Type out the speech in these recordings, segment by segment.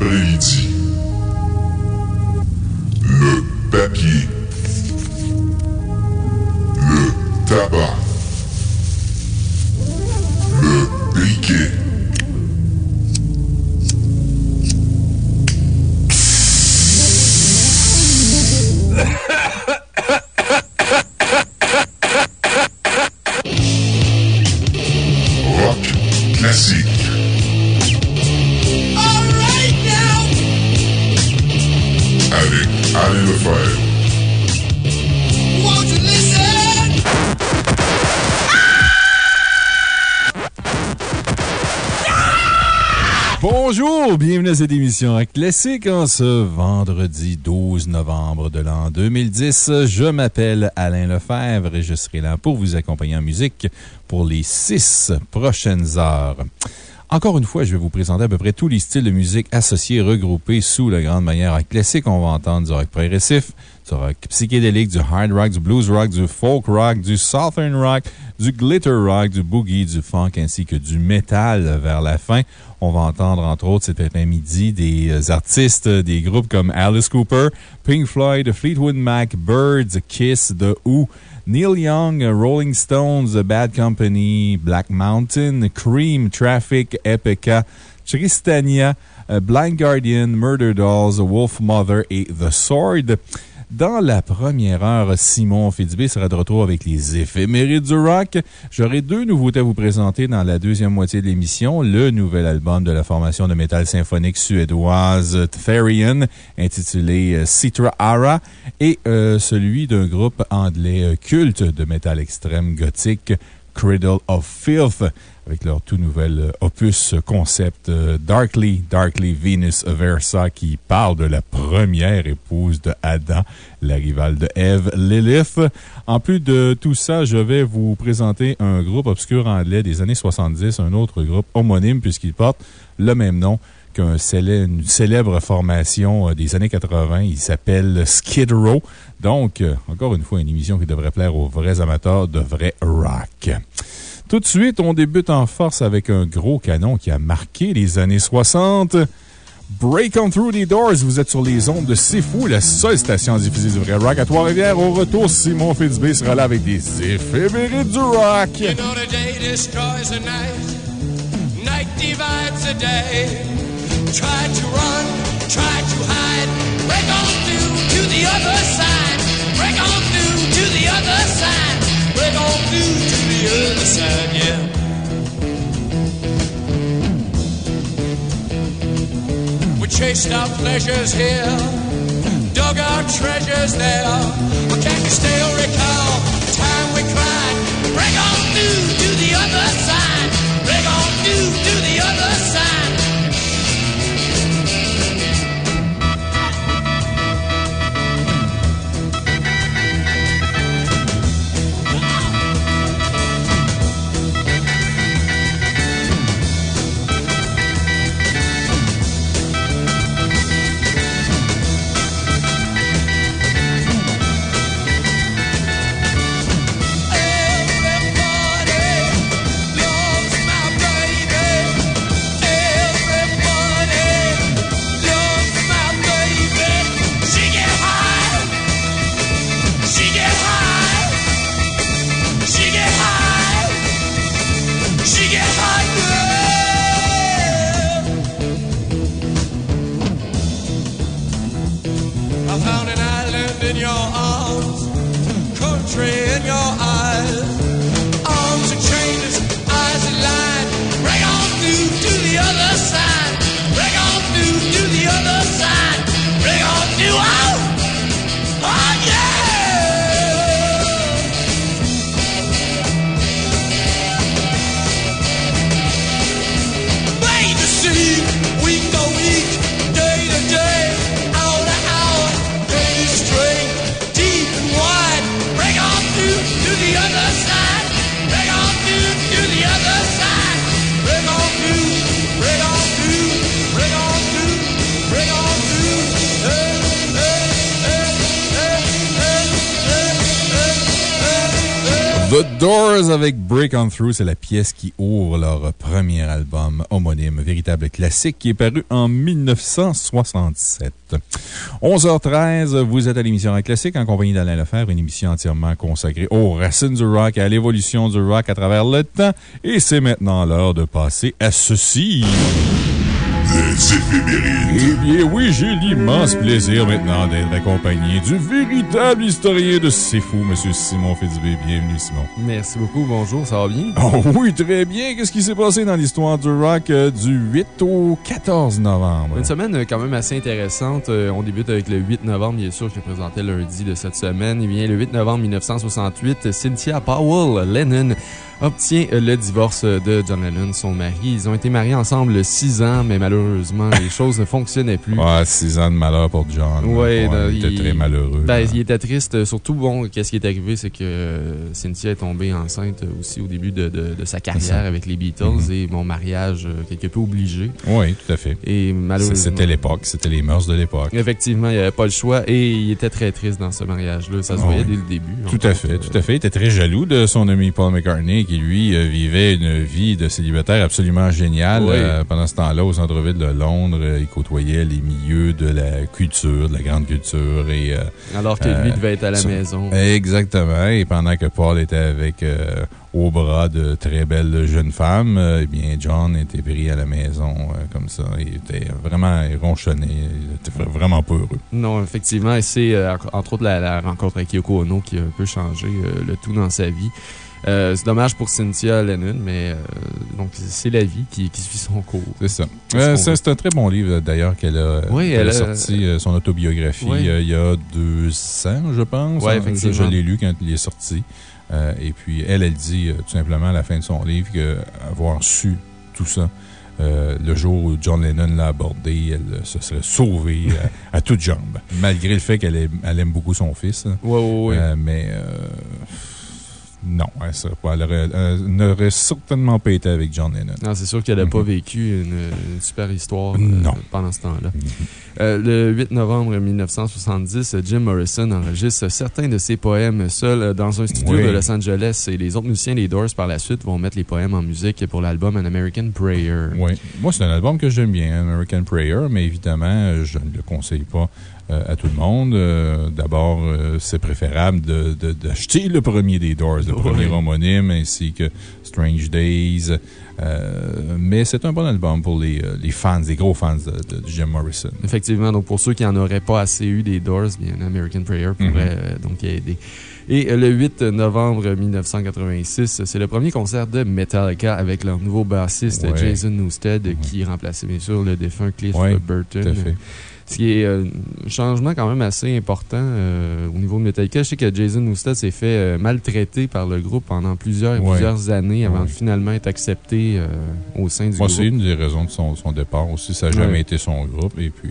Vendredi à cette émission Classique en ce vendredi 12 novembre de l'an 2010. Je m'appelle Alain Lefebvre et je serai là pour vous accompagner en musique pour les six prochaines heures. Encore une fois, je vais vous présenter à peu près tous les styles de musique associés regroupés sous la grande manière rock classique. On va entendre du rock progressif, rock psychédélique, du hard rock, du blues rock, du folk rock, du southern rock, du glitter rock, du boogie, du funk ainsi que du metal vers la fin. On va entendre, entre autres, cet après-midi, des artistes, des groupes comme Alice Cooper, Pink Floyd, Fleetwood Mac, Birds, Kiss, The Who, Neil Young, Rolling Stones, The Bad Company, Black Mountain, Cream, Traffic, Epica, Tristania, euh, Blind Guardian, Murder Dolls, Wolf Mother et The Sword. Dans la première heure, Simon Fitzbé sera de retour avec les éphémérides du rock. J'aurai deux nouveautés à vous présenter dans la deuxième moitié de l'émission. Le nouvel album de la formation de métal symphonique suédoise Therian, intitulé euh, Citra Ara, et euh, celui d'un groupe anglais euh, culte de métal extrême gothique, Cradle of Filth avec leur tout nouvel euh, opus concept euh, Darkly, Darkly Venus Versa, qui parle de la première épouse de Adam, la rivale de Eve, Lilith. En plus de tout ça, je vais vous présenter un groupe obscur anglais des années 70, un autre groupe homonyme puisqu'il porte le même nom qu'une célèbre, formation euh, des années 80. Il s'appelle Skid Row. Donc, encore une fois, une émission qui devrait plaire aux vrais amateurs de vrai rock. Tout de suite, on débute en force avec un gros canon qui a marqué les années 60. Break on Through the Doors, vous êtes sur les ondes de C'est Fou, la seule station diffusée du vrai rock à Trois-Rivières. Au retour, Simon Fitzbé sera là avec des éphémérides du rock. You know the day destroys the night, night divides the day. Try to run, try to hide, break on through to the other side, break on through to the other side, yeah. We chased our pleasures here, dug our treasures there. But can you still recall trail. Doors avec Break On Through, c'est la pièce qui ouvre leur premier album homonyme, véritable classique qui est paru en 1967. 11h13, vous êtes à l'émission Rock Classique en compagnie d'Alain Lefebvre, une émission entièrement consacrée aux racines du rock et à l'évolution du rock à travers le temps. Et c'est maintenant l'heure de passer à ceci. Les éphémérides. Eh bien, oui, j'ai l'immense plaisir maintenant d'être accompagné du véritable historien de C'est Fou, M. Simon Fitzbé. Bienvenue, Simon. Merci beaucoup. Bonjour, ça va bien? Oh oui, très bien. Qu'est-ce qui s'est passé dans l'histoire du rock euh, du 8 au 14 novembre? Une semaine euh, quand même assez intéressante. Euh, on débute avec le 8 novembre, bien sûr, qui présentait lundi de cette semaine. Eh bien, le 8 novembre 1968, Cynthia Powell Lennon obtient le divorce de John Lennon, son mari. Ils ont été mariés ensemble six ans, mais malheureusement, les choses ne fonctionnaient plus. Ouais, six ans de malheur pour John. Ouais, il était très malheureux. Ben, il était triste. Surtout, bon, qu'est-ce qui est arrivé, c'est que Cynthia est tombée enceinte aussi au début de, de, de sa carrière avec les Beatles Mhm. et mon mariage euh, quelque peu obligé. Oui, tout à fait. Et malheureusement. C'était l'époque, c'était les mœurs de l'époque. Effectivement, il n'y avait pas le choix et il était très triste dans ce mariage-là. Ça se Ah voyait oui. dès le début. Tout à fait. fait, tout à fait. Il était très jaloux de son ami Paul McCartney, qui lui euh, vivait une vie de célibataire absolument géniale. Oui. Euh, pendant ce temps-là, au centre-ville de Londres, euh, il côtoyait les milieux de la culture, de la grande culture. Et, euh, Alors que lui devait être à la maison. Exactement. Et pendant que Paul était avec, au bras de très belles jeunes femmes, eh bien, John était pris à la maison euh, comme ça. Il était vraiment ronchonné. Il était vra- vraiment pas heureux. Non, effectivement. Et c'est, euh, entre autres, la, la rencontre avec Yoko Ono qui a un peu changé euh, le tout dans sa vie. Euh, c'est dommage pour Cynthia Lennon, mais euh, donc c'est la vie qui, qui suit son cours. C'est ça. Euh, c'est un très bon livre, d'ailleurs, qu'elle a, Oui, elle sorti son autobiographie Oui. il y a deux ans, je pense. Ouais, Je- effectivement. Je, l'ai lu quand il est sorti. Et puis, elle, elle dit tout simplement à la fin de son livre qu'avoir su tout ça, euh, le jour où John Lennon l'a abordé, elle se serait sauvée à, à toutes jambes. Malgré le fait qu'elle aime, beaucoup son fils. hein. Ouais, ouais. Euh, mais euh, non, elle, serait pas, elle, aurait- elle n'aurait certainement pas été avec John Lennon. Non, c'est sûr qu'elle n'a pas Mhm. vécu une, une super histoire euh, pendant ce temps-là. Mhm. Euh, le 8 novembre 1970, Jim Morrison enregistre certains de ses poèmes seul euh, dans un studio Oui. de Los Angeles et les autres musiciens des Doors par la suite vont mettre les poèmes en musique pour l'album An American Prayer. Oui. Moi, c'est un album que j'aime bien, American Prayer, mais évidemment, je ne le conseille pas à tout le monde. Euh, D'abord, euh, c'est préférable de- de- d'acheter le premier des Doors, le Oui. premier homonyme, ainsi que Strange Days. Euh, mais c'est un bon album pour les, euh, les fans, les gros fans de, de Jim Morrison. Effectivement, donc pour ceux qui n'en auraient pas assez eu des Doors, bien, An American Prayer pourrait Mhm. euh, donc y aider. Et euh, le 8 novembre 1986, c'est le premier concert de Metallica avec leur nouveau bassiste Ouais. Jason Newsted qui remplaçait bien sûr le défunt Cliff Ouais, Burton. Tout à fait. Ce qui est euh, un changement quand même assez important euh, au niveau de Metallica. Je sais que Jason Newsted s'est fait euh, maltraiter par le groupe pendant plusieurs et Ouais. plusieurs années avant Ouais. de finalement être accepté au sein du Moi, c'est groupe. une des raisons de son, son départ aussi. Ça n'a jamais Ouais. été son groupe. Et puis,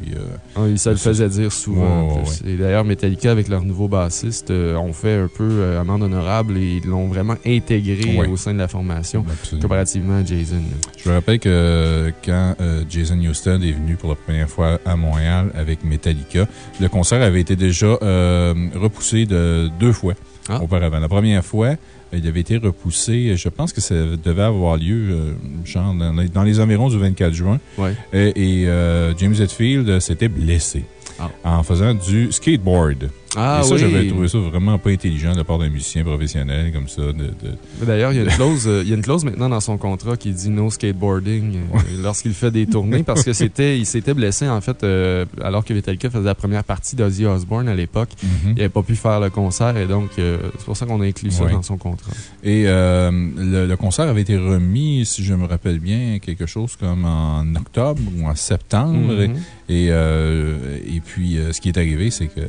Ah, il se le Ça, faisait dire souvent. Et d'ailleurs, Metallica, avec leur nouveau bassiste, ont fait un peu amende honorable et ils l'ont vraiment intégré au sein de la formation, absolument. comparativement à Jason. Je me rappelle que quand Jason Newsted est venu pour la première fois à Montréal avec Metallica, le concert avait été déjà euh, repoussé de deux fois Ah. auparavant. La première fois, il avait été repoussé, je pense que ça devait avoir lieu euh, genre dans les, dans les environs du 24 juin. Ouais. Et, et, euh, James Hetfield s'était blessé Ah. en faisant du skateboard. Ah et ça, oui. j'avais trouvé ça vraiment pas intelligent de la part d'un musicien professionnel comme ça. de- de, D'ailleurs, il y a une clause, euh, il y a une clause maintenant dans son contrat qui dit no skateboarding euh, lorsqu'il fait des tournées parce que c'était, il s'était blessé en fait euh, alors que Metallica faisait la première partie d'Ozzy Osbourne à l'époque. Mhm. Il n'avait pas pu faire le concert et donc c'est pour ça qu'on a inclus ça Ouais. dans son contrat. Et le, le concert avait été remis, si je me rappelle bien, quelque chose comme en octobre ou en septembre. Mhm. Et, euh, et puis, euh, ce qui est arrivé, c'est que euh,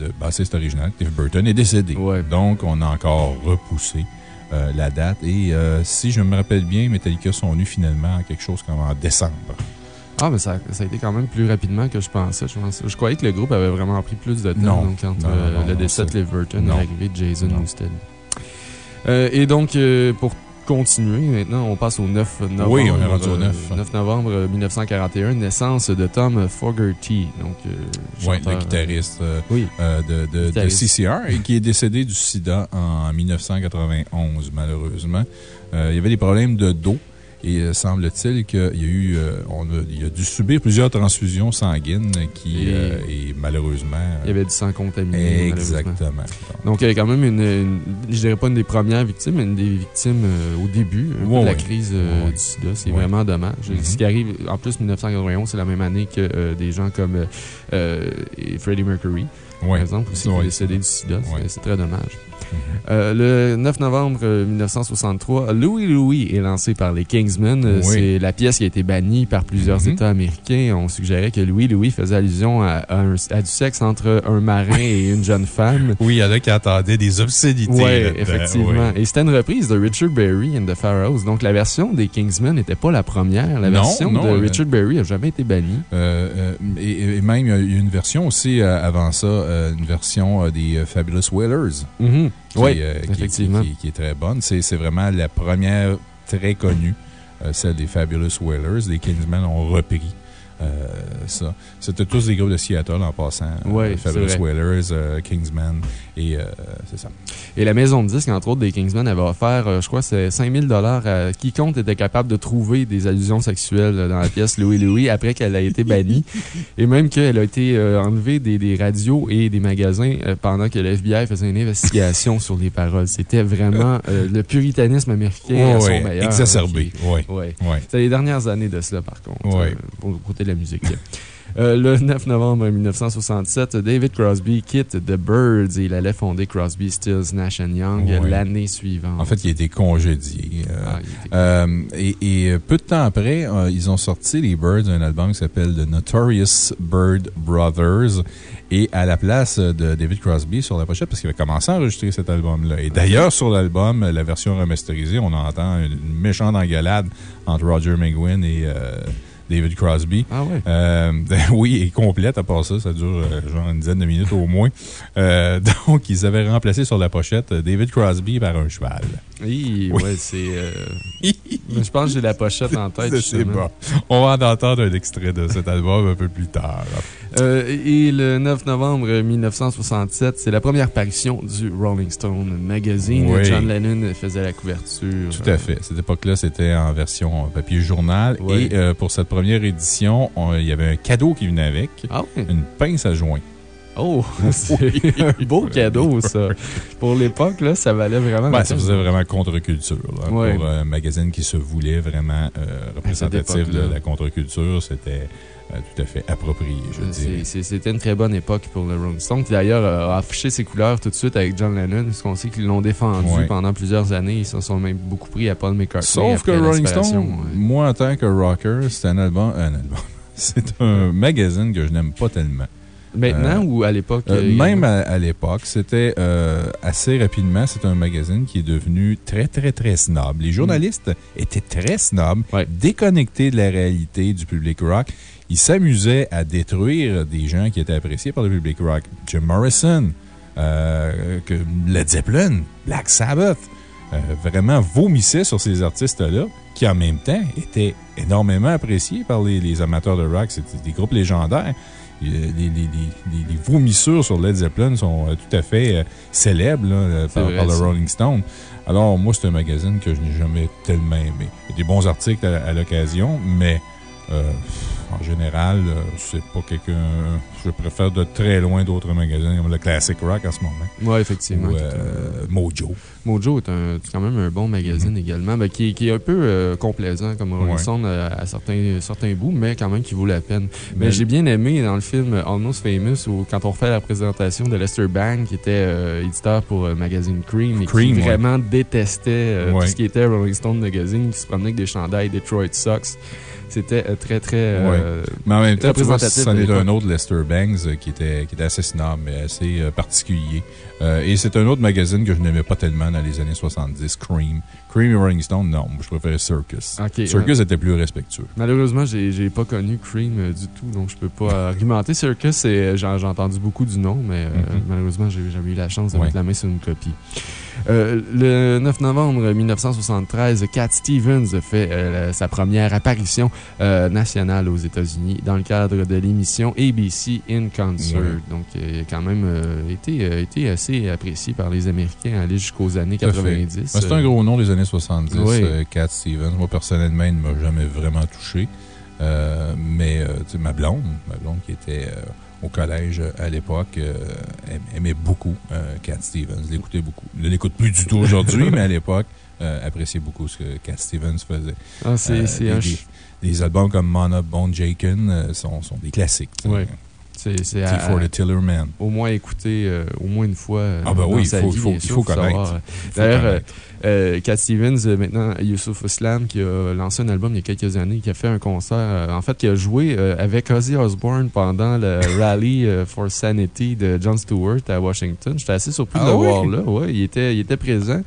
le bassiste original, Cliff Burton, est décédé. Ouais. Donc, on a encore repoussé euh, la date. Et si je me rappelle bien, Metallica sont venus finalement à quelque chose comme en décembre. Ah, mais ça, ça a été quand même plus rapidement que je pensais. Je, pensais- je croyais que le groupe avait vraiment pris plus de temps Non. donc, entre Non, non, le décès de Cliff Burton et l'arrivée de Jason. Newsted. Et donc, pour continuer. Maintenant, on passe au 9 novembre. Oui, on est rendu au 9. 9 novembre 1941, naissance de Tom Fogerty. Donc, oui, le guitariste oui. de, de, de, CCR et qui est décédé du sida en 1991, malheureusement. il y avait des problèmes de dos. Et euh, semble-t-il qu'il y a eu, euh, on a, il a dû subir plusieurs transfusions sanguines qui, et, euh, malheureusement. Il y avait du sang contaminé. Exactement. Donc, il y a quand même une, je dirais pas une des premières victimes, mais une des victimes au début de la crise du sida. C'est vraiment dommage. Mm-hmm. Ce qui arrive, en plus, 1991, c'est la même année que des gens comme Freddie Mercury, par exemple, aussi, qui est décédé du sida. C'est très dommage. Euh, le 9 novembre 1963, Louis Louis est lancé par les Kingsmen. Euh, c'est la pièce qui a été bannie par plusieurs mhm. États américains. On suggérait que Louis Louis faisait allusion à, du sexe entre un marin et une jeune femme. Oui, il y en a qui attendaient des obscénités. Oui, effectivement. Et c'était une reprise de Richard Berry and the Pharaohs. Donc la version des Kingsmen n'était pas la première. La version de euh, Richard Berry n'a jamais été bannie. et, même, il y a eu une version aussi avant ça, une version des Fabulous Whalers. Mm oui, euh, effectivement. Qui, est très bonne. C'est vraiment la première très connue, euh, celle des Fabulous Whalers. Les Kingsmen ont repris euh, ça. C'était tous des groupes de Seattle en passant. Oui, Fabulous Whalers, Kingsmen. Et c'est ça. Et la maison de disques, entre autres, des Kingsmen, avait offert, je crois, c'est 5000 à quiconque était capable de trouver des allusions sexuelles dans la pièce Louis Louis après qu'elle a été bannie. et même qu'elle a été enlevée des, des, radios et des magasins pendant que le FBI faisait une investigation sur les paroles. C'était vraiment le puritanisme américain à son meilleur. Exacerbé. Ouais. C'était les dernières années de cela, par contre, pour côté de la musique. Euh, le 9 novembre 1967, David Crosby quitte The Birds et il allait fonder Crosby, Stills, Nash Young l'année suivante. En fait, il a été congédié. Euh, ah, euh, et, peu de temps après, ils ont sorti, les Birds, un album qui s'appelle The Notorious Bird Brothers. Et à la place de David Crosby sur la pochette, parce qu'il avait commencé à enregistrer cet album-là. Et d'ailleurs, sur l'album, la version remasterisée, on entend une méchante engueulade entre Roger McGuinn et David Crosby. Ah oui? Euh, oui, et complète à part ça. Ça dure euh, genre une dizaine de minutes au moins. Euh, donc, ils avaient remplacé sur la pochette David Crosby par un cheval. Oui, oui, ouais, c'est. je pense que j'ai la pochette en tête. C'est bon. On va en entendre un extrait de cet album un peu plus tard. Et le 9 novembre 1967, c'est la première parution du Rolling Stone magazine. John Lennon faisait la couverture. Tout à fait. Cette époque-là, c'était en version papier journal. Et pour cette première édition, il y avait un cadeau qui venait avec. Ah une pince à joint. Oh, c'est un beau cadeau, ça. Pour l'époque, là, ça valait vraiment. Ben, ça faisait vraiment contre-culture. Pour un magazine qui se voulait vraiment euh, représentatif de la contre-culture, c'était euh, tout à fait approprié, je dirais. C'était une très bonne époque pour le Rolling Stone, qui d'ailleurs a affiché ses couleurs tout de suite avec John Lennon, parce qu'on sait qu'ils l'ont défendu pendant plusieurs années. Ils se sont même beaucoup pris à Paul McCartney. Sauf que Rolling Stone, moi, en tant que rocker, c'est un album. Un album. C'est un magazine que je n'aime pas tellement. Maintenant ou à l'époque? Euh, même à, l'époque, c'était euh, assez rapidement, c'est un magazine qui est devenu très, très, très snob. Les journalistes étaient très snob, déconnectés de la réalité du public rock. Ils s'amusaient à détruire des gens qui étaient appréciés par le public rock. Jim Morrison, euh, que Led Zeppelin, Black Sabbath, vraiment vomissaient sur ces artistes-là qui, en même temps, étaient énormément appréciés par les, les amateurs de rock. C'était des groupes légendaires les, les, vomissures sur Led Zeppelin sont euh, tout à fait euh, célèbres euh, par, le Rolling Stone. Alors, moi, c'est un magazine que je n'ai jamais tellement aimé. Il y a des bons articles à, l'occasion, mais en général, c'est pas quelqu'un. Je préfère de très loin d'autres magazines comme le Classic Rock en ce moment. Oui, effectivement. Ou Mojo. Mojo est, un, quand même un bon magazine mm-hmm. également, ben, qui, qui, est un peu euh, complaisant comme Rolling Stone euh, à, certains, certains bouts, mais quand même qui vaut la peine. Mais, j'ai bien aimé dans le film Almost Famous, où quand on refait la présentation de Lester Bang, qui était euh, éditeur pour le magazine Cream, et qui vraiment détestait tout ce qui était Rolling Stone Magazine, qui se promenait avec des chandails Detroit Sox. C'était très, très. Mais en même temps, c'en est un autre, Lester Bangs, qui était, qui était assez snob, mais assez particulier. Et c'est un autre magazine que je n'aimais pas tellement dans les années 70, Cream. Cream et Rolling Stone, non. je préférais Circus. Circus était plus respectueux. Malheureusement, j'ai pas connu Cream du tout, donc je peux pas argumenter. Circus, j'ai entendu beaucoup du nom, mais mm-hmm. malheureusement, j'ai jamais eu la chance de mettre la main sur une copie. Euh, le 9 novembre 1973, Cat Stevens fait euh, sa première apparition euh, nationale aux États-Unis dans le cadre de l'émission ABC in Concert. Donc, il a quand même été, été assez apprécié par les Américains aller jusqu'aux années 90. C'est un gros nom des années 70, Cat Stevens. Moi, personnellement, il ne m'a jamais vraiment touché. mais ma blonde, ma blonde qui était au collège à l'époque euh, aimait beaucoup euh, Cat Stevens, l'écoutait beaucoup. Ne l'écoute plus du tout aujourd'hui, mais à l'époque, euh, appréciait beaucoup ce que Cat Stevens faisait. Ah, c'est des, albums comme Mana Bone Jaken sont, sont, des classiques. Oui. C'est for the Tillerman. Au moins écouter au moins une fois. ah, ben oui, il faut, il faut, il faut connaître. D'ailleurs, euh, Cat Stevens, euh, maintenant Yusuf Islam, qui a lancé un album il y a quelques années, qui a fait un concert, euh, en fait, qui a joué avec Ozzy Osbourne pendant le Rally for Sanity de Jon Stewart à Washington. J'étais assez surpris de ah le voir là. Ouais, il, était, il était présent.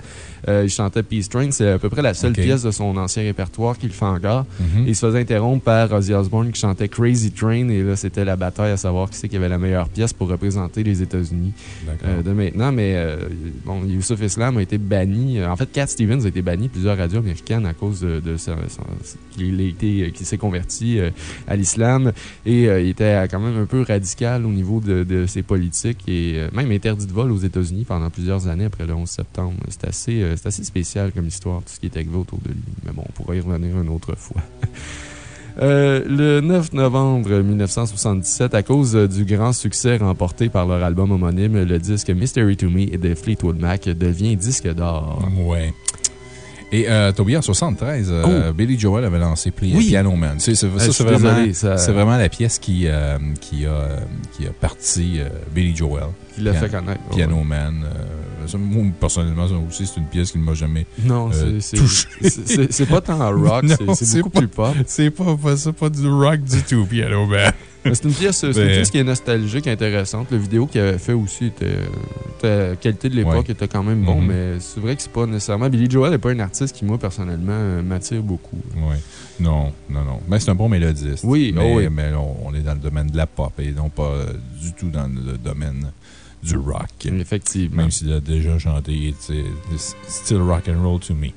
Il chantait Peace Train. C'est à peu près la seule pièce de son ancien répertoire qu'il fait encore. Mhm. Il se faisait interrompre par Ozzy Osbourne qui chantait Crazy Train. Et là, c'était la bataille à savoir qui c'est qui avait la meilleure pièce pour représenter les États-Unis de maintenant. Mais bon, Youssouf Islam a été banni. En fait, Cat Stevens a été banni plusieurs radios américaines à cause de, de qu'il s'est converti à l'islam. Et il était quand même un peu radical au niveau de, de ses politiques et même interdit de vol aux États-Unis pendant plusieurs années après le 11 septembre. C'est assez assez spécial comme histoire, tout ce qui est arrivé autour de lui. Mais bon, on pourra y revenir une autre fois. Euh, le 9 novembre 1977, à cause du grand succès remporté par leur album homonyme, le disque Mystery to Me de Fleetwood Mac devient disque d'or. Et euh, Toby, en 73, euh, Billy Joel avait lancé Piano Man. C'est vraiment, la pièce qui, qui, a, qui a parti Billy Joel. Il l'a fait connaître. Piano Man. Moi, personnellement, aussi, c'est une pièce qui ne m'a jamais non, euh, touché. C'est pas tant un rock, c'est beaucoup plus pop. C'est pas, pas, pas du rock du tout, Piano Man. C'est une pièce, une pièce qui est nostalgique, intéressante. La vidéo qu'il avait fait aussi était. La qualité de l'époque était quand même bon, mm-hmm. mais c'est vrai que c'est pas nécessairement. Billy Joel n'est pas un artiste qui, moi, personnellement, euh, m'attire beaucoup. Oui. Non, non, non. Mais c'est un bon mélodiste. Oui, mais, oh mais on, est dans le domaine de la pop et non pas euh, du tout dans le domaine du rock. Effectivement. Même s'il a déjà chanté Still Rock and Roll to Me.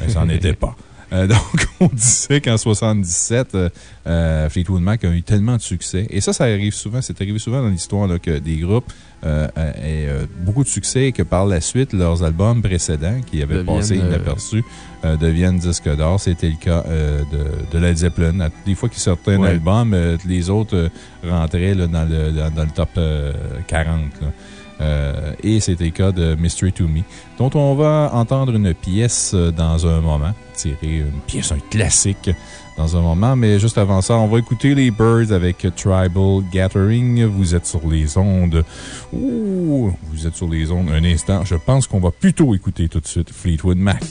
Mais ça n'en était pas. Euh, donc, on disait qu'en 77, euh, euh, Fleetwood Mac a eu tellement de succès. Et ça, ça arrive souvent. C'est arrivé souvent dans l'histoire que des groupes aient beaucoup de succès et que par la suite, leurs albums précédents, qui avaient passé inaperçus, deviennent disques d'or. C'était le cas de, de, Led Zeppelin. Des fois qu'ils sortaient un album, les autres rentraient dans, le, dans, le top 40. Euh, et c'était le cas de Mystery to Me, dont on va entendre une pièce euh, dans un moment, tirer une pièce, un classique dans un moment. Mais juste avant ça, on va écouter les Birds avec Tribal Gathering. Vous êtes sur les ondes. Ouh, vous êtes sur les ondes un instant. Je pense qu'on va plutôt écouter tout de suite Fleetwood Mac.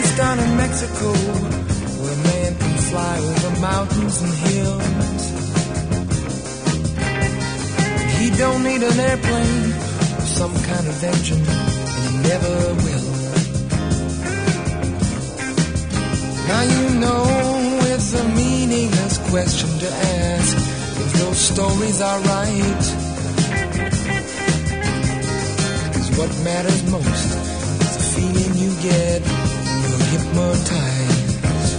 Place down in Mexico where a man can fly over mountains and hills. He don't need an airplane or some kind of engine, and he never will. Now you know it's a meaningless question to ask if those stories are right. Cause what matters most is the feeling you get when you're hypnotized.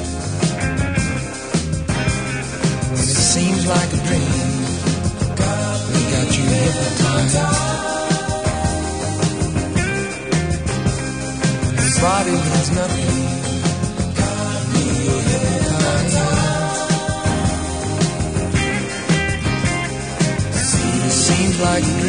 When it seems like a dream, they got you hypnotized. Your body means nothing. You're hypnotized. It seems like a dream.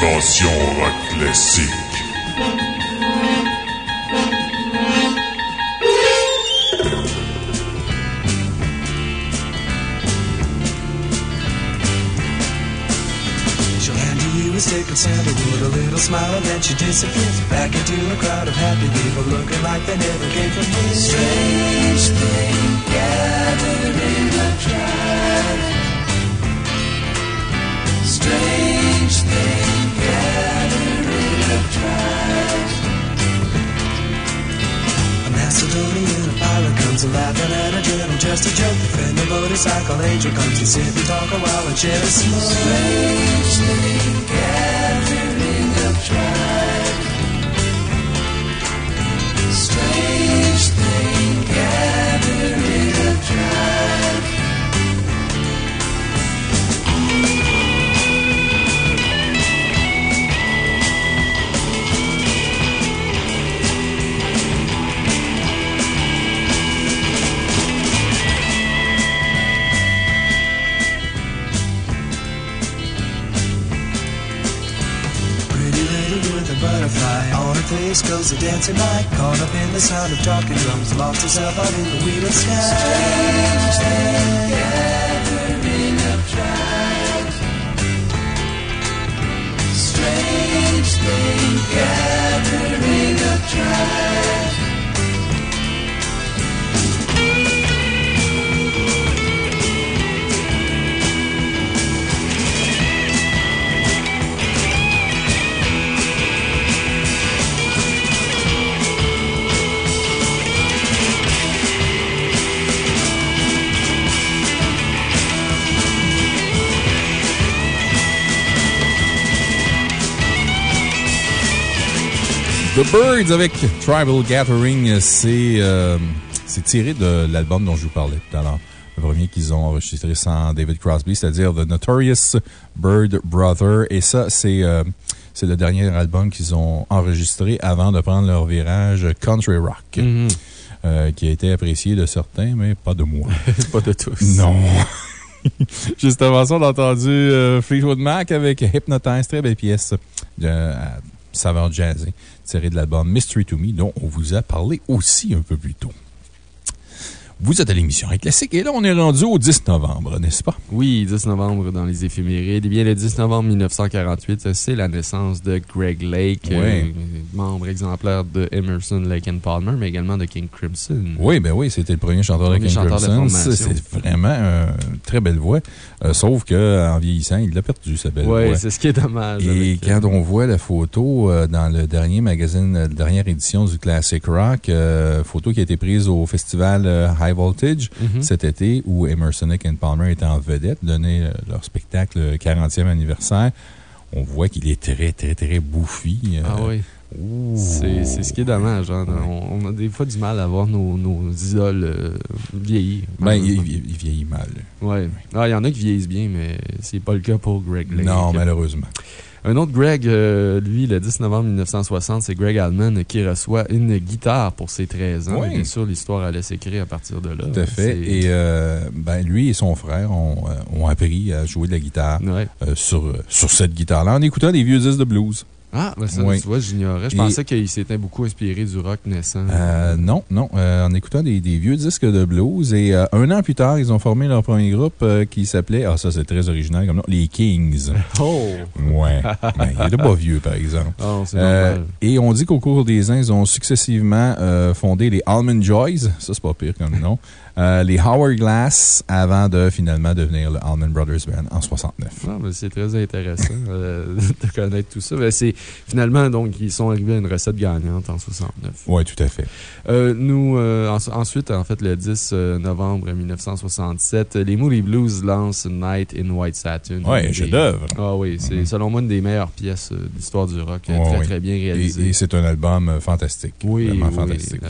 Dans rock classique. She'll hand to you a stick of sandalwood, a little smile, and then she disappears back into a crowd of happy people looking like they never came from here. Strange thing gathering a tribe. Strange thing gathering a Macedonian a pirate comes laughing at a gentle, just a joke. Defend the motorcycle angel comes to sit and talk a while and share a smoke. Strange thing gathering a tribe. Strange thing gathering a tribe. Face goes a dancing light. Caught up in the sound of talking drums, lost herself out in the wheel of sky. Strange gathering of tribes. Strange thing gathering of tribes. The Birds avec Tribal Gathering, c'est euh, c'est tiré de l'album dont je vous parlais tout à l'heure. Le premier qu'ils ont enregistré sans David Crosby, c'est-à-dire The Notorious Bird Brother. Et ça, c'est euh, le dernier album qu'ils ont enregistré avant de prendre leur virage country rock. Mhm. euh, qui a été apprécié de certains, mais pas de moi. Pas de tous. Non. Juste avant ça, on a entendu Fleetwood Mac avec Hypnotize, très belle pièce saveur jazzy, tirée de l'album Mystery to Me, dont on vous a parlé aussi un peu plus tôt. Vous êtes à l'émission Rock Classique et là, on est rendu au 10 novembre, n'est-ce pas? Oui, 10 novembre dans les éphémérides. Eh bien, le 10 novembre 1948, c'est la naissance de Greg Lake, euh, membre exemplaire de Emerson, Lake and Palmer, mais également de King Crimson. Oui, ben oui, c'était le premier chanteur de Premier King chanteur Crimson. C'est vraiment une très belle voix. Euh, sauf qu'en vieillissant, il l'a perdu, sa belle Oui, voix. c'est ce qui est dommage. Et quand euh, on voit la photo euh, dans le dernier magazine, la dernière édition du Classic Rock, euh, photo qui a été prise au festival euh, High Voltage Mhm. cet été où Emerson and Palmer étaient en vedette, donnaient euh, leur spectacle euh, 40e anniversaire. On voit qu'il est très, très, très bouffi. euh, Ah oui. C'est ce qui est dommage. hein. On, on a des fois du mal à voir nos, nos idoles euh, vieillir. Ben, il, il- il vieillit mal. Ouais. Ah, il y en a qui vieillissent bien, mais c'est pas le cas pour Greg Lake. Non, malheureusement. Un autre Greg, euh, lui, le 10 novembre 1960, c'est Greg Allman qui reçoit une guitare pour ses 13 ans. Oui. Bien sûr, l'histoire allait s'écrire à partir de là. Tout à fait. Et euh, ben, lui et son frère ont, euh, ont appris à jouer de la guitare Ouais. euh, sur, sur cette guitare-là en écoutant des vieux disques de blues. Ah, ben ça, Oui. tu vois, j'ignorais. Je Et- pensais qu'il s'était beaucoup inspiré du rock naissant. Euh, non, non. euh, en écoutant des, des vieux disques de blues. Et euh, un an plus tard, ils ont formé leur premier groupe qui s'appelait, ah, ça c'est très original comme nom, les Kings. Oh! Ouais. Ben, il était pas vieux, par exemple. Normal. et on dit qu'au cours des ans, ils ont successivement fondé les Almond Joys. Ça, c'est pas pire comme nom. Euh, les Howard Glass avant de finalement devenir le Allman Brothers Band en 69. Ah, ben, c'est très intéressant euh, de connaître tout ça. Ben, c'est finalement, donc, ils sont arrivés à une recette gagnante en 69. Oui, tout à fait. Euh, nous, euh, en- ensuite, en fait, le 10 euh, novembre 1967, les Moody Blues lancent Night in White Satin. Un des- chef-d'œuvre. Ah oui, c'est Mhm. selon moi une des meilleures pièces de l'histoire du rock. Ouais, très, oui. très bien réalisée. et c'est un album fantastique. Oui, Vraiment oui, fantastique.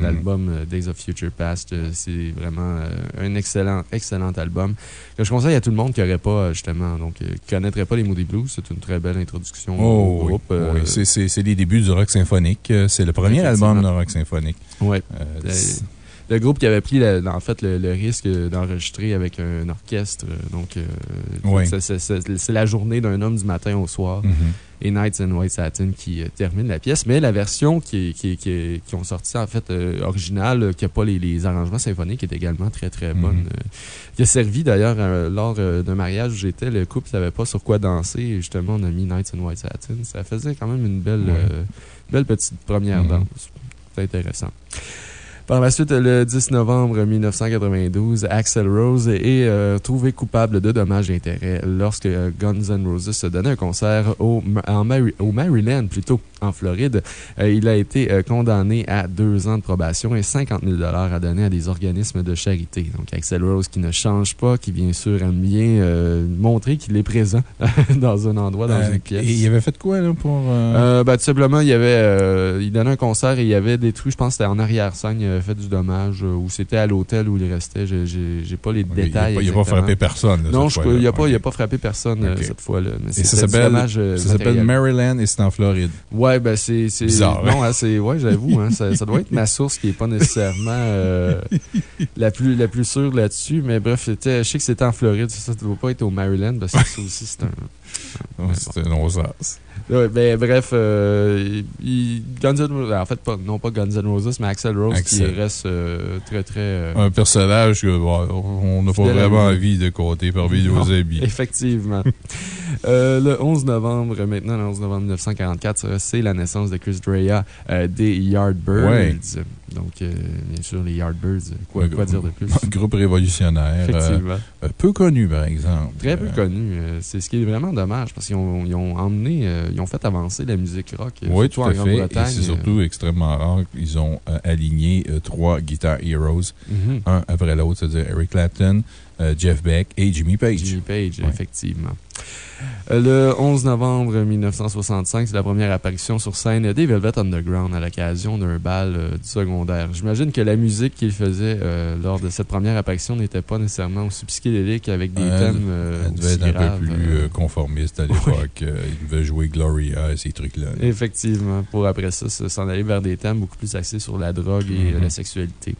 l'album euh, Days of Future Past, c'est vraiment un excellent, excellent album que je conseille à tout le monde qui n'aurait pas, justement, donc, qui connaîtrait pas les Moody Blues. C'est une très belle introduction Oh, oui. groupe. euh, Oui, c'est- les débuts du rock symphonique. Euh, C'est le premier album de rock symphonique. Euh, Le groupe qui avait pris, la- en fait, le, le risque d'enregistrer avec un orchestre. euh, Donc, euh, Oui. c'est- la journée d'un homme du matin au soir. Mhm. Et Nights in White Satin qui euh, termine la pièce. Mais la version qui, qui, qui, qui ont sorti, en fait, originale, qui n'a pas les, les arrangements symphoniques, est également très, très bonne. Mhm. euh, qui a servi d'ailleurs lors d'un mariage où j'étais. Le couple ne savait pas sur quoi danser. Et justement, on a mis Nights in White Satin. Ça faisait quand même une belle, euh, belle petite première Mhm. danse. C'est intéressant. Par la suite, le 10 novembre 1992, Axel Rose est euh, trouvé coupable de dommages et intérêts lorsque euh, Guns N' Roses se donnait un concert au, en Mary- au Maryland, plutôt, en Floride. Euh, il a été euh, condamné à deux ans de probation et 50 000 à donner à des organismes de charité. Donc, Axel Rose qui ne change pas, qui bien sûr aime bien euh, montrer qu'il est présent dans un endroit, dans une pièce. Et il avait fait quoi, là, pour. ben, tout simplement, il avait, euh, il donnait un concert et il y avait détruit, je pense c'était en arrière-scène, avait fait du dommage, euh, ou c'était à l'hôtel où il restait, j'ai- pas les il n'a détails. il a pas frappé personne. là, Non, il n'a pas, pas frappé personne cette fois-là. Et ça s'appelle euh. Maryland et c'est en Floride. Ouais, ben c'est. Bizarre, Non, hein, c'est. Ouais, j'avoue, hein, ça, ça doit être ma source qui n'est pas nécessairement euh, la, plus, la plus sûre là-dessus. Mais bref, je sais que c'était en Floride. Ça ne doit pas être au Maryland parce que ça aussi, c'est un. C'est un non-sens. Ouais, ben, bref, euh, il- Guns N' Roses, en fait, pas, non pas Guns N' Roses, mais Axel Rose Axel. qui reste euh, très, très. euh, Un personnage que, bon, on n'a pas vraiment envie de compter parmi nos habits. Effectivement. Le 11 novembre, maintenant, le 11 novembre 1944, c'est la naissance de Chris Drea euh, des Yardbirds. Ouais. Donc, bien sûr, les Yardbirds, quoi, dire de plus? Groupe révolutionnaire. Effectivement. peu connu, par exemple. Très peu connu. C'est ce qui est vraiment dommage parce qu'ils ont, emmené, ils ont fait avancer la musique rock. euh, Oui, tout à fait. Et c'est surtout extrêmement rare qu'ils ont euh, aligné euh, trois Guitar Heroes, Mhm. un après l'autre, c'est-à-dire Eric Clapton, euh, Jeff Beck et Jimmy Page. Jimmy Page, Ouais. effectivement. Euh, Le 11 novembre 1965, c'est la première apparition sur scène des Velvet Underground à l'occasion d'un bal euh, du secondaire. J'imagine que la musique qu'il faisait euh, lors de cette première apparition n'était pas nécessairement aussi psychédélique avec des Euh, thèmes euh, Elle devait être un peu plus euh, euh, conformiste à l'époque. Euh, Il devait jouer Gloria et ces trucs-là. Effectivement, pour après ça, se- s'en aller vers des thèmes beaucoup plus axés sur la drogue et euh, Mhm. la sexualité.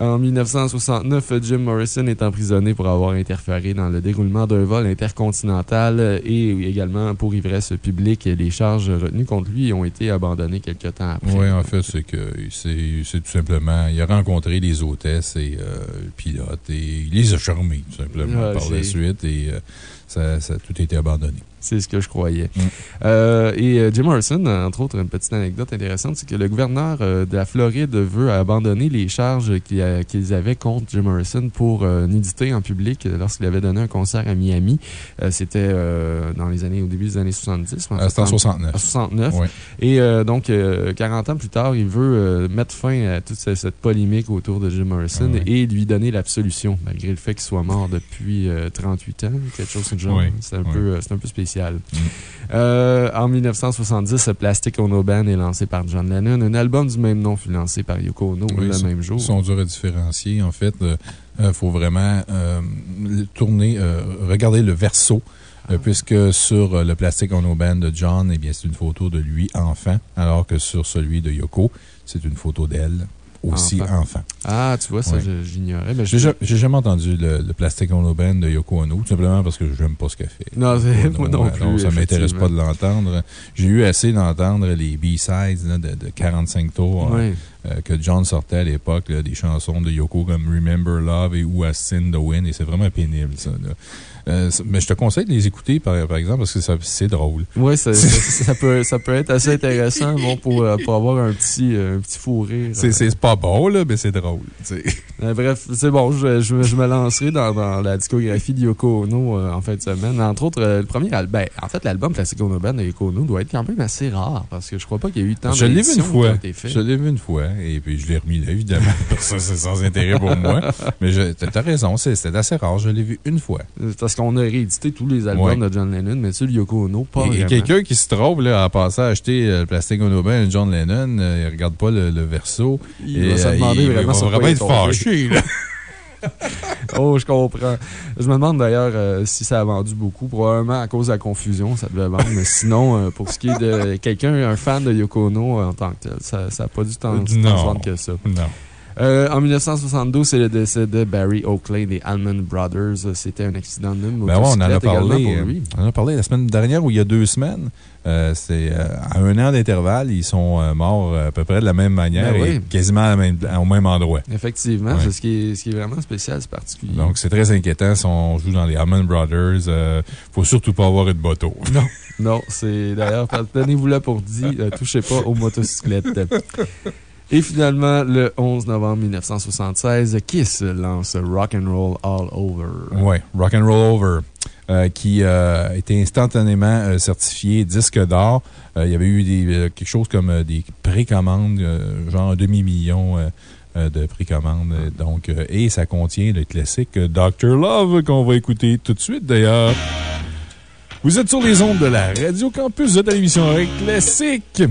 En 1969, Jim Morrison est emprisonné pour avoir interféré dans le déroulement d'un vol intercontinental et également pour ivresse publique. Les charges retenues contre lui ont été abandonnées quelques temps après. Oui, en fait, c'est que c'est tout simplement. Il a rencontré les hôtesses et euh, le pilote et il les a charmés, tout simplement, par la suite et euh, ça, ça a tout été abandonné. C'est ce que je croyais. Mm. Euh, et euh, Jim Morrison, entre autres, une petite anecdote intéressante, c'est que le gouverneur euh, de la Floride veut abandonner les charges qu'ils avaient contre Jim Morrison pour nudité en public lorsqu'il avait donné un concert à Miami. C'était dans les années, au début des années 70. Ah, C'était en 69. En 69. Oui. Et donc, euh, 40 ans plus tard, il veut mettre fin à toute ce- cette polémique autour de Jim Morrison Ah et lui donner l'absolution, malgré le fait qu'il soit mort depuis euh, 38 ans, quelque chose de genre. Oui, C'est un, peu, c'est un peu spécial. Euh, en 1970, Plastic Ono Band est lancé par John Lennon. Un album du même nom fut lancé par Yoko Ono Oui, le même jour. Ils sont durs à différencier. En fait, il faut vraiment euh, tourner, euh, regarder le verso. Ah. euh, puisque sur euh, le plastique on band de John, eh bien, c'est une photo de lui enfant, alors que sur celui de Yoko, c'est une photo d'elle aussi Enfant. enfant. Ah, tu vois, ça, j'ignorais. mais J'ai ja- j'ai jamais entendu le, le plastique on band de Yoko Ono, tout simplement parce que je n'aime pas ce qu'elle fait. Non, moi Ono, non euh, plus, ça m'intéresse pas de l'entendre. J'ai eu assez d'entendre les B-sides de, de 45 tours. Oui. Euh, que John sortait à l'époque, des chansons de Yoko comme Remember Love et Has Sinned the Wind, et c'est vraiment pénible, ça. là. Euh, mais je te conseille de les écouter, par, par exemple, parce que c'est drôle. Oui, ça, ça, ça peut, ça peut être assez intéressant bon, pour, euh, pour avoir un petit, un petit fou rire. C'est pas bon, là, mais c'est drôle. Euh, bref, c'est bon, je, je, je me lancerai dans, dans la discographie de Yoko Ono euh, en fin de semaine. Entre autres, le premier album, ben, en fait, l'album Plastic Ono Band de Yoko Ono doit être quand même assez rare parce que je crois pas qu'il y a eu tant Je l'ai vu une d'éditions qui ont fois. été faites. Je l'ai vu une fois, et puis je l'ai remis là, évidemment. parce que c'est sans intérêt pour moi. Mais t'as raison, c'était assez rare. Je l'ai vu une fois. Euh, Parce qu'on a réédité tous les albums Ouais. de John Lennon, mais celui de Yoko Ono, pas Et- Et, quelqu'un qui se trompe là, à passer à acheter euh, le plastique on band de John Lennon, euh, il regarde pas le, le verso. Il et, va se demander il vraiment va sur quoi vraiment il être fâché, là. Oh, je comprends. Je me demande d'ailleurs euh, si ça a vendu beaucoup. Probablement à cause de la confusion, ça devait vendre. mais sinon, euh, pour ce qui est de quelqu'un, un fan de Yoko Ono euh, en tant que tel, ça n'a pas du temps tant se vendre que ça. Non. Euh, en 1972, c'est le décès de Barry Oakley des Allman Brothers. C'était un accident de Ben ouais, on en a motocyclette également parlé. pour euh, lui. On en a parlé la semaine dernière ou il y a deux semaines. Euh, c'est euh, à un an d'intervalle, ils sont euh, morts à peu près de la même manière Ben et oui. quasiment à la même- au même endroit. Effectivement, Ouais. c'est ce qui, est, ce qui est vraiment spécial, c'est particulier. Donc, c'est très inquiétant si on joue dans les Allman Brothers. Euh, faut surtout pas avoir une bateau. Non. Non, c'est d'ailleurs, tenez-vous là pour dit, euh, touchez pas aux motocyclettes. Et finalement, le 11 novembre 1976, Kiss lance Rock and Roll All Over. Ouais, Rock and Roll Over. Euh, qui euh, été instantanément euh, certifié disque d'or. Il y avait eu quelque chose comme des précommandes, genre un demi-million de précommandes. et ça contient le classique Dr. Love qu'on va écouter tout de suite d'ailleurs. Vous êtes sur les ondes de la Radio Campus de Rock classique.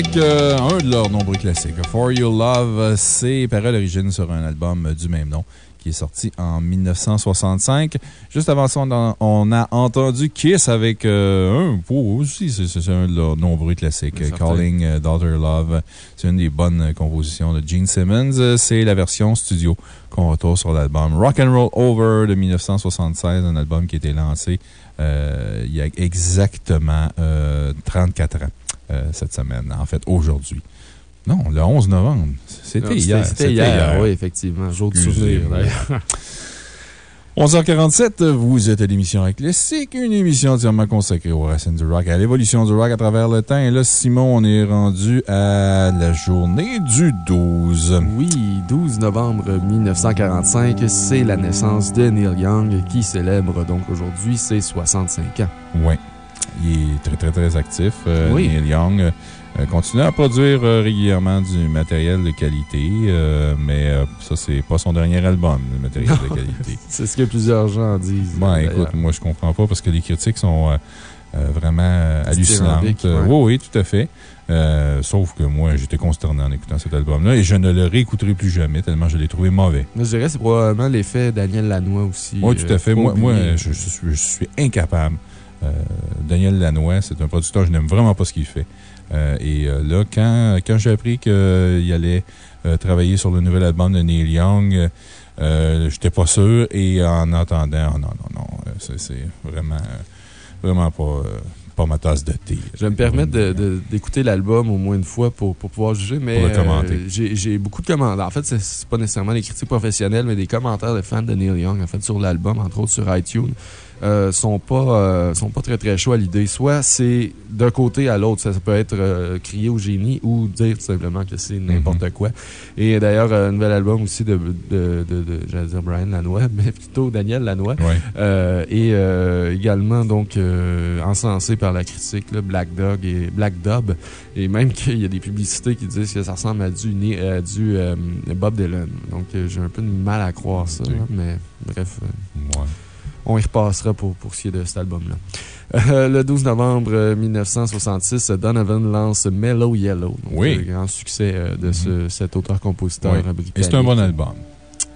Euh, un de leurs nombreux classiques. For Your Love, c'est paroles origine sur un album du même nom qui est sorti en 1965. Juste avant ça, on a, entendu Kiss avec euh, un, oh, aussi, c'est un de leurs nombreux classiques, Calling euh, Daughter Love. C'est une des bonnes compositions de Gene Simmons. C'est la version studio qu'on retrouve sur l'album Rock and Roll Over de 1976, un album qui a été lancé il y a exactement 34 ans. Euh, cette semaine. En fait, aujourd'hui. Non, le 11 novembre. C'était ah, hier. C'était hier, oui, effectivement. Jour de souvenir, d'ailleurs. 11h47, vous êtes à l'émission Classique, une émission entièrement consacrée aux racines du rock, à l'évolution du rock à travers le temps. Et là, Simon, on est rendu à la journée du 12. Oui, 12 novembre 1945, c'est la naissance de Neil Young qui célèbre donc aujourd'hui ses 65 ans. Oui. Il est très, très, très actif, euh, Oui. Neil Young. Euh, continue à produire euh, régulièrement du matériel de qualité, mais ça, c'est pas son dernier album, le matériel de qualité. C'est ce que plusieurs gens disent. Bon, écoute, moi, je comprends pas parce que les critiques sont vraiment hallucinantes. Ouais. oui, oui, tout à fait. Euh, sauf que moi, j'étais consterné en écoutant cet album-là et je ne le réécouterai plus jamais tellement je l'ai trouvé mauvais. Je dirais que c'est probablement l'effet Daniel Lanois aussi. Oui, tout à fait. Moi, moi oublier. je, je suis, je suis incapable. Euh, Daniel Lanois, c'est un producteur, je n'aime vraiment pas ce qu'il fait. Euh, et euh, là, quand, quand j'ai appris qu'il allait travailler sur le nouvel album de Neil Young, euh, j'étais pas sûr. Et en entendant, oh non, non, non, c'est vraiment, vraiment pas, euh, pas ma tasse de thé. Je vais me permettre d'écouter l'album au moins une fois pour, pour pouvoir juger, mais euh, j'ai beaucoup de commentaires. En fait, c'est pas nécessairement des critiques professionnelles, mais des commentaires de fans de Neil Young, en fait, sur l'album, entre autres sur iTunes. Euh, sont pas euh, sont pas très très chauds à l'idée. Soit c'est d'un côté à l'autre, ça, ça peut être euh, crier au génie ou dire tout simplement que c'est n'importe quoi. Et d'ailleurs, un nouvel album aussi de, de, de, de- j'allais dire Brian Lanois, mais plutôt Daniel Lanois. Ouais. Euh, et euh, également, donc, encensé par la critique, là, Black Dog et Black Dub. Et même qu'il y a des publicités qui disent que ça ressemble à du, à du Bob Dylan. Donc, j'ai un peu de mal à croire ça, là, mais bref. Ouais. On y repassera pour, pour ce qui est de cet album-là. Euh, le 12 novembre euh, 1966, Donovan lance Mellow Yellow. Donc, Oui. Le grand succès euh, de ce- cet auteur-compositeur britannique. Et c'est un bon album.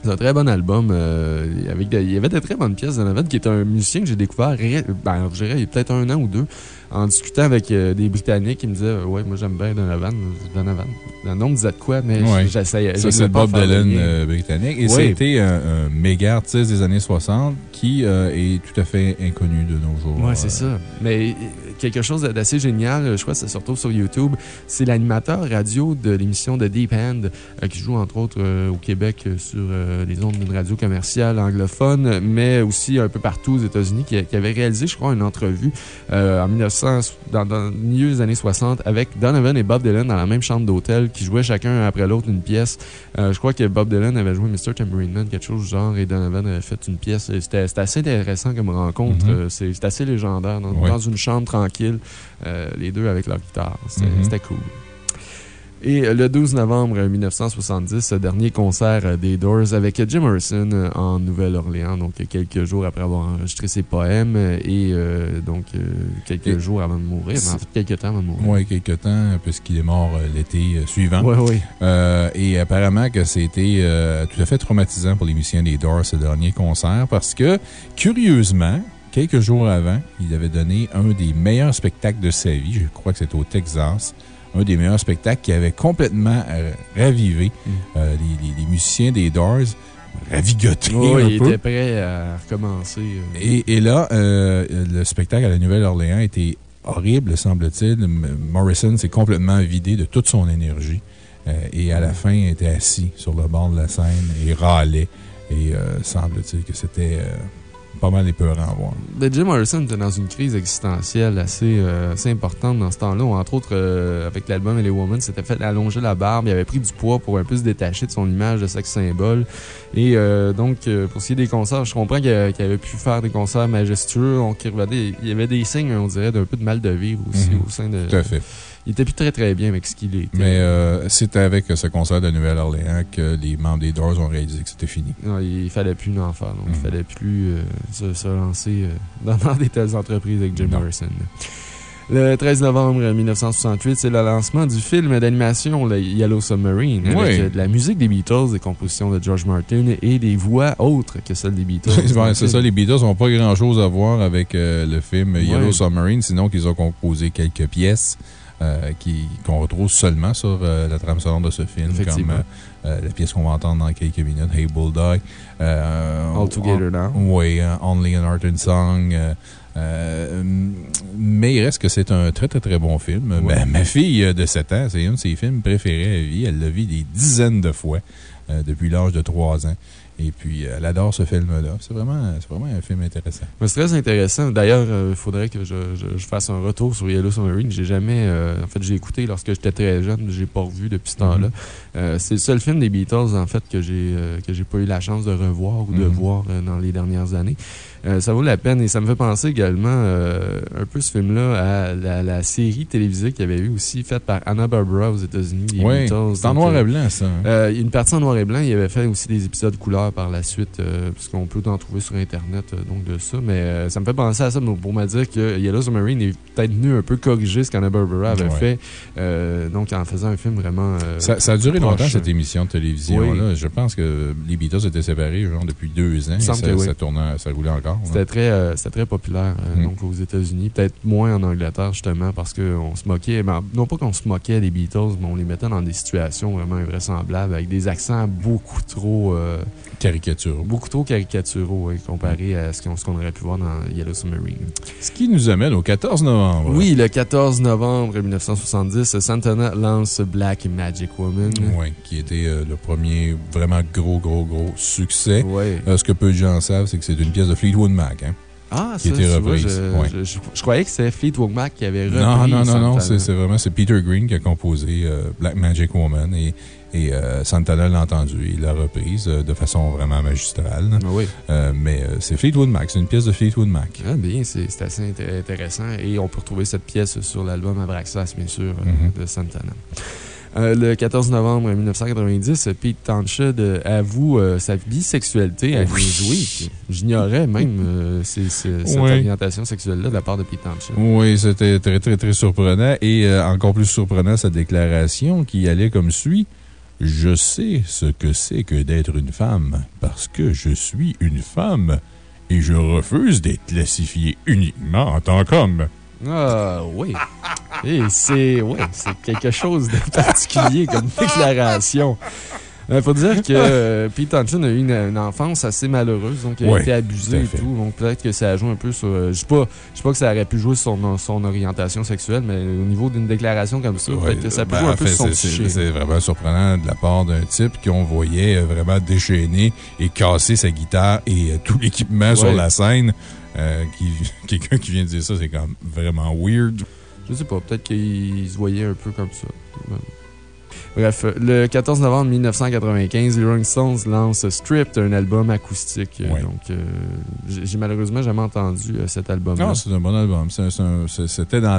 C'est un très bon album. euh, avec de- il y avait de très bonnes pièces. Donovan, qui est un musicien que j'ai découvert, ben, je dirais, il y a peut-être un an ou deux, en discutant avec euh, des Britanniques. Ils me disaient, ouais, moi j'aime bien Donovan. Donovan. Le nom me disait de quoi, mais Ouais. j'essayais. Ça, c'est Bob Dylan euh, britannique. Et Oui. c'était un, un méga artiste des années 60 qui est tout à fait inconnu de nos jours. Ouais, c'est ça. Mais quelque chose d'assez génial, je crois que ça se retrouve sur YouTube, c'est l'animateur radio de l'émission de Deep End, euh, qui joue entre autres euh, au Québec euh, sur euh, les ondes d'une radio commerciale anglophone, mais aussi un peu partout aux États-Unis, qui, qui avait réalisé, je crois, une entrevue euh, en 1900, dans, dans le milieu des années 60 avec Donovan et Bob Dylan dans la même chambre d'hôtel, qui jouaient chacun après l'autre une pièce. Euh, je crois que Bob Dylan avait joué Mr. Tambourine Man, quelque chose du genre, et Donovan avait fait une pièce. C'était assez intéressant comme rencontre. Mhm. Euh, C'est assez légendaire. Dans, dans une chambre tranquille, euh, les deux avec leur guitare. C'était Mhm. c'était cool. Et le 12 novembre 1970, ce dernier concert des Doors avec Jim Morrison en Nouvelle-Orléans, donc quelques jours après avoir enregistré ses poèmes et euh, donc euh, quelques Et- jours avant de mourir, mais en fait quelques temps avant de mourir. Oui, quelques temps, puisqu'il est mort l'été suivant. Oui, oui. Euh, et apparemment que c'était euh, tout à fait traumatisant pour les musiciens des Doors, ce dernier concert, parce que, curieusement, quelques jours avant, il avait donné un des meilleurs spectacles de sa vie. Je crois que c'était au Texas. Un des meilleurs spectacles qui avait complètement euh, ravivé Mm. euh, les, les- les musiciens des Doors, ravigotés Oui, un il peu. était prêt à recommencer. euh. Et, et là, euh, le spectacle à la Nouvelle-Orléans était horrible, semble-t-il. Morrison s'est complètement vidé de toute son énergie. et à la fin, il était assis sur le bord de la scène et râlait. Et semble-t-il que c'était pas mal épeurant à voir. Ben, Jim Morrison était dans une crise existentielle assez, euh, assez importante dans ce temps-là. Entre autres, euh, avec l'album Les Woman, s'était fait allonger la barbe. Il avait pris du poids pour un peu se détacher de son image de sexe symbole. Et euh, donc, pour ce qui est des concerts, je comprends qu'il avait pu faire des concerts majestueux. Revenait- il y avait des signes, on dirait, d'un peu de mal de vivre aussi Mhm. au sein de. Tout à fait. Il était plus très très bien avec ce qu'il était. Mais euh, c'est avec ce concert de Nouvelle-Orléans que les membres des Doors ont réalisé que c'était fini. Non, il fallait plus en faire. Donc, Mhm. il fallait plus euh, se, se lancer euh, dans, des telles entreprises avec Jim Non. Morrison. Le 13 novembre 1968, c'est le lancement du film d'animation Yellow Submarine, avec Oui. euh, de la musique des Beatles, des compositions de George Martin et des voix autres que celles des Beatles. C'est ça, les Beatles n'ont pas grand-chose à voir avec euh, le film Yellow. Submarine, sinon qu'ils ont composé quelques pièces euh, qui- qu'on retrouve seulement sur euh, la trame sonore de ce film, comme euh, euh, la pièce qu'on va entendre dans quelques minutes, Hey Bulldog. euh, All Together Now. Oui, Only an Art and Song. euh, Euh, mais il reste que c'est un très, très, très bon film. Ma, ma fille de 7 ans, c'est un de ses films préférés à vie. Elle l'a vu des dizaines de fois euh, depuis l'âge de 3 ans. Et puis, elle adore ce film-là. C'est vraiment, vraiment un film intéressant. C'est très intéressant. D'ailleurs, euh, il faudrait que je, je- je fasse un retour sur Yellow Submarine. J'ai jamais. euh, en fait, j'ai écouté lorsque j'étais très jeune. J'ai pas revu depuis ce temps-là. Mhm. Euh, c'est le seul film des Beatles, en fait, que j'ai euh, que j'ai pas eu la chance de revoir ou de Mhm. voir euh, dans les dernières années. Euh, ça vaut la peine et ça me fait penser également euh, un peu ce film-là à la, la série télévisée qu'il y avait eu aussi, faite par Anna Barbara aux États-Unis. Oui, c'est en noir euh, et blanc, ça. hein. euh, y une partie en noir et blanc. Il avait fait aussi des épisodes couleur par la suite, puisqu'on peut en trouver sur Internet, donc de ça. Mais ça me fait penser à ça pour me dire que Yellow Submarine est peut-être venu un peu corriger ce qu'Anna Barbara avait Ouais. fait, donc en faisant un film vraiment. Ça, ça a duré proche. longtemps, cette émission de télévision-là. Oui. Je pense que les Beatles étaient séparés genre, depuis deux ans. Il et semble ça, que oui. ça tournait, ça roulait encore. C'était très, euh, c'était très populaire euh, Mm. donc aux États-Unis, peut-être moins en Angleterre justement parce qu'on se moquait, ben, non pas qu'on se moquait des Beatles, mais on les mettait dans des situations vraiment invraisemblables avec des accents beaucoup trop, euh, Caricature. beaucoup trop caricaturaux comparé à ce qu'on qu'on aurait pu voir dans Yellow Submarine. Ce qui nous amène au 14 novembre. Oui, le 14 novembre 1970, Santana lance Black Magic Woman. Oui, qui était euh, le premier vraiment gros, gros, gros succès. Ouais. Ce que peu de gens savent, c'est que c'est une pièce de Fleetwood Mac. Hein? Ah, qui ça, était vois, je, ouais. je- je- je croyais que c'était Fleetwood Mac qui avait repris Non, non, non, non, c'est c'est vraiment c'est Peter Green qui a composé euh, Black Magic Woman et, et euh, Santana l'a entendu. Il l'a reprise euh, de façon vraiment magistrale. Ah oui. Mais c'est Fleetwood Mac, c'est une pièce de Fleetwood Mac. Ah, bien, c'est c'est assez inté- intéressant. Et on peut retrouver cette pièce sur l'album Abraxas, bien sûr, Mhm. de Santana. Euh, le 14 novembre 1990, Pete Townshend euh, avoue euh, sa bisexualité à Oui. J'ignorais même euh, ces- ces- cette orientation sexuelle-là de la part de Pete Townshend. Oui, c'était très, très, très surprenant. Et encore plus surprenant, sa déclaration qui allait comme suit. Je sais ce que c'est que d'être une femme parce que je suis une femme et je refuse d'être classifié uniquement en tant qu'homme. Ah, oui. Et c'est ouais, c'est quelque chose de particulier comme déclaration. Il faut dire que euh, Pete a eu une, une enfance assez malheureuse, donc il a Ouais, été abusé et tout. Donc peut-être que ça a joué un peu sur. euh, je sais pas, je sais pas que ça aurait pu jouer sur son, son orientation sexuelle, mais au niveau d'une déclaration comme ça, Ouais, peut-être que ça peut ben, jouer un peu fait, sur son c'est- psyché. C'est c'est vraiment surprenant de la part d'un type qu'on voyait euh, vraiment déchaîner et casser sa guitare et euh, tout l'équipement sur la scène. Euh, Quelqu'un qui vient de dire ça, c'est quand même vraiment weird. Je sais pas, peut-être qu'il se voyait un peu comme ça. Bref, le 14 novembre 1995, les Rolling Stones lancent Stripped, un album acoustique. Donc, euh, j'ai malheureusement jamais entendu euh, cet album-là. Non, c'est un bon album. C'était dans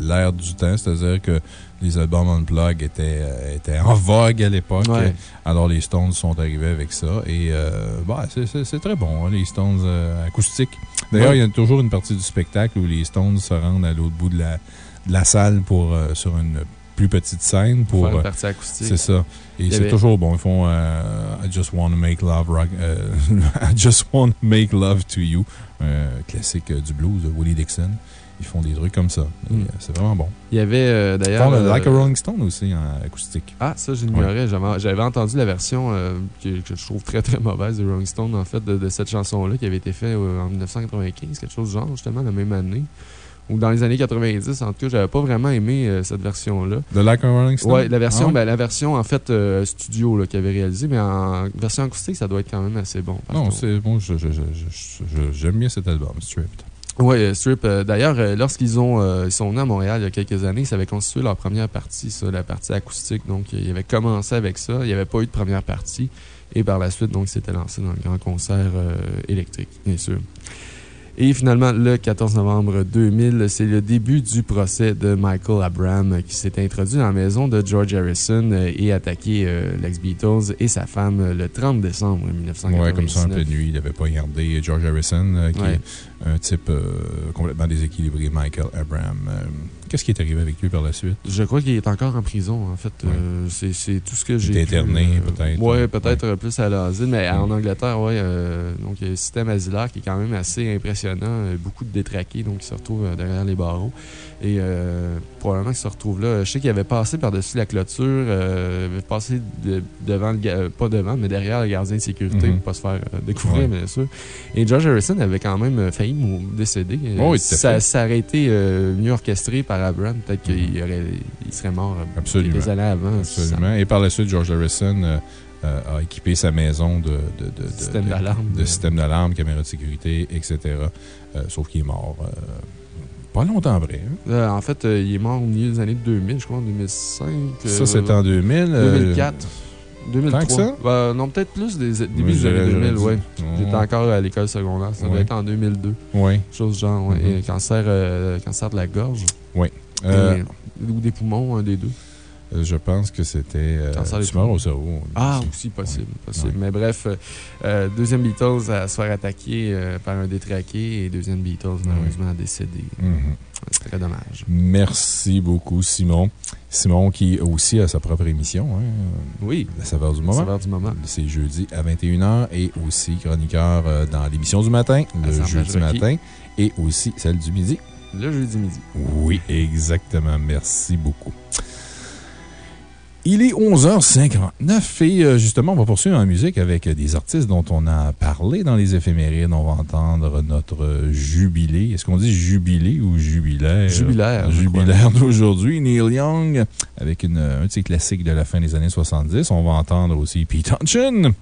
l'ère du temps, c'est-à-dire que les albums Unplug étaient, euh, étaient en vogue à l'époque. Ouais. Alors les Stones sont arrivés avec ça et euh, bah, c'est- très bon, hein, les Stones euh, acoustiques. D'ailleurs, Ouais. il y a toujours une partie du spectacle où les Stones se rendent à l'autre bout de la, de la salle pour, euh, sur une plus petite scène pour. Faire une euh, partie acoustique. c'est ça. Et c'est toujours bon. Ils font euh, I just want to make love rock. euh, I just want to make love to you. Un classique du blues de Willie Dixon. Ils font des trucs comme ça. Mm. C'est vraiment bon. Il y avait euh, Ils d'ailleurs. euh, Like a Rolling Stone aussi en acoustique. Ah, ça, j'ignorais. J'avais- J'avais entendu la version euh, que, que je trouve très très mauvaise de Rolling Stone, en fait, de, de cette chanson-là qui avait été faite en 1995, quelque chose du genre, justement, la même année. Ou dans les années 90, en tout cas, j'avais pas vraiment aimé euh, cette version-là. The Like a Rolling Stone? Ouais, la version, Ah ouais? ben, la version en fait euh, studio qu'il avait réalisé, mais en version acoustique, ça doit être quand même assez bon. Non, c'est bon. J'aime bien cet album, Stripped. Euh, Strip. euh, D'ailleurs, euh, lorsqu'ils ont euh, ils sont venus à Montréal il y a quelques années, ça avait constitué leur première partie, ça, la partie acoustique. Donc, ils avaient commencé avec ça. Il n'y avait pas eu de première partie. Et par la suite, donc, ils s'étaient lancés dans le grand concert électrique, bien sûr. Et finalement, le 14 novembre 2000, c'est le début du procès de Michael Abraham euh, qui s'est introduit dans la maison de George Harrison euh, et attaqué euh, l'ex-Beatles et sa femme euh, le 30 décembre 1999. Ouais, comme ça, en pleine nuit. Il n'avait pas regardé George Harrison, euh, qui Ouais. est un type euh, complètement déséquilibré, Michael Abraham, euh, Qu'est-ce qui est arrivé avec lui par la suite? Je crois qu'il est encore en prison, en fait. Euh, c'est tout ce que j'ai. Est interné, peut-être. Oui, peut-être plus à l'asile, mais en Angleterre, oui. donc, il y a un système asilaire qui est quand même assez impressionnant. Beaucoup de détraqués, donc, qui se retrouvent derrière les barreaux. Et probablement qu'il se retrouve là. Je sais qu'il avait passé par-dessus la clôture, euh, avait passé devant le pas devant, mais derrière le gardien de sécurité Mhm. pour pas se faire euh, découvrir, bien sûr. Et George Harrison avait quand même euh, failli décéder. Euh, Oh ça, ça aurait été euh, mieux orchestré par Abraham, peut-être qu'il il serait mort euh, Absolument. des années avant. Absolument. Et par la suite, George Harrison euh, euh, a équipé sa maison de, de, Système d'alarme. de système d'alarme, caméra de sécurité, etc. Euh, sauf qu'il est mort euh, pas longtemps après. hein. Euh, en fait, euh, il est mort au milieu des années 2000, je crois, en 2005. Ça, euh, c'était en 2000. euh, 2004. 2003. Tant que ça? Ben, non, peut-être plus des début des années j'aurais- 2000, j'aurais oui. J'étais encore à l'école secondaire. Ça doit être en 2002. Oui. Chose genre, ouais. Et cancer, euh, cancer de la gorge. Oui. Euh, ou des poumons, un des deux. Euh, Je pense que c'était euh, tumeur au cerveau. Ah, aussi possible. possible. Ouais. Mais bref, euh, deuxième Beatles à se faire attaquer euh, par un détraqué et deuxième Beatles, malheureusement, à décéder. Mhm. C'est très dommage. Merci beaucoup, Simon. Simon qui aussi a sa propre émission, hein, Oui. La saveur du moment. Saveur du moment. C'est jeudi à 21h et aussi chroniqueur euh, dans l'émission du matin, le jeudi matin, et aussi celle du midi. Le jeudi midi. Oui, exactement. Merci beaucoup. Il est 11h59 et euh, justement, on va poursuivre en musique avec euh, des artistes dont on a parlé dans les éphémérides. On va entendre notre euh, jubilé. Est-ce qu'on dit jubilé ou jubilaire? Jubilaire, Jubilaire d'aujourd'hui. Neil Young avec une, un de ses classiques de la fin des années 70. On va entendre aussi Pete Townshend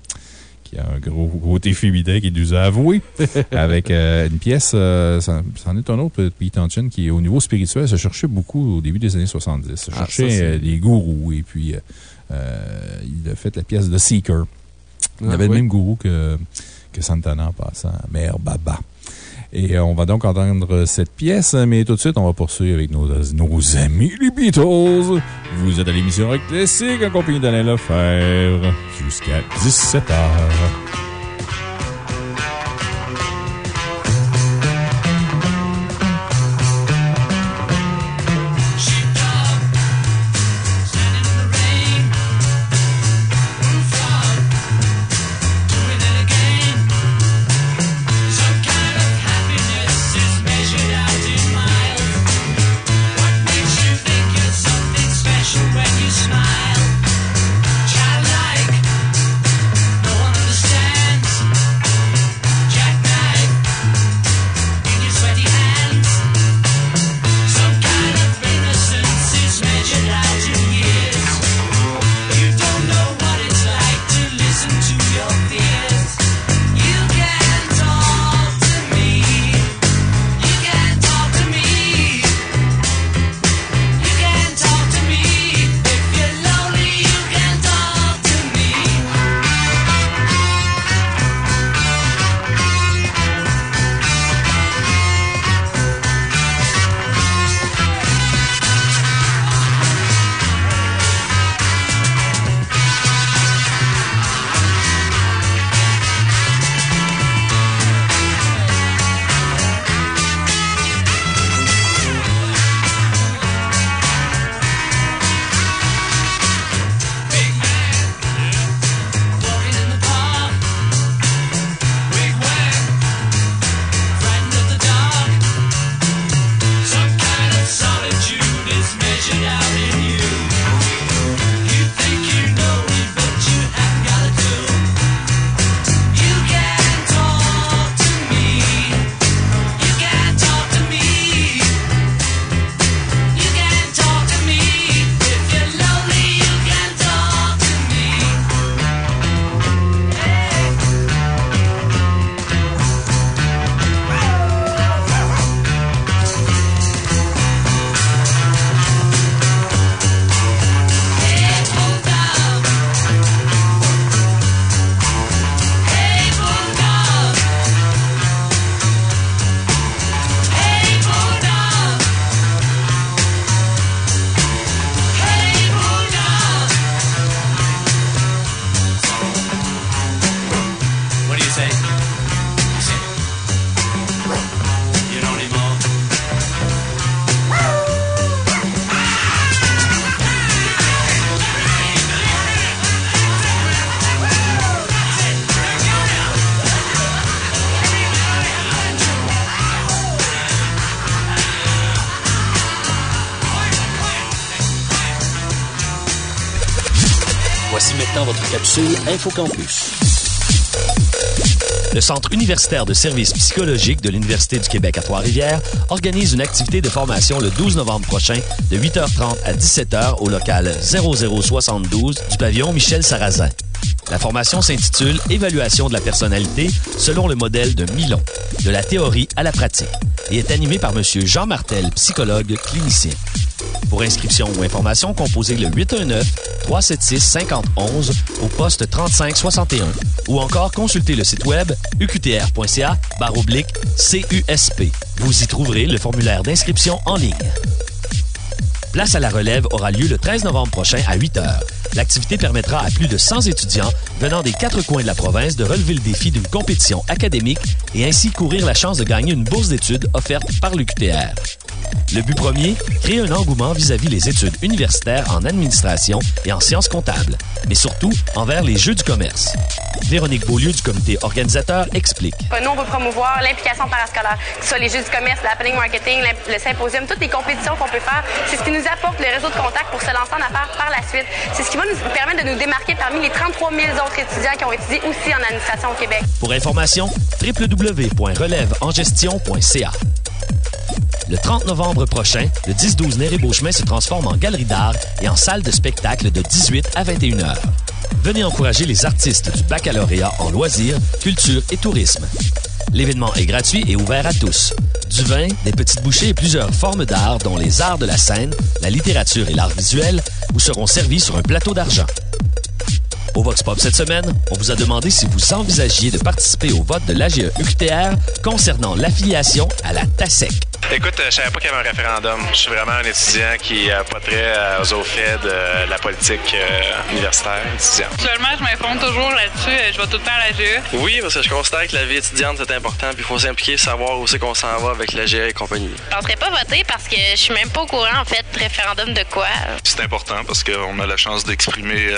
qui a un gros côté féminin qui est dû avouer, avec euh, une pièce, euh, c'en est un autre, Pete Townshend, qui au niveau spirituel se cherchait beaucoup au début des années 70. Se Ah, cherchait euh, des gourous et puis il a fait la pièce de Seeker. Il Ah, avait le même gourou que, que Santana en passant, Mère Baba. Et euh, on va donc entendre cette pièce, mais tout de suite, on va poursuivre avec nos, nos amis les Beatles. Vous êtes à l'émission Rock Classique en compagnie d'Alain Lefebvre jusqu'à 17h. Le Centre universitaire de services psychologiques de l'Université du Québec à Trois-Rivières organise une activité de formation le 12 novembre prochain de 8h30 à 17h au local 0072 du pavillon Michel Sarrazin. La formation s'intitule Évaluation de la personnalité selon le modèle de Milon, de la théorie à la pratique, et est animée par M. Jean Martel, psychologue clinicien. Pour inscription ou information, composez le 819-376-5011 au poste 3561 ou encore consultez le site web uqtr.ca CUSP. Vous y trouverez le formulaire d'inscription en ligne. Place à la relève aura lieu le 13 novembre prochain à 8 heures. L'activité permettra à plus de 100 étudiants venant des quatre coins de la province de relever le défi d'une compétition académique et ainsi courir la chance de gagner une bourse d'études offerte par l'UQTR. Le but premier, créer un engouement vis-à-vis les études universitaires en administration et en sciences comptables, mais surtout envers les jeux du commerce. Véronique Beaulieu du comité organisateur explique. Nous, on veut promouvoir l'implication parascolaire, que ce soit les jeux du commerce, l'happening marketing, le symposium, toutes les compétitions qu'on peut faire. C'est ce qui nous apporte le réseau de contacts pour se lancer en affaires par la suite. C'est ce qui va nous permettre de nous démarquer parmi les 33 000 autres étudiants qui ont étudié aussi en administration au Québec. Pour information, www.relèveengestion.ca. Le 30 novembre prochain, le 10-12 Néré Beauchemin se transforme en galerie d'art et en salle de spectacle de 18 à 21 heures. Venez encourager les artistes du baccalauréat en loisirs, culture et tourisme. L'événement est gratuit et ouvert à tous. Du vin, des petites bouchées et plusieurs formes d'art, dont les arts de la scène, la littérature et l'art visuel, vous seront servis sur un plateau d'argent. Au Vox Pop cette semaine, on vous a demandé si vous envisagiez de participer au vote de l'AGE UQTR concernant l'affiliation à la TASEC. Écoute, euh, je savais pas qu'il y avait un référendum. Je suis vraiment un étudiant qui n'est pas très euh, aux fait de la politique euh, universitaire étudiante. Actuellement, je m'informe toujours là-dessus. Je vais tout le temps à l'AGE. Oui, parce que je constate que la vie étudiante, c'est important. Puis il faut s'impliquer, savoir où c'est qu'on s'en va avec l'AGE et compagnie. Je ne pas voter parce que je suis même pas au courant, en fait, référendum de quoi. C'est important parce qu'on a la chance d'exprimer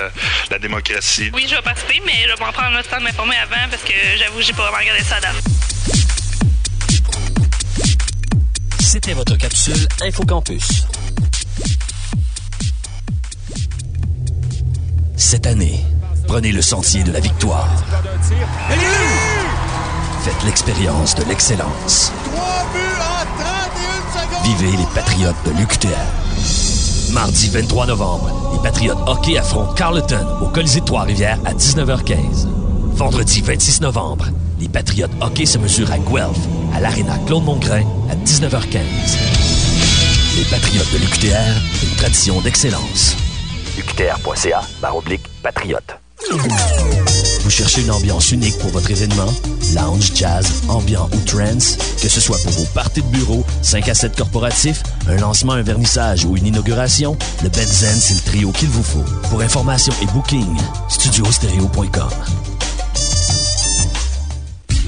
la démocratie. Oui, je vais participer, mais je vais m'en prendre le temps de m'informer avant parce que j'avoue, j'ai pas vraiment regardé ça date. C'était votre capsule InfoCampus. Cette année, prenez le sentier de la victoire. Faites l'expérience de l'excellence. Vivez les Patriotes de l'UQTR. Mardi 23 novembre, les Patriotes hockey affrontent Carleton au Colisée de Trois-Rivières à 19h15. Vendredi 26 novembre, les Patriotes hockey se mesurent à Guelph, à l'Arena Claude-Mongrain, à 19h15. Les Patriotes de l'UQTR, une tradition d'excellence. UQTR.ca, oblique patriote. Vous cherchez une ambiance unique pour votre événement? Lounge, jazz, ambiant ou trance? Que ce soit pour vos parties de bureau, 5 à 7 corporatifs, un lancement, un vernissage ou une inauguration, le Benzen, c'est le trio qu'il vous faut. Pour information et booking, studiostereo.com.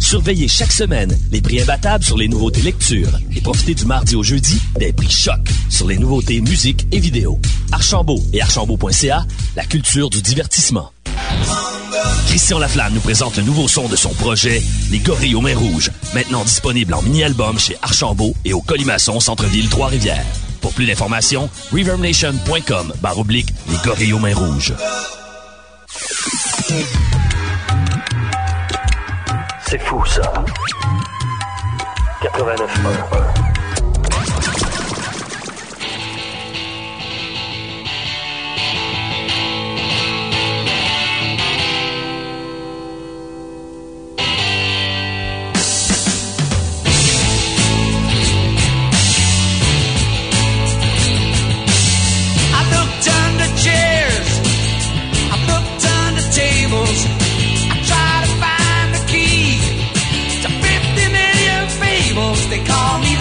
Surveillez chaque semaine les prix imbattables sur les nouveautés lecture et profitez du mardi au jeudi des prix choc sur les nouveautés musique et vidéo. Archambault et archambault.ca, la culture du divertissement. Christian Laflamme nous présente le nouveau son de son projet, Les Gorilles aux Mains Rouges, maintenant disponible en mini-album chez Archambault et au Colimaçon Centre-Ville Trois-Rivières. Pour plus d'informations, reverbnation.com barre oblique Les Gorilles aux Mains Rouges. C'est fou ça. 89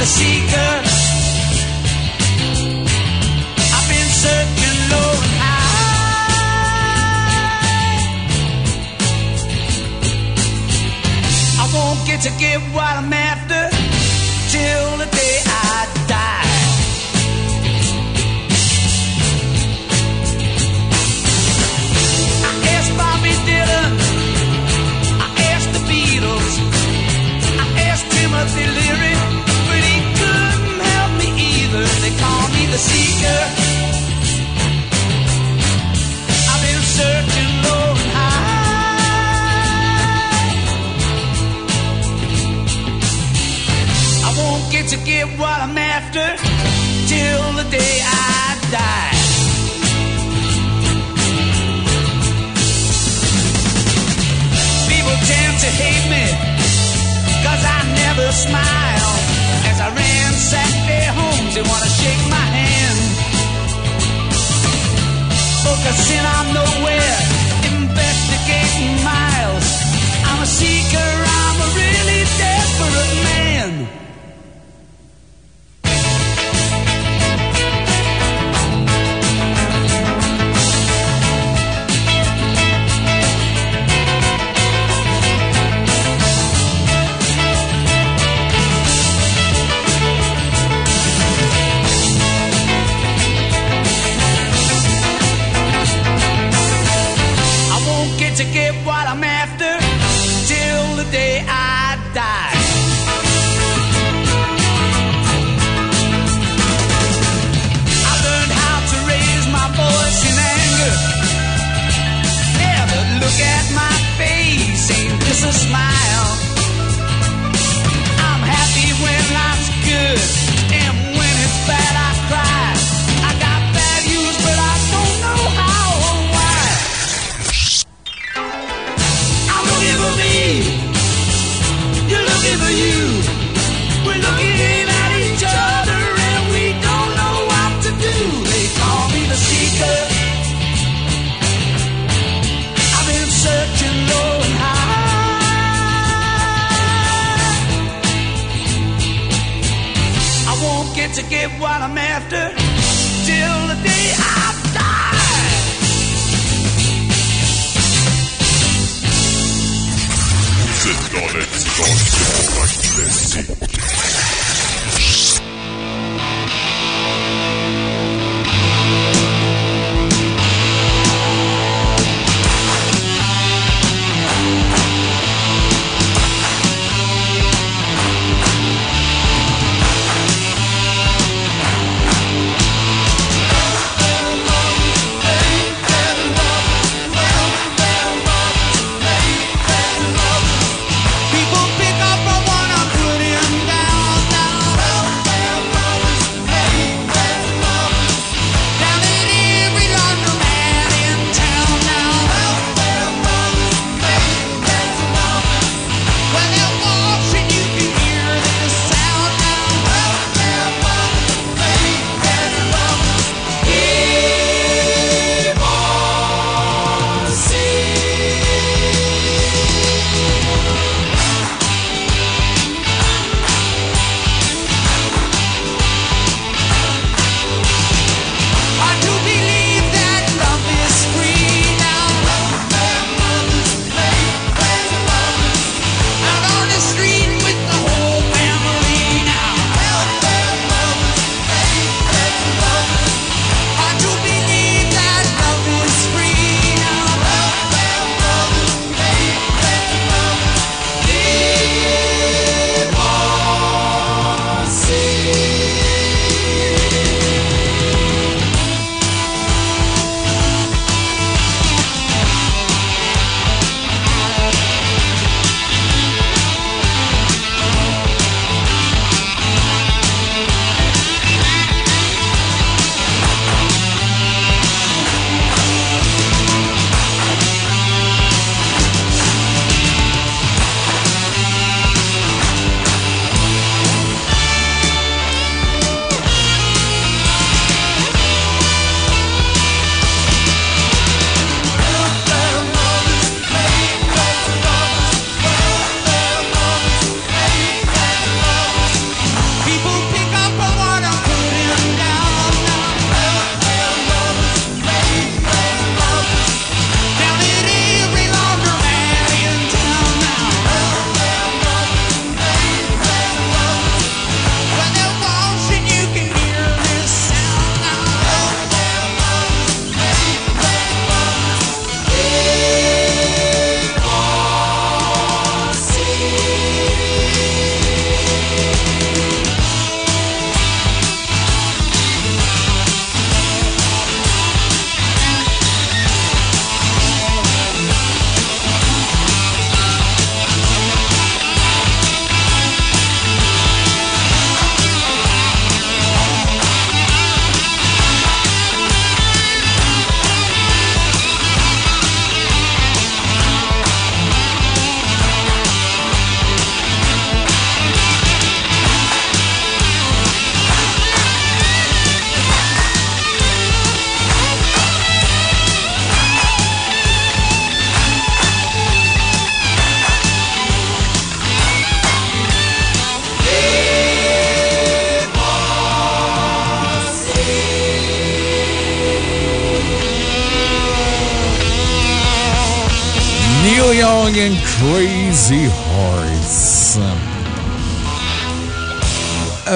seeker. I've been searching low and high. I won't get to get what I'm after till the day I die. I asked Bobby Dylan. I asked the Beatles. I asked Timothy Leary. seeker. I've been searching low and high. I won't get to get what I'm after till the day I die. People tend to hate I never smile. As I ransack their homes, they wanna Nowhere, investigating miles. I'm a seeker, I'm a really desperate man. Get to get what I'm after till the day I die. Vous êtes dans la dimension rock classique.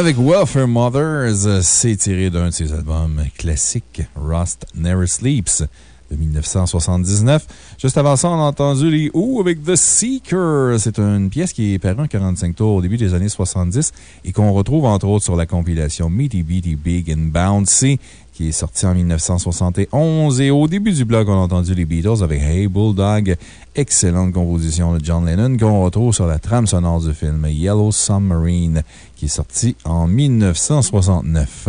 Avec Welfare Mothers, c'est tiré d'un de ses albums classiques, Rust Never Sleeps de 1979. Juste avant ça, on a entendu les Who avec The Seeker. C'est une pièce qui est parue en 45 tours au début des années 70 et qu'on retrouve entre autres sur la compilation Meaty Beaty Big and Bouncy qui est sorti en 1971. Et au début du blog, on a entendu les Beatles avec Hey Bulldog, excellente composition de John Lennon qu'on retrouve sur la trame sonore du film Yellow Submarine qui est sorti en 1969.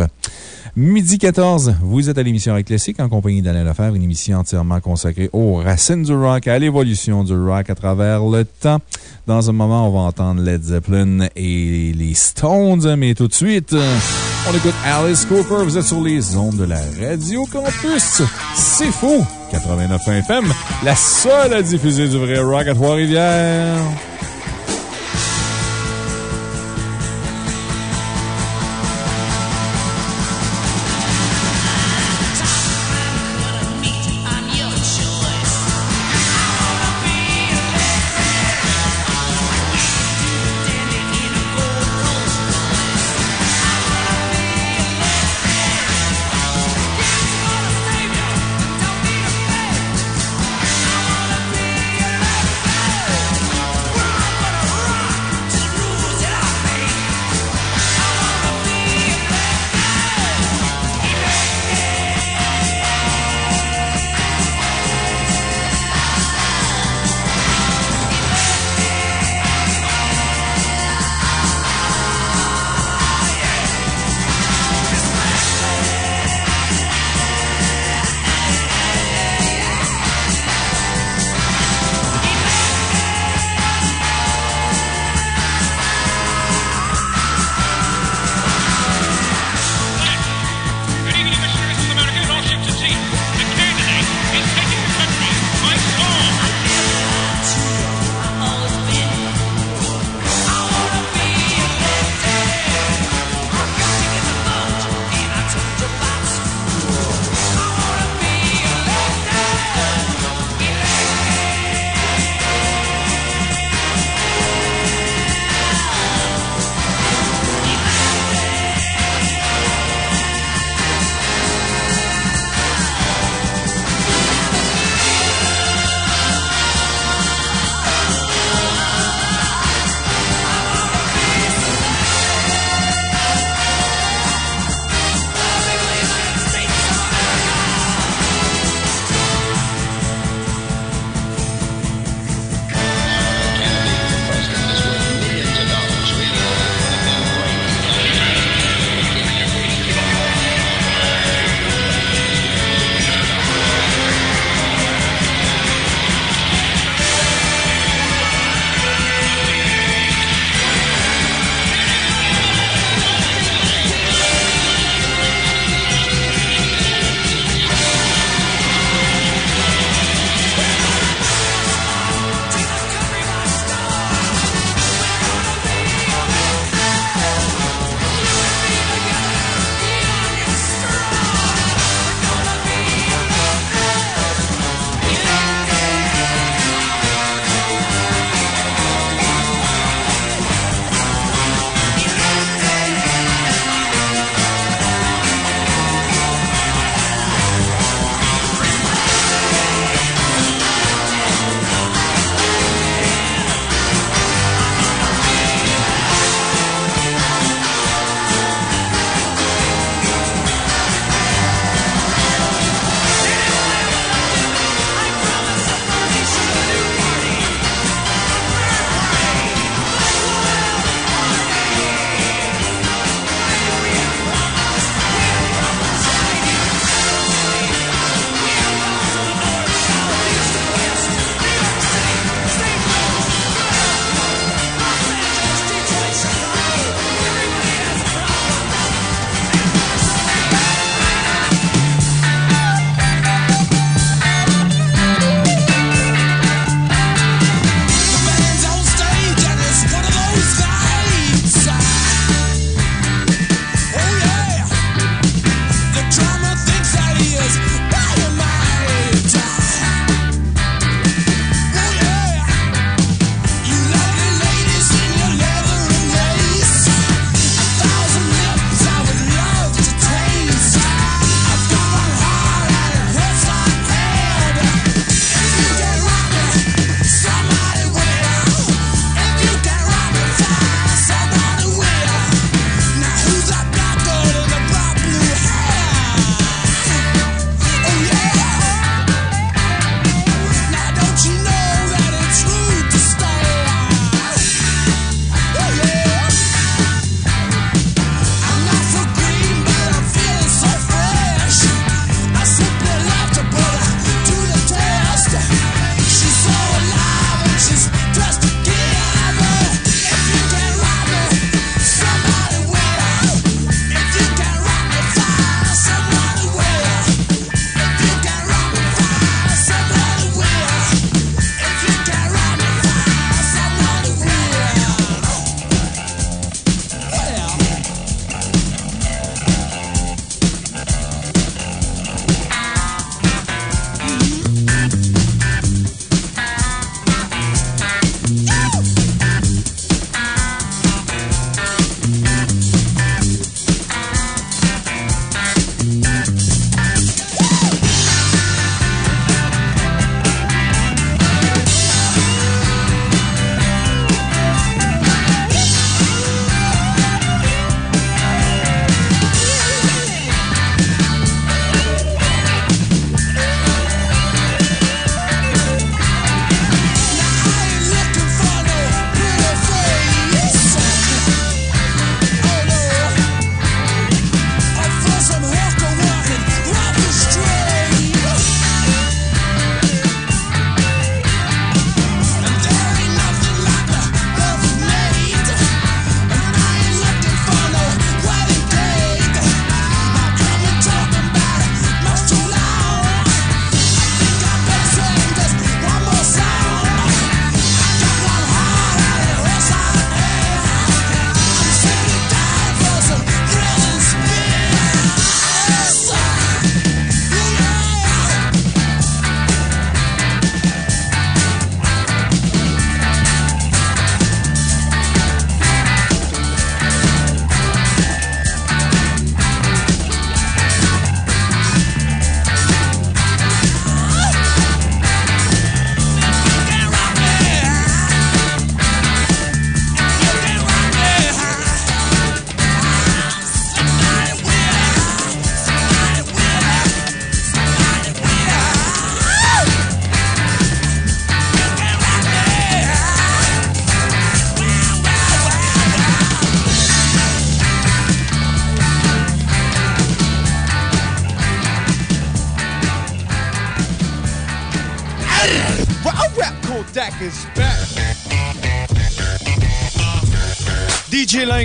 Midi 14, vous êtes à l'émission Rock Classique en compagnie d'Alain Lefebvre, une émission entièrement consacrée aux racines du rock, à l'évolution du rock à travers le temps. Dans un moment, on va entendre Led Zeppelin et les Stones, mais tout de suite, on écoute Alice Cooper. Vous êtes sur les ondes de la Radio Campus. C'est fou! 89 FM, la seule à diffuser du vrai rock à Trois-Rivières.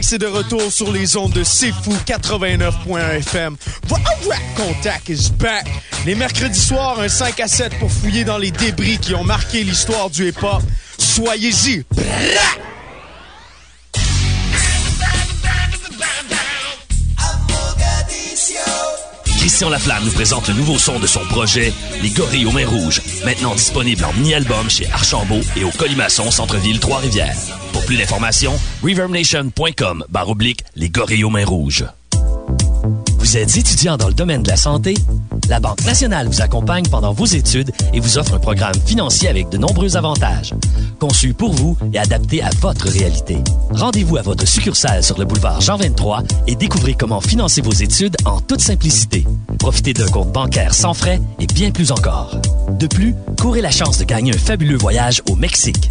c'est de retour sur les ondes de C'est Fou 89.1 FM. Rap Contact is back. Les mercredis soirs, un 5 à 7 pour fouiller dans les débris qui ont marqué l'histoire du hip-hop. Soyez-y. Christian Laflamme nous présente le nouveau son de son projet, Les Gorilles aux Mains Rouges, maintenant disponible en mini-album chez Archambault et au Colimaçon Centre-Ville Trois-Rivières. Plus d'informations, reverbnation.com barre oblique Les Gorilles aux Mains Rouges. Vous êtes étudiant dans le domaine de la santé? La Banque nationale vous accompagne pendant vos études et vous offre un programme financier avec de nombreux avantages. Conçu pour vous et adapté à votre réalité. Rendez-vous à votre succursale sur le boulevard Jean 23 et découvrez comment financer vos études en toute simplicité. Profitez d'un compte bancaire sans frais et bien plus encore. De plus, courez la chance de gagner un fabuleux voyage au Mexique.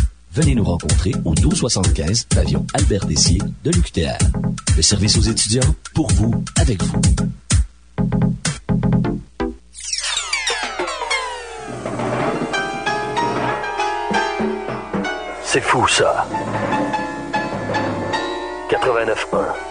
Venez nous rencontrer au 1275 pavillon Albert Dessier de l'UQTR. Le service aux étudiants, pour vous, avec vous. C'est fou ça. 89.1.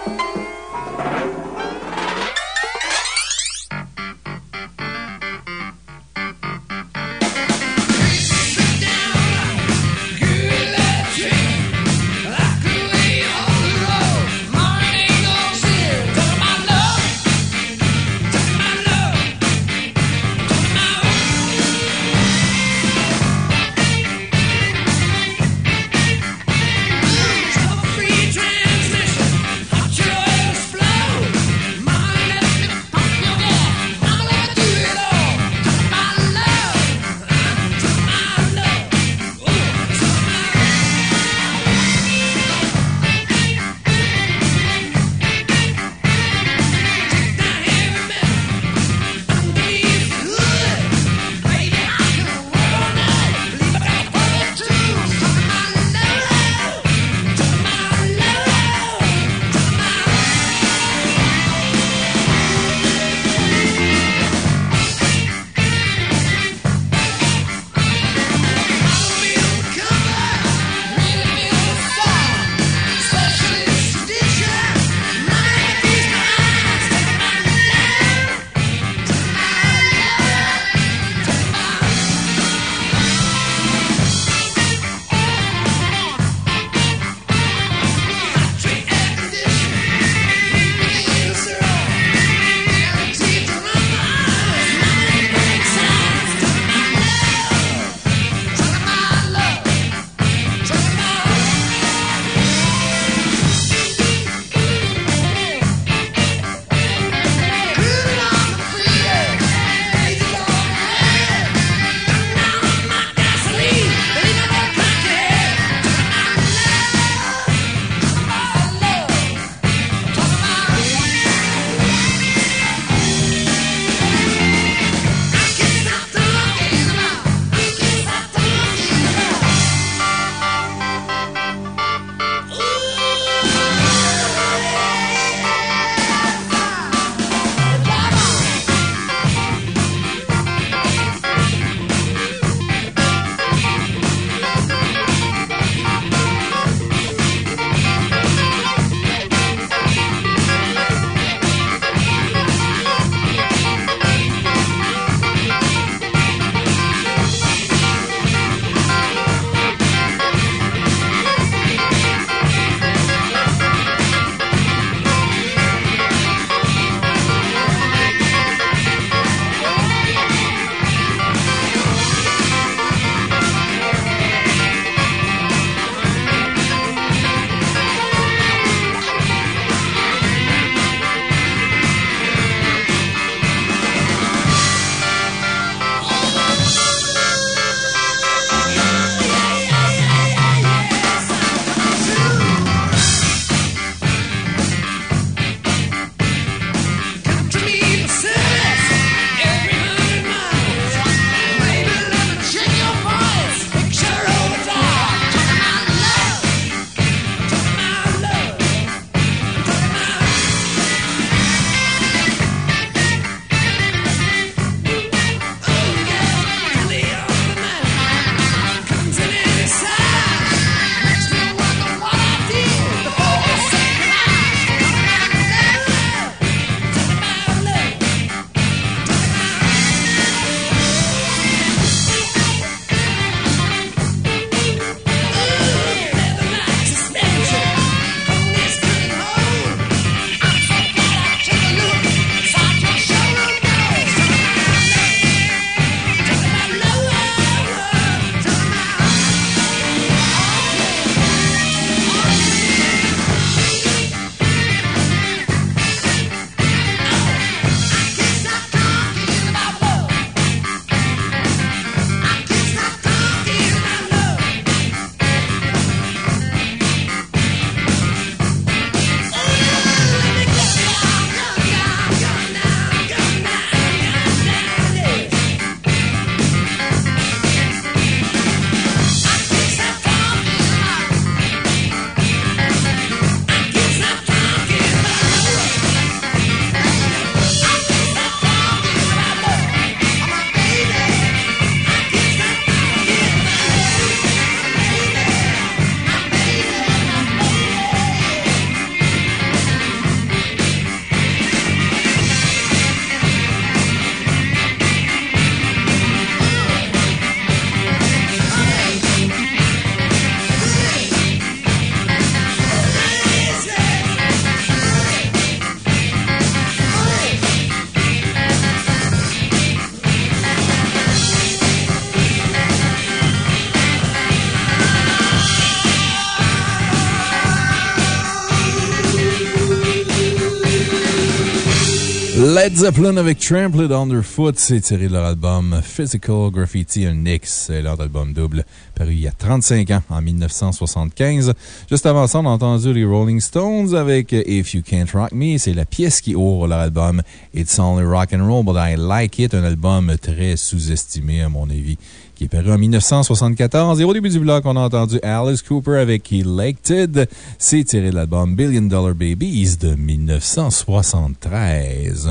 Led Zeppelin avec Trampled Underfoot, c'est tiré de leur album Physical Graffiti c'est leur album double il y a 35 ans, en 1975. Juste avant ça, on a entendu les Rolling Stones avec If You Can't Rock Me, c'est la pièce qui ouvre leur album It's Only Rock and Roll, but I Like It, un album très sous-estimé à mon avis qui est paru en 1974. Et au début du bloc, on a entendu Alice Cooper avec Elected. C'est tiré de l'album Billion Dollar Babies de 1973.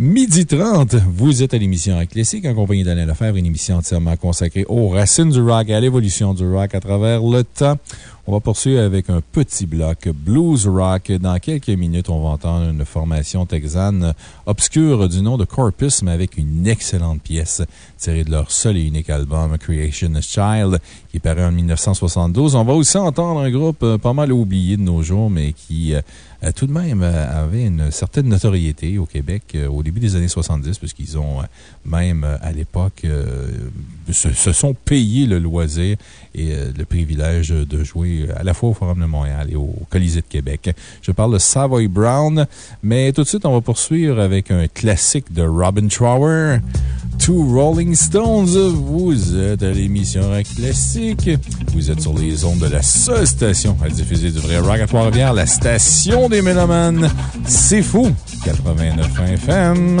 Midi 30, vous êtes à l'émission Rock Classique en compagnie d'Alain Lefebvre, une émission entièrement consacrée aux racines du rock et à l'évolution du rock à travers le temps. On va poursuivre avec un petit bloc blues rock. Dans quelques minutes, on va entendre une formation texane obscure du nom de Corpus, mais avec une excellente pièce tirée de leur seul et unique album Creation Child, qui est paru en 1972. On va aussi entendre un groupe euh, pas mal oublié de nos jours, mais qui euh, euh, tout de même avait une certaine notoriété au Québec au début des années 70, puisqu'ils ont même à l'époque se, sont payés le loisir et le privilège de jouer à la fois au Forum de Montréal et au Colisée de Québec. Je parle de Savoy Brown, mais tout de suite, on va poursuivre avec un classique de Robin Trower. Two Rolling Stones. Vous êtes à l'émission Rock Vous êtes sur les ondes de la seule station à diffuser du vrai rock à Trois-Rivières, la station des Mélomanes. C'est fou! 89 FM.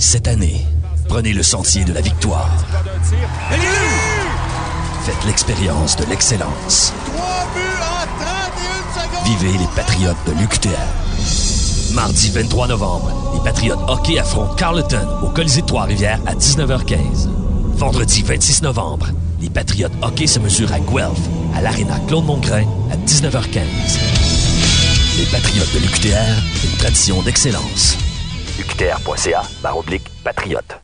Cette année, prenez le sentier de la victoire. Faites l'expérience de l'excellence. Vivez les Patriotes de l'UQTR. Mardi 23 novembre, les Patriotes hockey affrontent Carleton au Colisée de Trois-Rivières à 19h15. Vendredi 26 novembre, les Patriotes hockey se mesurent à Guelph, à l'Arena Claude-Mongrain à 19h15. Les Patriotes de l'UQTR, une tradition d'excellence. UQTR.ca, barre oblique, patriote.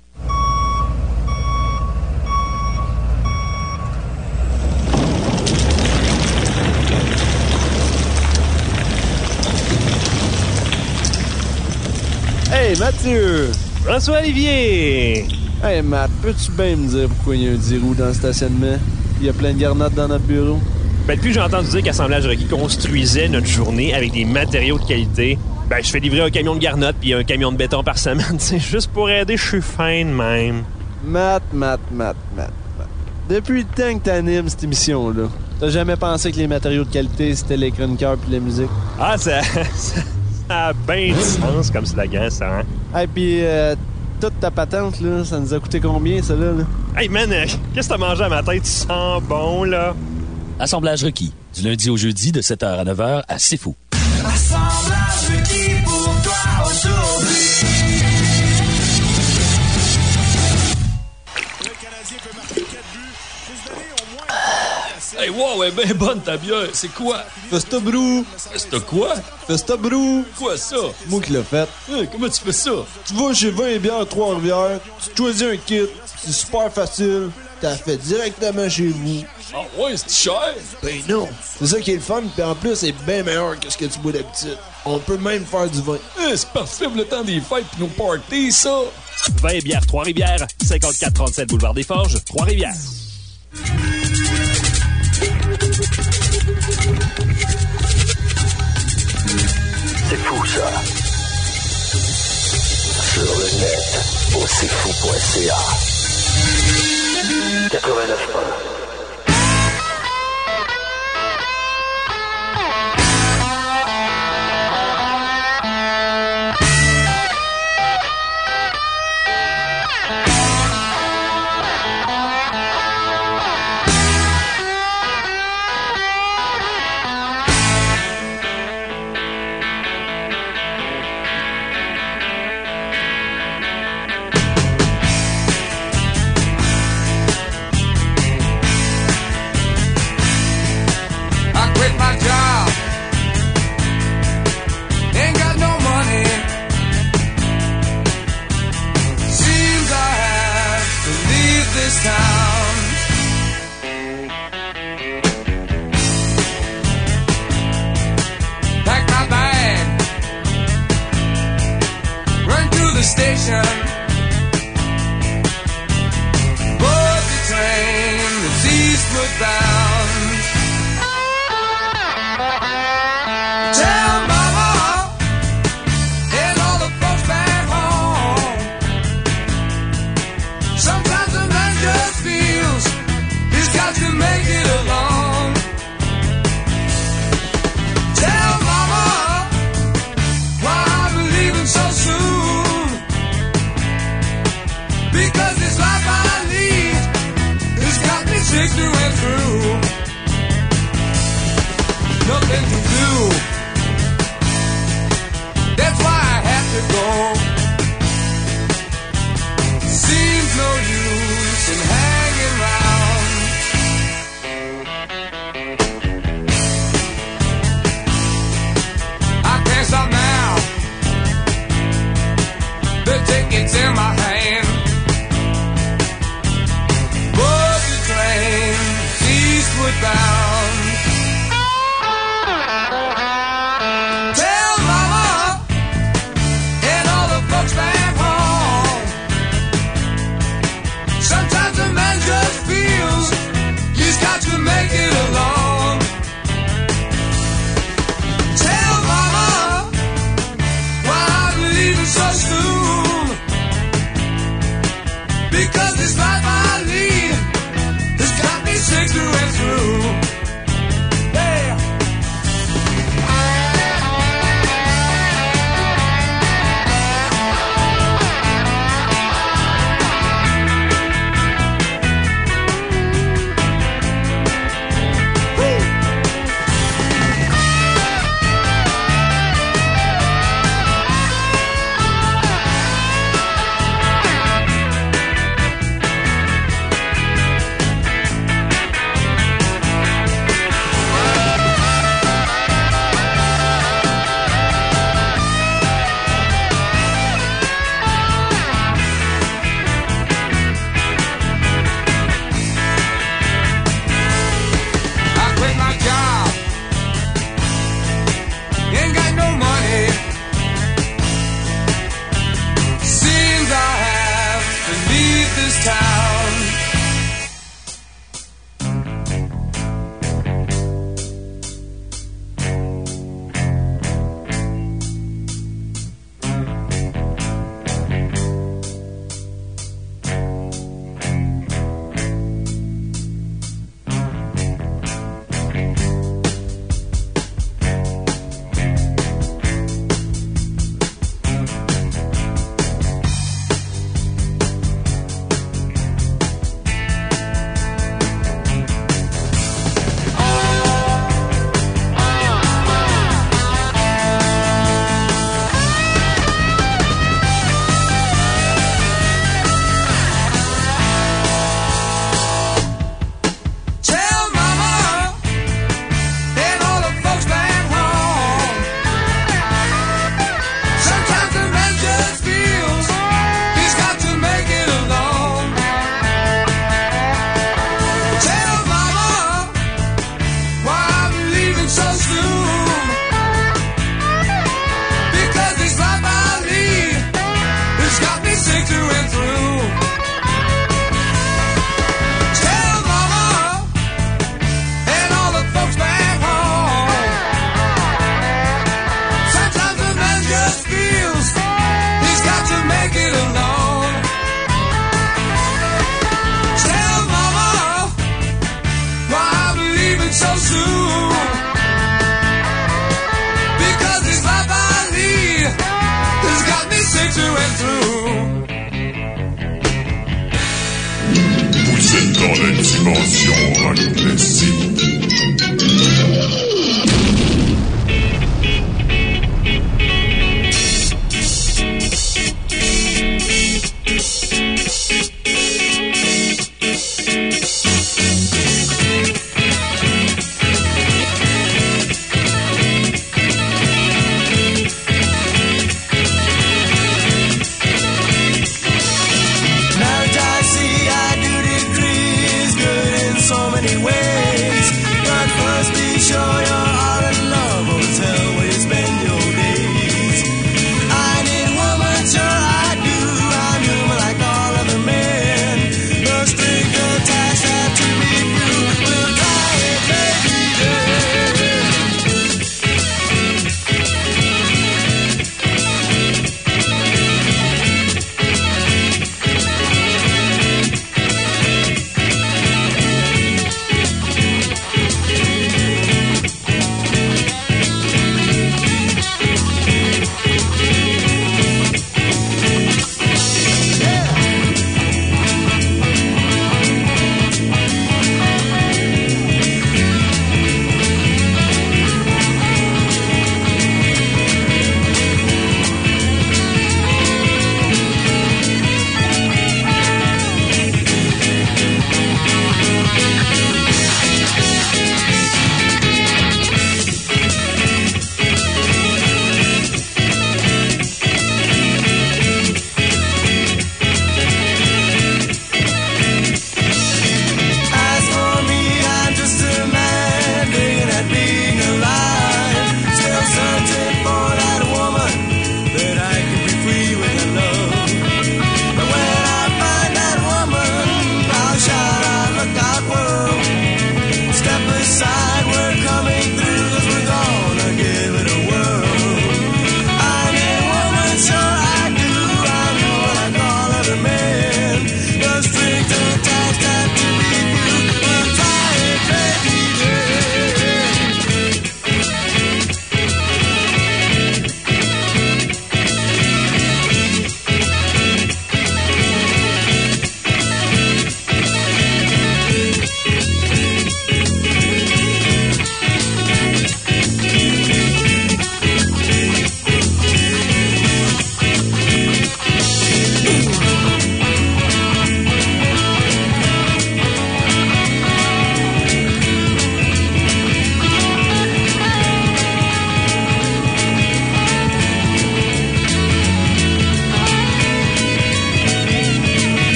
Hey Mathieu! François Olivier! Hey Matt, peux-tu bien me dire pourquoi il y a un 10 roues dans le stationnement? Il y a plein de garnottes dans notre bureau? Ben, depuis que j'ai entendu dire qu'Assemblage Requis construisait notre journée avec des matériaux de qualité, ben, je fais livrer un camion de garnottes puis un camion de béton par semaine. C'est juste pour aider, je suis fin de même. Matt, Matt, Matt, Matt, Matt. Depuis le temps que t'animes cette émission-là, t'as jamais pensé que les matériaux de qualité, c'était les chroniqueurs puis la musique? Ah, ça, ça, a bien du sens comme slogan, ça, hein? Hey, puis euh, toute ta patente, là, ça nous a coûté combien, ça, là? là? Hey, man, euh, qu'est-ce que t'as mangé à ma tête? Tu sens bon, là? Assemblage requis, du lundi au jeudi de 7h à 9h à C'est Fou. Hey, wow, elle est bien bonne ta bière. C'est quoi? Festa Brou. Festa quoi? Festa Brou. Quoi ça? Moi qui l'ai fait. Hey, comment tu fais ça? Tu vas chez Vin et Bière Trois-Rivières, tu choisis un kit, c'est super facile, t'as fait directement chez vous. Ah ouais, c'est cher? Ben non. C'est ça qui est le fun, puis en plus, c'est bien meilleur que ce que tu bois d'habitude. On peut même faire du vin. Hey, c'est parfait pour le temps des fêtes pis nos parties, ça! Vin et bière Trois-Rivières, 5437 Boulevard des Forges, Trois-Rivières. C'est fou ça. Sur le net, au cfou.ca. 89 I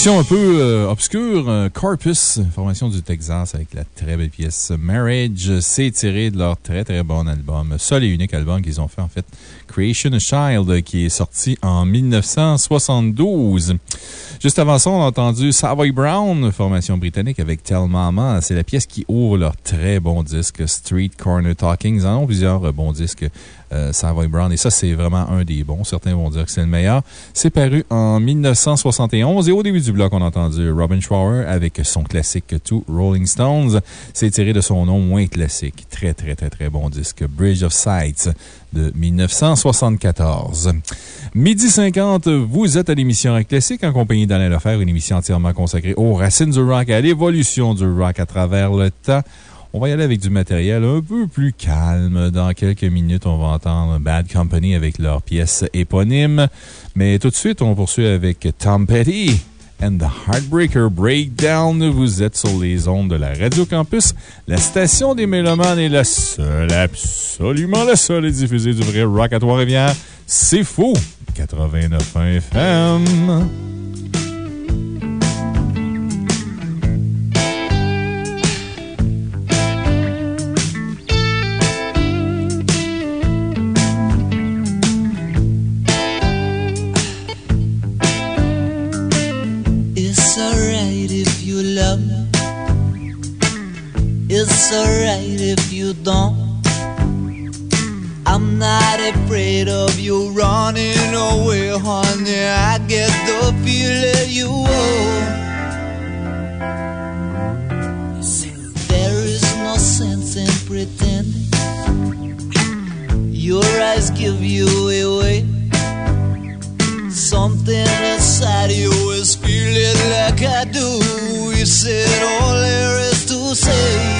Formation un peu euh, obscure, euh, Corpus, formation du Texas avec la très belle pièce Marriage. C'est tiré de leur très très bon album, seul et unique album qu'ils ont fait en fait, Creation Child, qui est sorti en 1972. Juste avant ça, on a entendu Savoy Brown, formation britannique avec Tell Mama. C'est la pièce qui ouvre leur très bon disque Street Corner Talking. Ils en ont plusieurs euh, bons disques euh, Savoy Brown. Et ça, c'est vraiment un des bons. Certains vont dire que c'est le meilleur. C'est paru en 1971. Et au début du bloc, on a entendu Robin Schroer avec son classique Two Rolling Stones. C'est tiré de son nom moins classique. Très, très, très, très bon disque. Bridge of Sights de 1974. Midi 50, vous êtes à l'émission Rock Classique en compagnie d'Alain Lefer, une émission entièrement consacrée aux racines du rock et à l'évolution du rock à travers le temps. On va y aller avec du matériel un peu plus calme. Dans quelques minutes, on va entendre Bad Company avec leur pièce éponyme. Mais tout de suite, on poursuit avec Tom Petty and the Heartbreaker Breakdown. Vous êtes sur les ondes de la Radio Campus. La station des Mélomanes est la seule, absolument la seule à diffuser du vrai rock à Trois-Rivières. C'est faux! 89 FM. Love. It's alright if you don't. I'm not afraid of you running away, honey. I get the feeling you owe. There is no sense in pretending. Your eyes give you away. Something inside you is feeling like I do. You said all there is to say.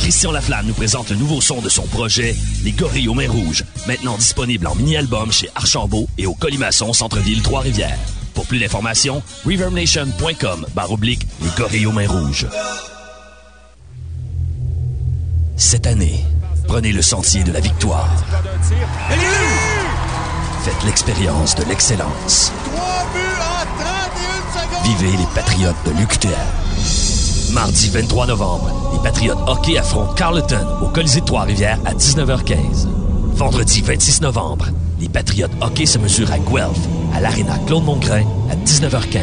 Christian Laflamme nous présente le nouveau son de son projet, Les Gorilles aux Mains Rouges, maintenant disponible en mini-album chez Archambault et au Colimaçon Centre-Ville Trois-Rivières. Pour plus d'informations, reverbnation.com barre oblique Les Gorilles aux Mains Rouges. Cette année, prenez le sentier de la victoire. Faites l'expérience de l'excellence. Vivez les Patriotes de l'UQTR. Mardi 23 novembre, les Patriotes hockey affrontent Carleton au Colisée de Trois-Rivières à 19h15. Vendredi 26 novembre, les Patriotes hockey se mesurent à Guelph, à l'Arena Claude Mongrain à 19h15.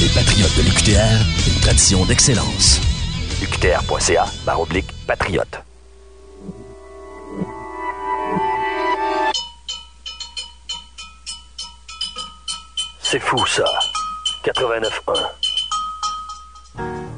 Les Patriotes de l'UQTR, une tradition d'excellence. UQTR.ca, barre oblique, patriote. C'est fou, ça. 89.1. company,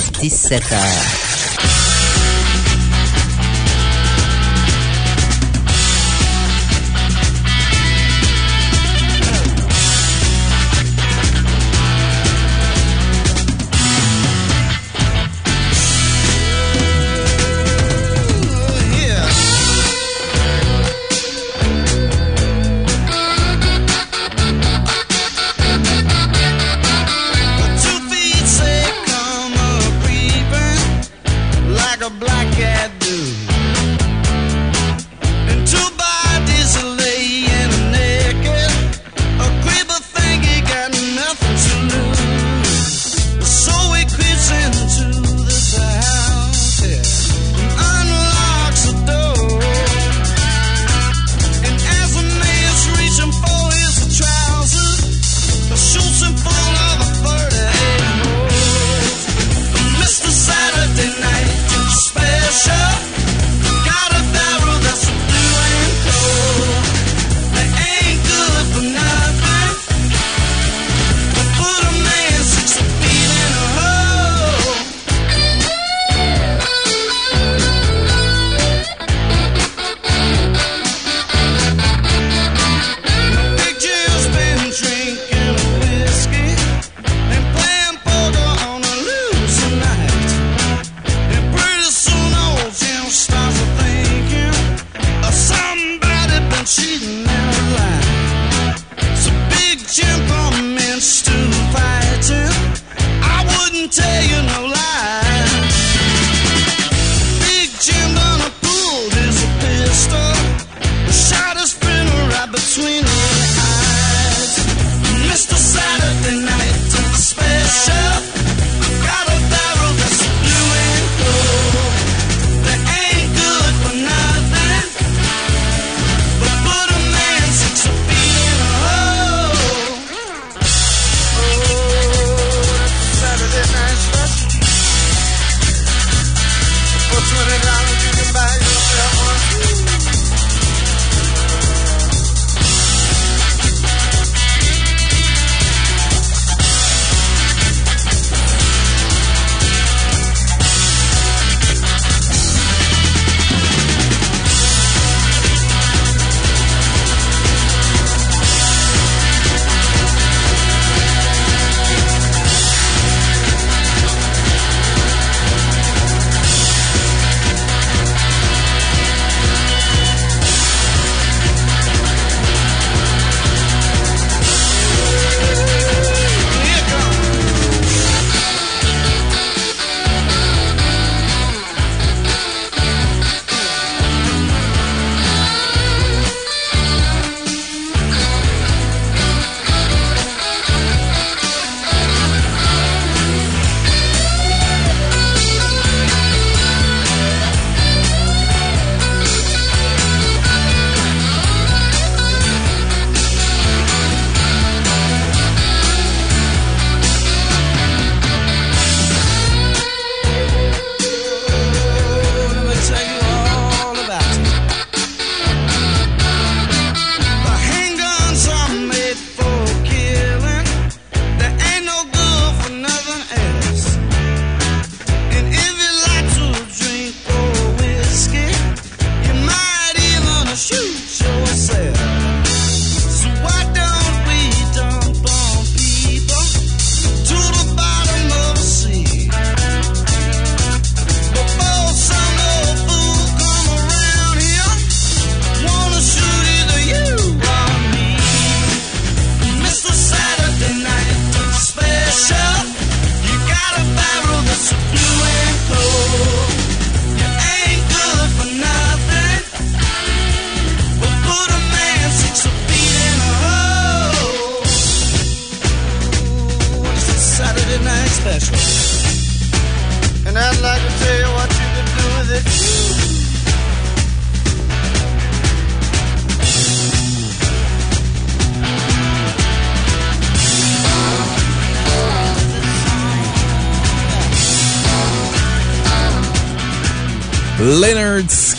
17h.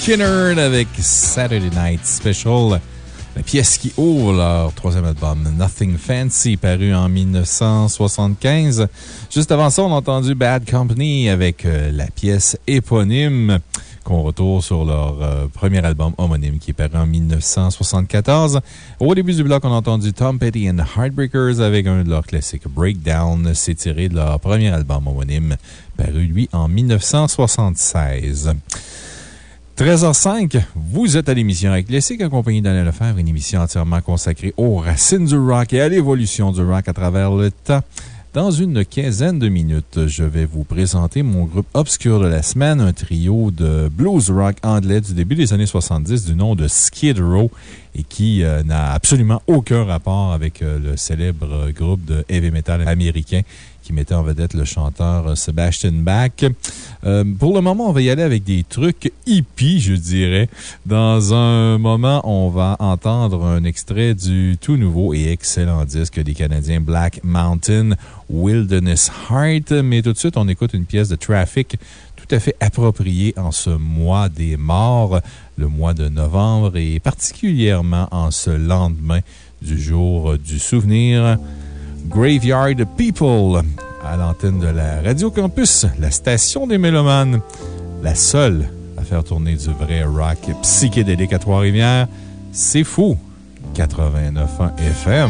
Skinner avec Saturday Night Special. La pièce qui ouvre leur troisième album, Nothing Fancy, paru en 1975. Juste avant ça, on a entendu Bad Company avec euh, la pièce éponyme qu'on retrouve sur leur euh, premier album homonyme qui est paru en 1974. Au début du bloc, on a entendu Tom Petty and the Heartbreakers avec un de leurs classiques, Breakdown. C'est tiré de leur premier album homonyme, paru lui en 1976. 13h05, vous êtes à l'émission avec Classique, accompagné d'Alain Lefebvre, une émission entièrement consacrée aux racines du rock et à l'évolution du rock à travers le temps. Dans une quinzaine de minutes, je vais vous présenter mon groupe obscur de la semaine, un trio de blues rock anglais du début des années 70 du nom de Skid Row et qui euh, n'a absolument aucun rapport avec euh, le célèbre groupe de heavy metal américain qui mettait en vedette le chanteur euh, Sebastian Bach. Euh, pour le moment, on va y aller avec des trucs hippies, je dirais. Dans un moment, on va entendre un extrait du tout nouveau et excellent disque des Canadiens Black Mountain Wilderness Heart. Mais tout de suite, on écoute une pièce de Traffic tout à fait appropriée en ce mois des morts, le mois de novembre, et particulièrement en ce lendemain du jour du souvenir. Graveyard People, à l'antenne de la Radio Campus, la station des Mélomanes, la seule à faire tourner du vrai rock psychédélique à Trois-Rivières. C'est fou! 89.1 FM.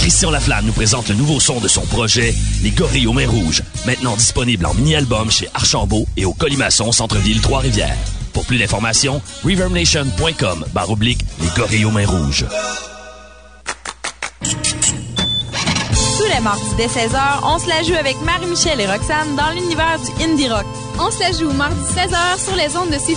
Christian Laflamme nous présente le nouveau son de son projet, Les Gorilles aux Mains Rouges, maintenant disponible en mini-album chez Archambault et au Colimaçon Centre-Ville Trois-Rivières. Pour plus d'informations, reverbnation.com barre oblique Les Gorilles aux Mains Rouges. Tous les mardis dès 16h, on se la joue avec Marie-Michel et Roxane dans l'univers du indie rock. On se la joue mardi 16h sur les ondes de C'est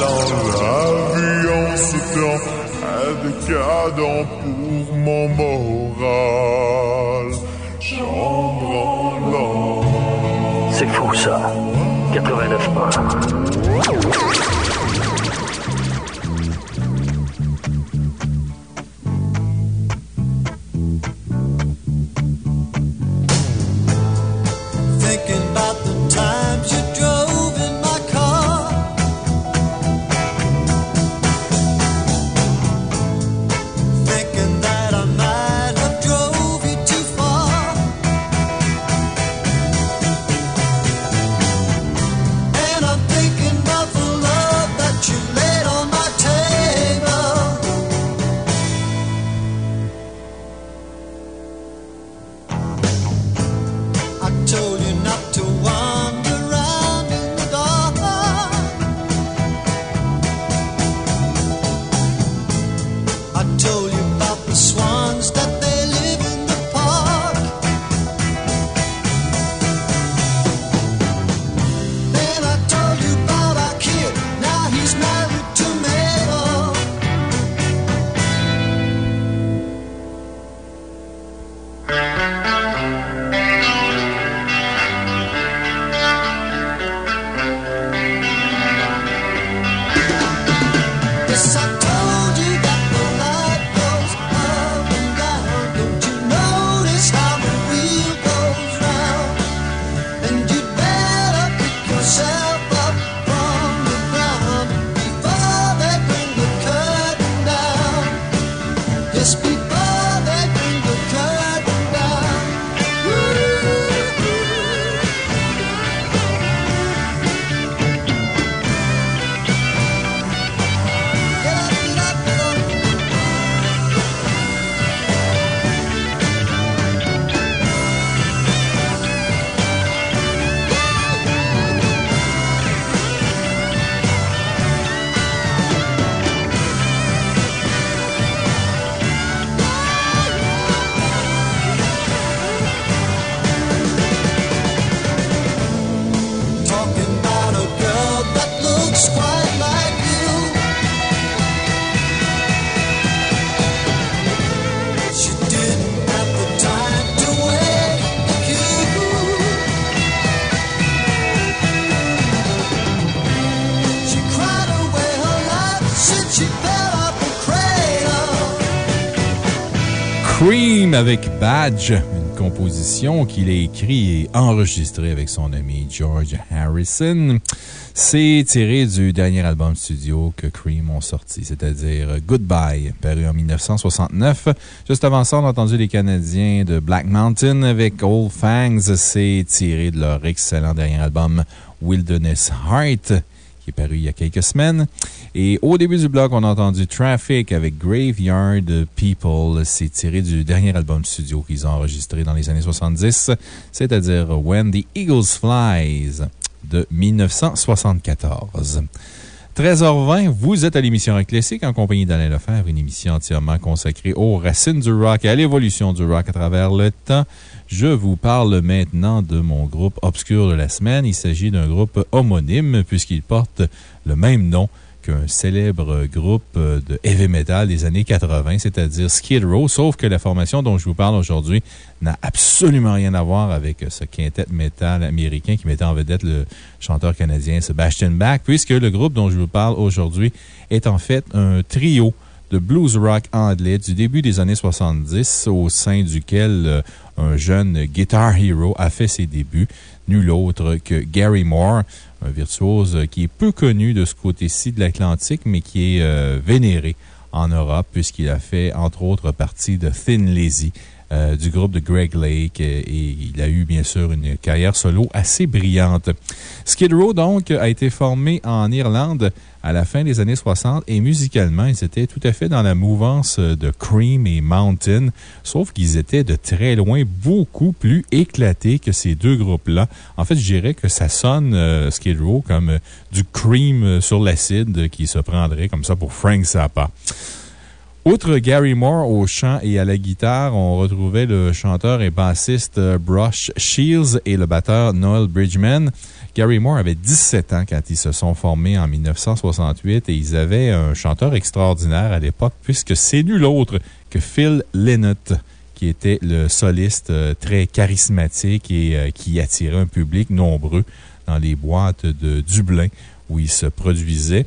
L'avion se tend à décadent pour mon moral. Chambranlant. C'est fou ça. 89.1. Avec Badge, une composition qu'il a écrite et enregistrée avec son ami George Harrison. C'est tiré du dernier album studio que Cream ont sorti, c'est-à-dire Goodbye, paru en 1969. Juste avant ça, on a entendu les Canadiens de Black Mountain avec Old Fangs. C'est tiré de leur excellent dernier album Wilderness Heart qui est paru il y a quelques semaines. Et au début du bloc, on a entendu Traffic avec Graveyard People. C'est tiré du dernier album studio qu'ils ont enregistré dans les années 70, c'est-à-dire When the Eagles Flies de 1974. 13h20, vous êtes à l'émission Rock Classique en compagnie d'Alain Lefebvre, une émission entièrement consacrée aux racines du rock et à l'évolution du rock à travers le temps. Je vous parle maintenant de mon groupe obscur de la semaine. Il s'agit d'un groupe homonyme puisqu'il porte le même nom qu'un célèbre groupe de heavy metal des années 80, c'est-à-dire Skid Row, sauf que la formation dont je vous parle aujourd'hui n'a absolument rien à voir avec ce quintet metal américain qui mettait en vedette le chanteur canadien Sebastian Bach, puisque le groupe dont je vous parle aujourd'hui est en fait un trio de blues rock anglais du début des années 70, au sein duquel euh, un jeune guitar hero a fait ses débuts, nul autre que Gary Moore, un virtuose qui est peu connu de ce côté-ci de l'Atlantique, mais qui est euh, vénéré en Europe, puisqu'il a fait, entre autres, partie de Thin Lizzy. Euh, du groupe de Greg Lake et, il a eu bien sûr une carrière solo assez brillante. Skid Row, donc, a été formé en Irlande à la fin des années 60 et musicalement, ils étaient tout à fait dans la mouvance de Cream et Mountain, sauf qu'ils étaient de très loin beaucoup plus éclatés que ces deux groupes-là. En fait, je dirais que ça sonne euh, Skid Row comme euh, du Cream sur l'acide qui se prendrait comme ça pour Frank Zappa. Outre Gary Moore au chant et à la guitare, on retrouvait le chanteur et bassiste euh, Brush Shields et le batteur Noel Bridgman. Gary Moore avait 17 ans quand ils se sont formés en 1968 et ils avaient un chanteur extraordinaire à l'époque puisque c'est nul autre que Phil Lynott qui était le soliste euh, très charismatique et euh, qui attirait un public nombreux dans les boîtes de Dublin où il se produisait.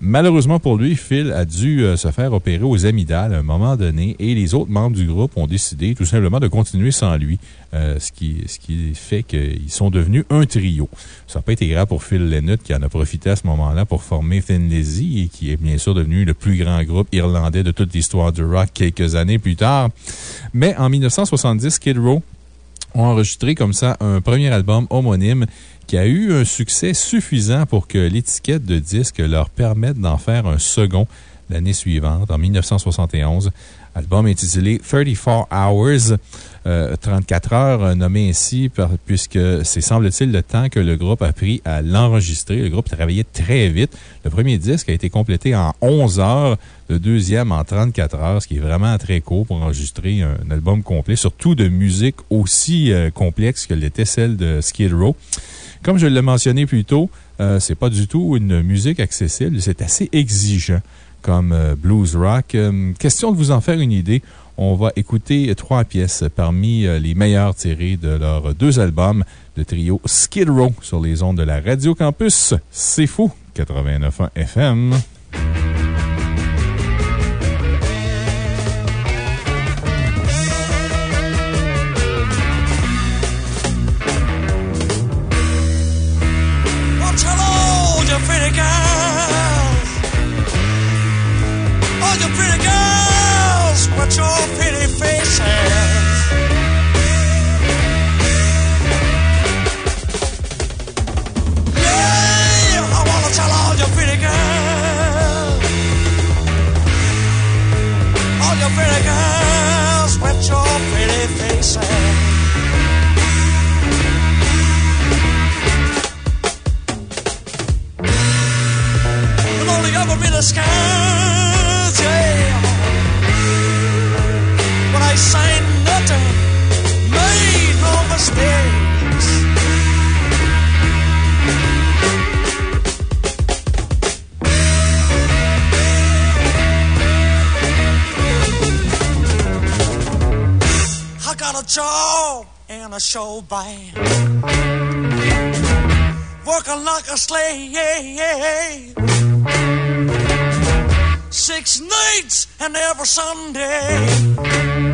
Malheureusement pour lui, Phil a dû euh, se faire opérer aux amygdales à un moment donné et les autres membres du groupe ont décidé tout simplement de continuer sans lui, euh, ce, qui, fait qu'ils sont devenus un trio. Ça n'a pas été grave pour Phil Lennott qui en a profité à ce moment-là pour former Thin Lizzy et qui est bien sûr devenu le plus grand groupe irlandais de toute l'histoire du rock quelques années plus tard. Mais en 1970, Kid Row ont enregistré comme ça un premier album homonyme qui a eu un succès suffisant pour que l'étiquette de disque leur permette d'en faire un second l'année suivante, en 1971. Album intitulé 34 Hours, 34 euh, heures, nommé ainsi puisque c'est, semble-t-il, le temps que le groupe a pris à l'enregistrer. Le groupe travaillait très vite. Le premier disque a été complété en 11 heures, le deuxième en 34 heures, ce qui est vraiment très court pour enregistrer un, album complet, surtout de musique aussi euh, complexe que l'était celle de Skid Row. Comme je l'ai mentionné plus tôt, euh, c'est pas du tout une musique accessible. C'est assez exigeant comme euh, blues rock. Euh, question de vous en faire une idée. On va écouter trois pièces parmi les meilleures tirées de leurs deux albums de trio Skid Row sur les ondes de la Radio Campus. C'est fou! 89.1 FM. pretty girls with your pretty faces. You've only ever. Got a job and a show band. Working like a slave six nights and every Sunday.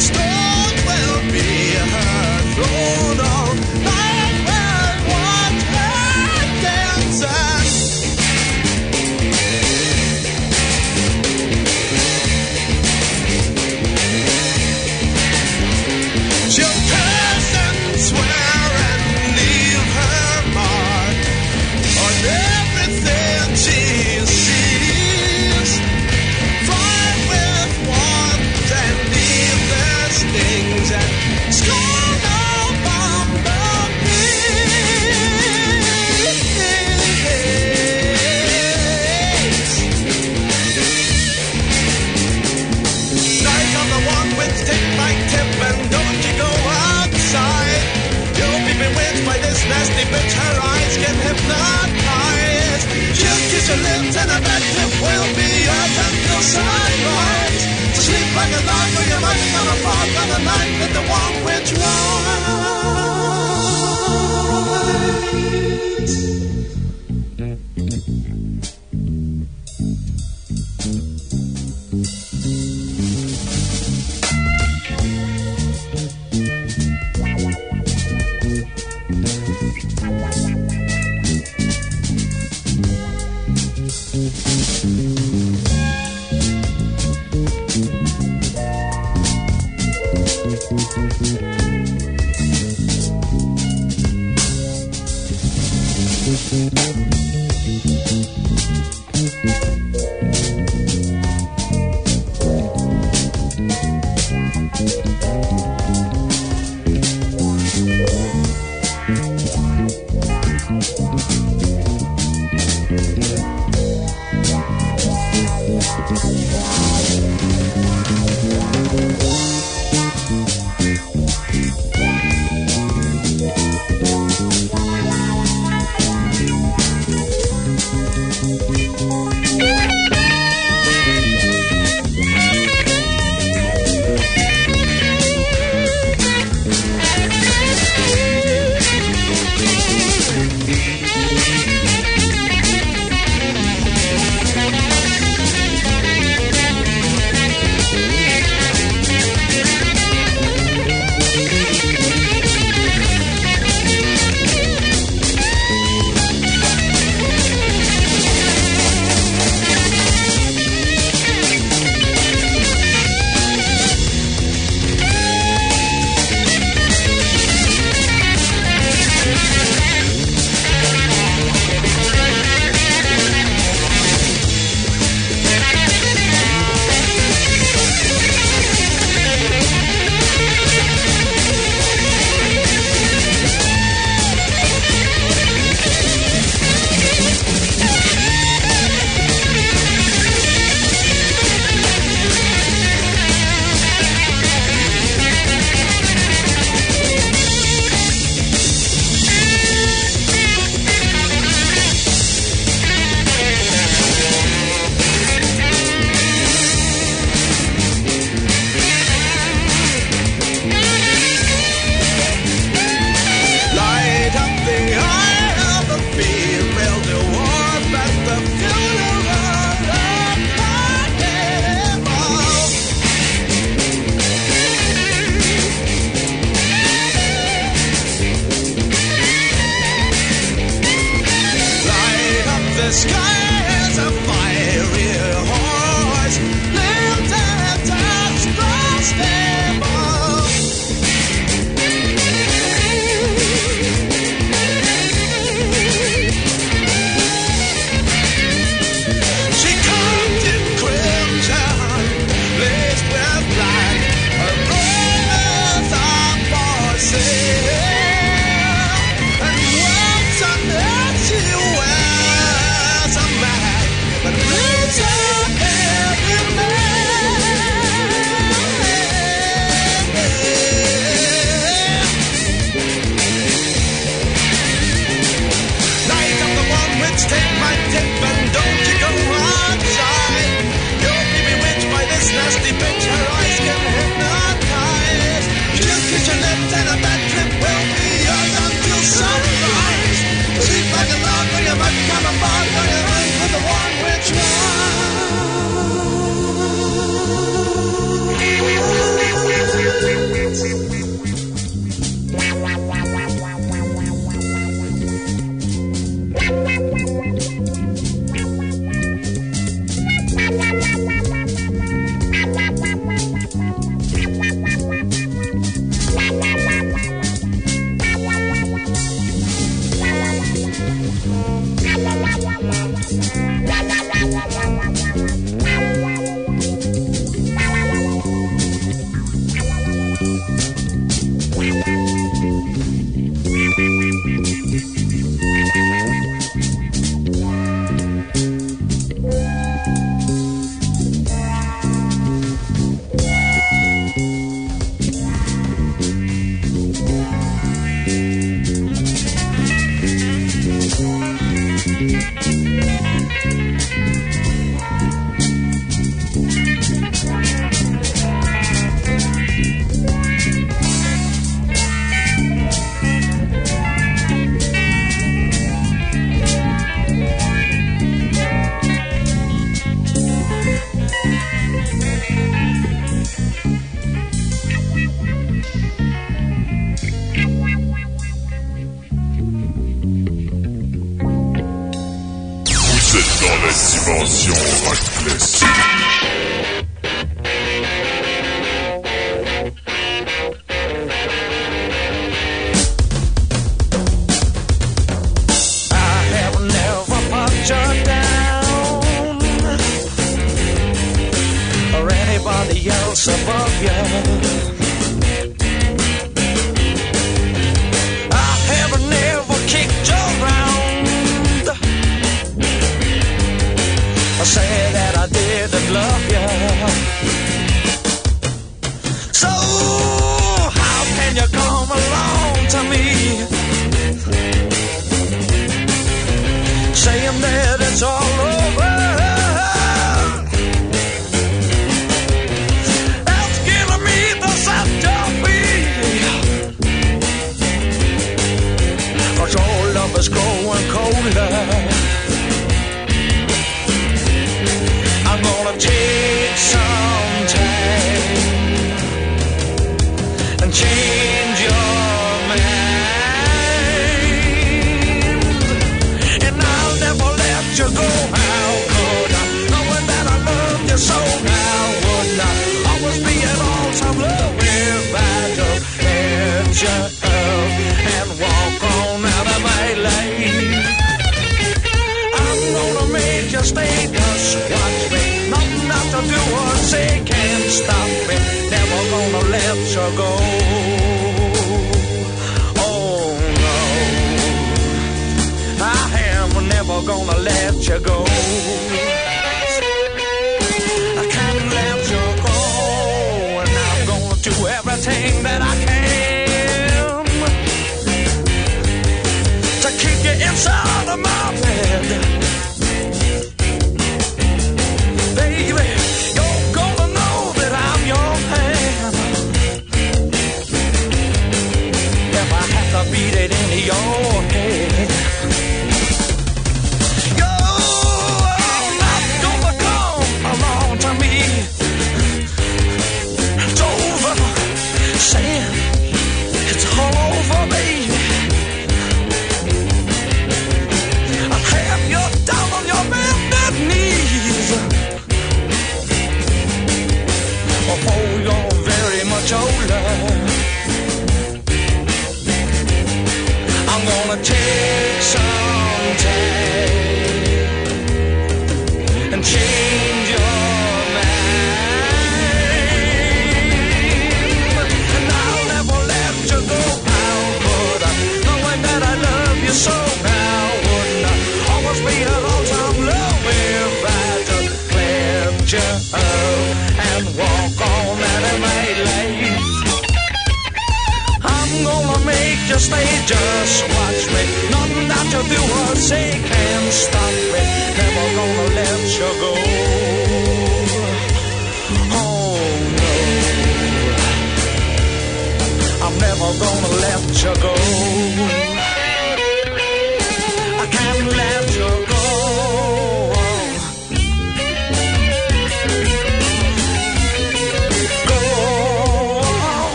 Spain.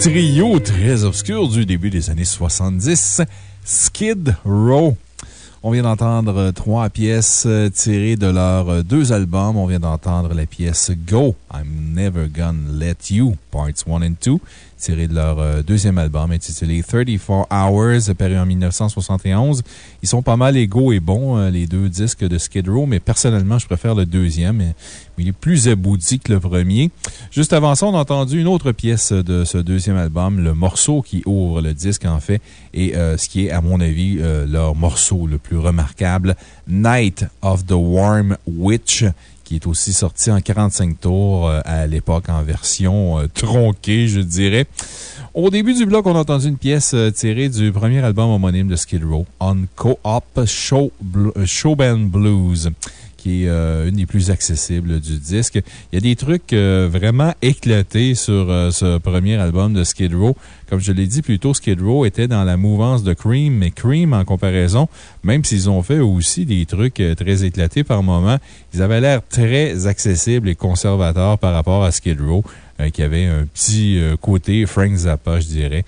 Trio très obscur du début des années 70, Skid Row. On vient d'entendre euh, trois pièces euh, tirées de leurs euh, deux albums. On vient d'entendre la pièce Go, I'm Never Gonna Let You, Parts 1 and 2, tirée de leur deuxième album intitulé 34 Hours, paru en 1971. Ils sont pas mal égaux et bons, les deux disques de Skid Row, mais personnellement, je préfère le deuxième il est plus abouti que le premier. Juste avant ça, on a entendu une autre pièce de ce deuxième album, le morceau qui ouvre le disque, en fait, et euh, ce qui est, à mon avis, euh, leur morceau le plus remarquable, Night of the Warm Witch qui est aussi sorti en 45 tours euh, à l'époque en version tronquée, je dirais. Au début du bloc, on a entendu une pièce tirée du premier album homonyme de Skid Row, On Co-op Show, Blues qui est euh, une des plus accessibles du disque. Il y a des trucs euh, vraiment éclatés sur euh, ce premier album de Skid Row. Comme je l'ai dit plus tôt, Skid Row était dans la mouvance de Cream, mais Cream, en comparaison, même s'ils ont fait aussi des trucs très éclatés par moments, ils avaient l'air très accessibles et conservateurs par rapport à Skid Row, qui avait un petit côté Frank Zappa, je dirais,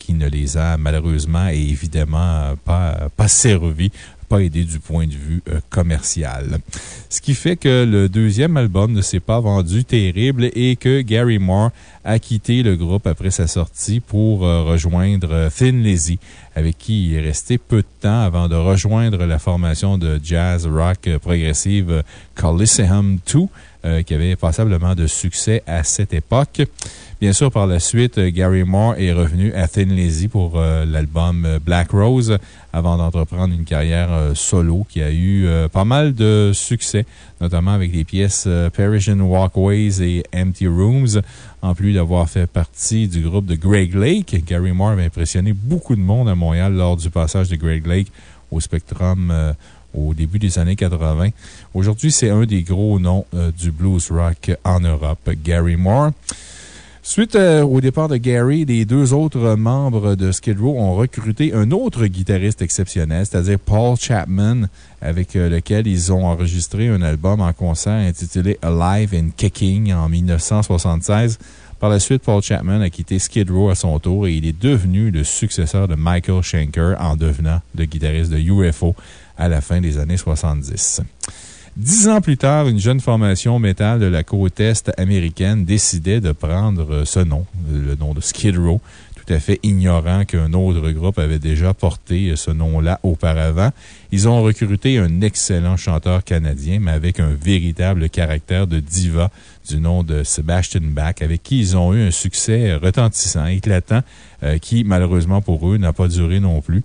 qui ne les a malheureusement et évidemment pas, pas servis aidé du point de vue euh, commercial. Ce qui fait que le deuxième album ne s'est pas vendu terrible et que Gary Moore a quitté le groupe après sa sortie pour euh, rejoindre euh, Thin Lizzy, avec qui il est resté peu de temps avant de rejoindre la formation de jazz rock progressive Coliseum 2, qui avait passablement de succès à cette époque. Bien sûr, par la suite, Gary Moore est revenu à Thin pour l'album Black Rose avant d'entreprendre une carrière euh, solo qui a eu euh, pas mal de succès, notamment avec les pièces euh, Parisian Walkways et Empty Rooms, en plus d'avoir fait partie du groupe de Greg Lake. Gary Moore avait impressionné beaucoup de monde à Montréal lors du passage de Greg Lake au Spectrum au début des années 80. Aujourd'hui, c'est un des gros noms du blues rock en Europe, Gary Moore. Suite euh, au départ de Gary, les deux autres membres de Skid Row ont recruté un autre guitariste exceptionnel, c'est-à-dire Paul Chapman, avec euh, lequel ils ont enregistré un album en concert intitulé Alive and Kicking en 1976. Par la suite, Paul Chapman a quitté Skid Row à son tour et il est devenu le successeur de Michael Schenker en devenant le guitariste de UFO à la fin des années 70. Dix ans plus tard, une jeune formation métal de la côte est américaine décidait de prendre ce nom, le nom de Skid Row, tout à fait ignorant qu'un autre groupe avait déjà porté ce nom-là auparavant. Ils ont recruté un excellent chanteur canadien, mais avec un véritable caractère de diva du nom de Sebastian Bach, avec qui ils ont eu un succès retentissant, éclatant, euh, qui, malheureusement pour eux, n'a pas duré non plus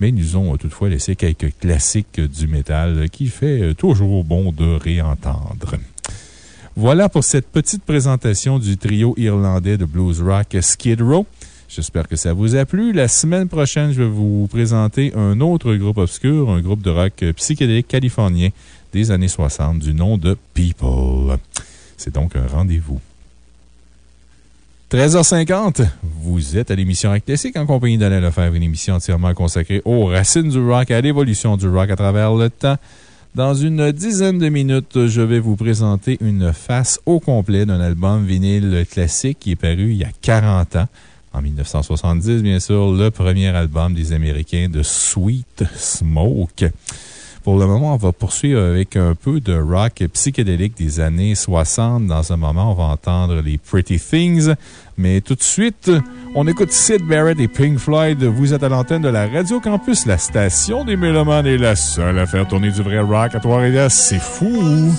mais ils nous ont toutefois laissé quelques classiques du métal qui fait euh, toujours bon de réentendre. Voilà pour cette petite présentation du trio irlandais de blues rock Skid Row. J'espère que ça vous a plu. La semaine prochaine, je vais vous présenter un autre groupe obscur, un groupe de rock psychédélique californien des années 60 du nom de People. C'est donc un rendez-vous. 13h50, vous êtes à l'émission Rock Classique en compagnie d'Alain Lefebvre, une émission entièrement consacrée aux racines du rock, à l'évolution du rock à travers le temps. Dans une dizaine de minutes, je vais vous présenter une face au complet d'un album vinyle classique qui est paru il y a 40 ans. En 1970, bien sûr, le premier album des Américains de Sweet Smoke. Pour le moment, on va poursuivre avec un peu de rock psychédélique des années 60. Dans un moment, on va entendre les Pretty Things. Mais tout de suite, on écoute Sid Barrett et Pink Floyd. Vous êtes à l'antenne de la Radio Campus, la station des Mélomanes est la seule à faire tourner du vrai rock à Trois-Rivières. C'est fou!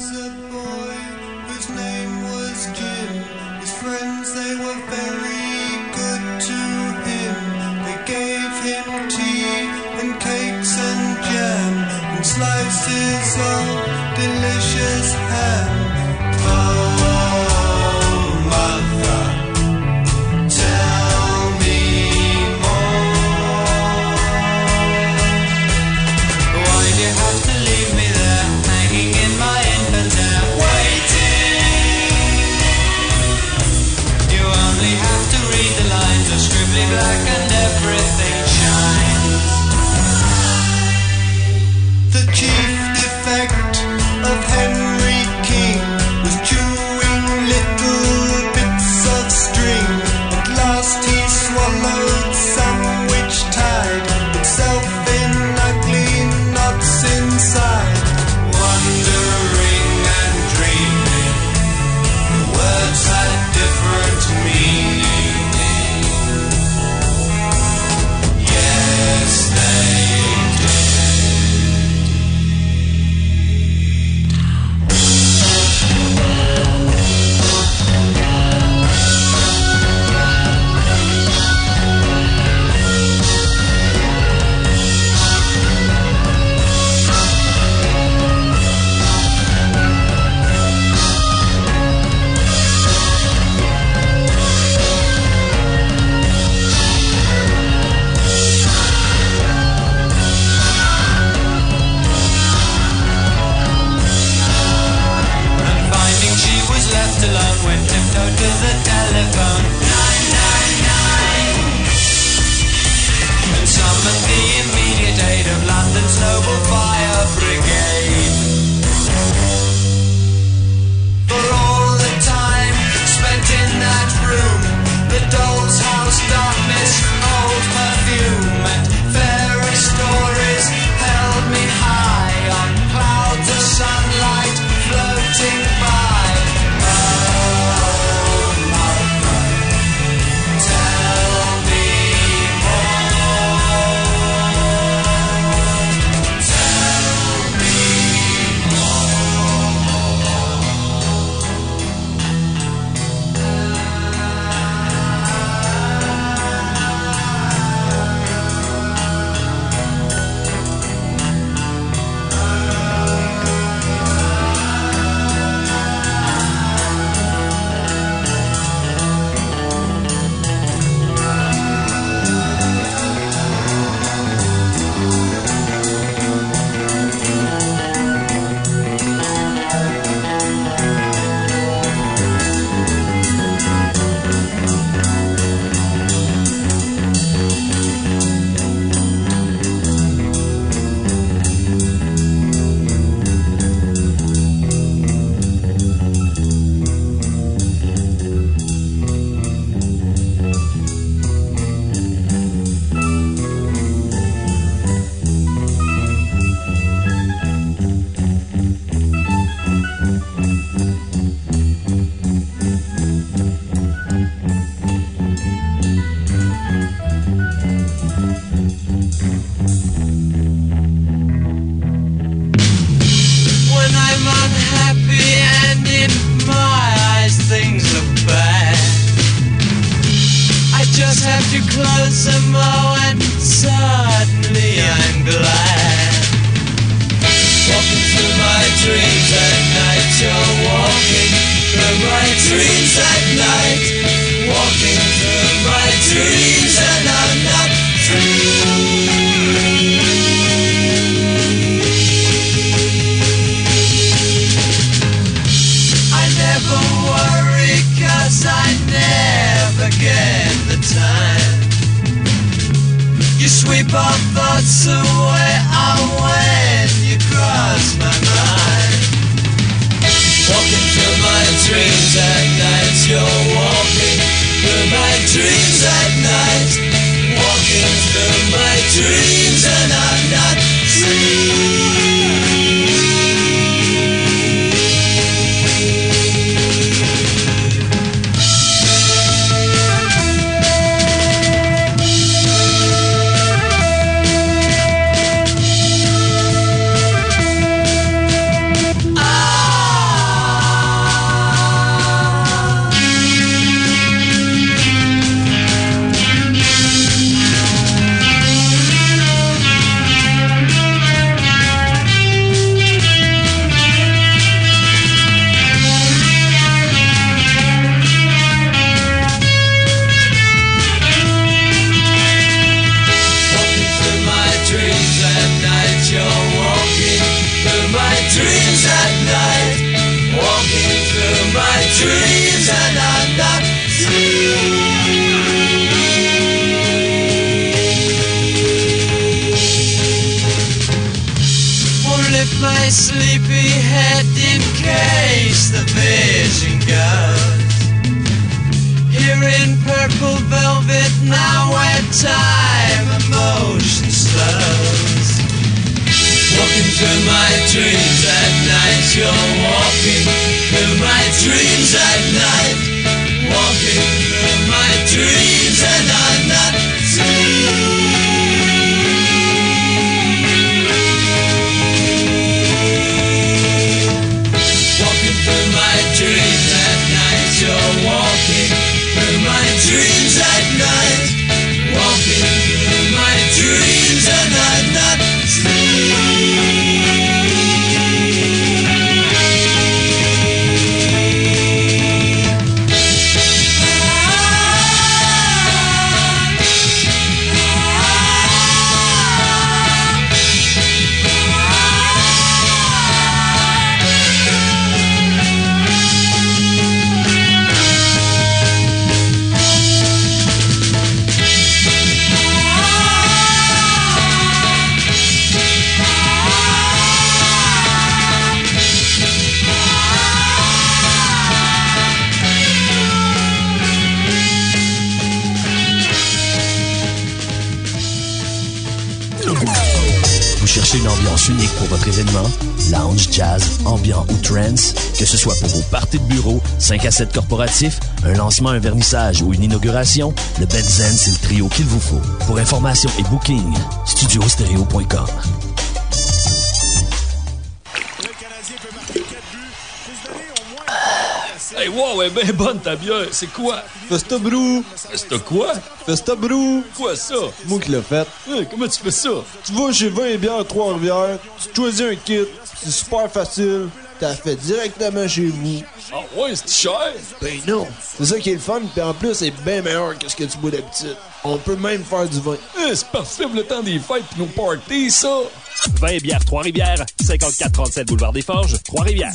5 à 7 corporatifs, un lancement, un vernissage ou une inauguration, le Benzen, c'est le trio qu'il vous faut. Pour information et booking, studiostereo.com. Hey, wow, elle est bien bonne ta bière. C'est quoi? Festa Brou. Festa quoi? Festa Brou. Quoi ça? Moi qui l'ai fait. Hey, comment tu fais ça? Tu vas chez 20 bières Trois-Rivières, tu choisis un kit, c'est super facile, t'as fait directement chez vous. Ouais, c'est cher? Ben non. C'est ça qui est le fun, puis en plus, c'est bien meilleur que ce que tu bois d'habitude. On peut même faire du vin. Hey, c'est parfait pour le temps des fêtes pis nos parties, ça! 20 bières Trois-Rivières, 5437 Boulevard des Forges, Trois-Rivières.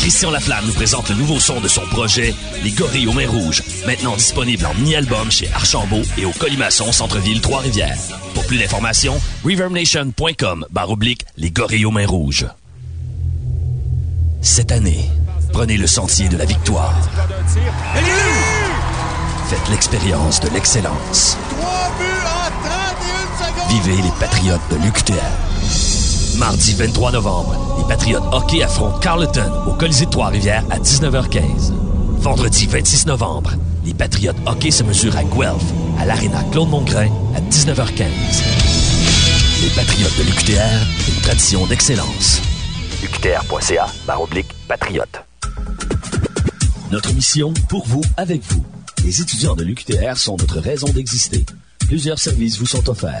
Christian Laflamme nous présente le nouveau son de son projet, Les Gorilles aux Mains Rouges, maintenant disponible en mini-album chez Archambault et au Colimaçon Centre-Ville Trois-Rivières. Plus d'informations, reverbnation.com barre oblique Les Gorilles aux Mains Rouges. Cette année, prenez le sentier de la victoire. Faites l'expérience de l'excellence. Vivez les Patriotes de l'UQTR. Mardi 23 novembre, les Patriotes hockey affrontent Carleton au Colisée de Trois-Rivières à 19h15. Vendredi 26 novembre, les Patriotes hockey se mesurent à Guelph, à l'Arena Claude-Mongrain, à 19h15. Les Patriotes de l'UQTR, une tradition d'excellence. UQTR.ca, barre oblique, patriote. Notre mission, pour vous, avec vous. Les étudiants de l'UQTR sont notre raison d'exister. Plusieurs services vous sont offerts.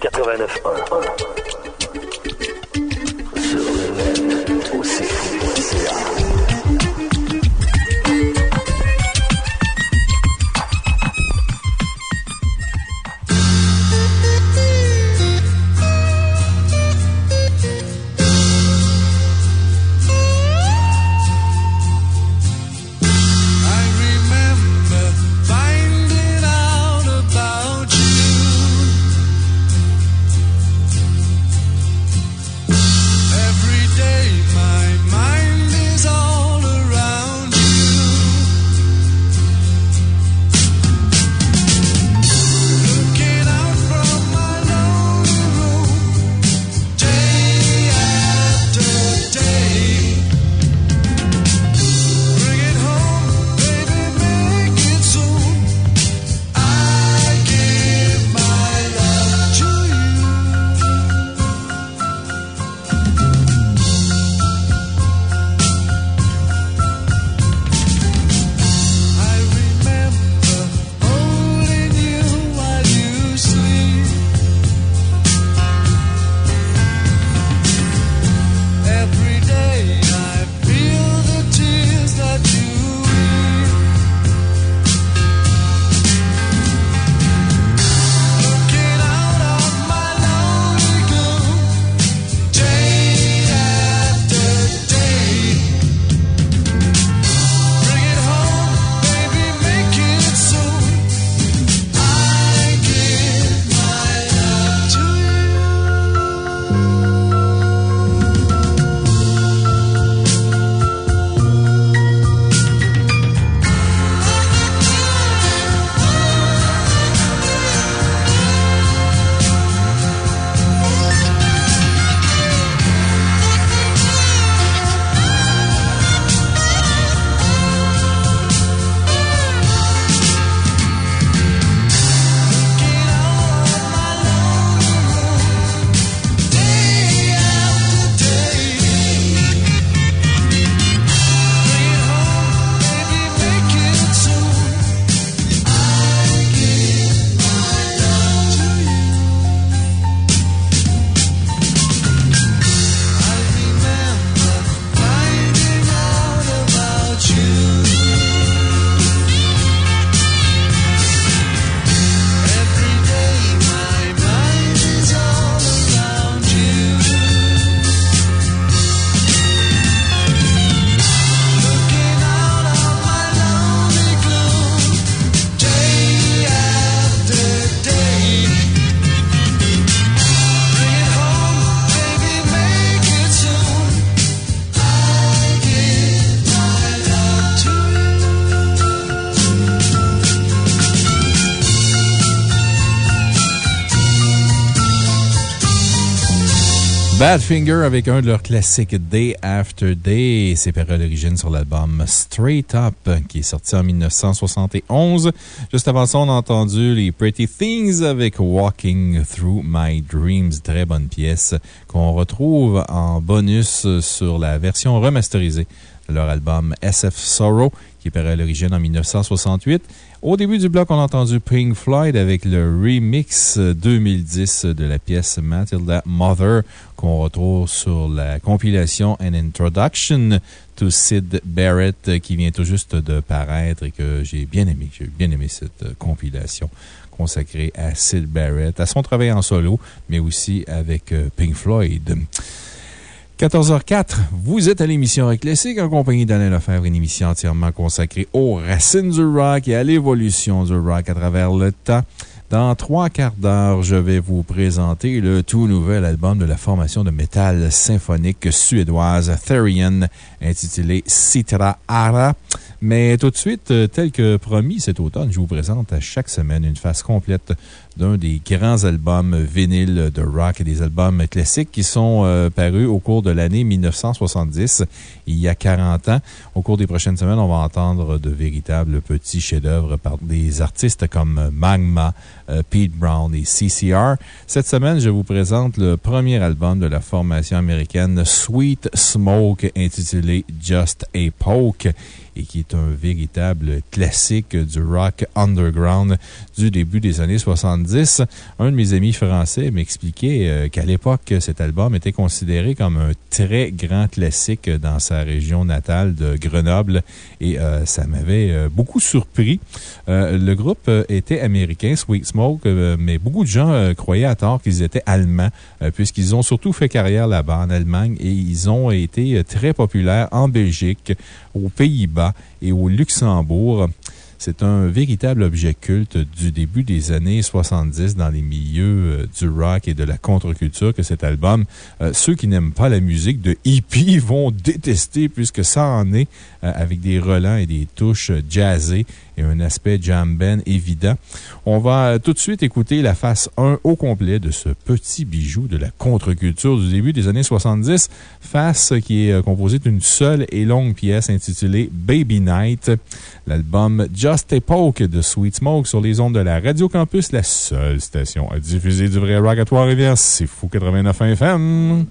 89.1. Sur le net, au Badfinger avec un de leurs classiques Day After Day. C'est à l'origine sur l'album Straight Up qui est sorti en 1971. Juste avant ça, on a entendu les Pretty Things avec Walking Through My Dreams. Très bonne pièce qu'on retrouve en bonus sur la version remasterisée de leur album SF Sorrow qui est paru à l'origine en 1968. Au début du bloc, on a entendu Pink Floyd avec le remix 2010 de la pièce Matilda Mother qu'on retrouve sur la compilation An Introduction to Sid Barrett qui vient tout juste de paraître et que j'ai bien aimé. J'ai bien aimé cette compilation consacrée à Sid Barrett, à son travail en solo, mais aussi avec Pink Floyd. 14h04, vous êtes à l'émission Rock Classique en compagnie d'Alain Lefebvre, une émission entièrement consacrée aux racines du rock et à l'évolution du rock à travers le temps. Dans trois quarts d'heure, je vais vous présenter le tout nouvel album de la formation de métal symphonique suédoise Therian, intitulé Citra Ara. Mais tout de suite, euh, tel que promis cet automne, je vous présente à chaque semaine une phase complète d'un des grands albums vinyles de rock et des albums classiques qui sont euh, parus au cours de l'année 1970, il y a 40 ans. Au cours des prochaines semaines, on va entendre de véritables petits chefs-d'œuvre par des artistes comme Magma, euh, Pete Brown et CCR. Cette semaine, je vous présente le premier album de la formation américaine Sweet Smoke intitulé Just a Poke et qui est un véritable classique du rock underground du début des années 70. Un de mes amis français m'expliquait euh, qu'à l'époque, cet album était considéré comme un très grand classique dans sa région natale de Grenoble et euh, ça m'avait euh, beaucoup surpris. le groupe était américain, Sweet Smoke, mais beaucoup de gens croyaient à tort qu'ils étaient allemands, puisqu'ils ont surtout fait carrière là-bas en Allemagne et ils ont été très populaires en Belgique, aux Pays-Bas et au Luxembourg. C'est un véritable objet culte du début des années 70 dans les milieux euh, du rock et de la contre-culture que cet album. Euh, ceux qui n'aiment pas la musique de hippie vont détester puisque ça en est euh, avec des relents et des touches jazzées et un aspect jam band évident. On va tout de suite écouter la face 1 au complet de ce petit bijou de la contre-culture du début des années 70. Face qui est composée d'une seule et longue pièce intitulée Baby Night. L'album Just a Poke de Sweet Smoke sur les ondes de la Radio Campus, la seule station à diffuser du vrai rock à Trois-Rivières. C'est fou 89 FM.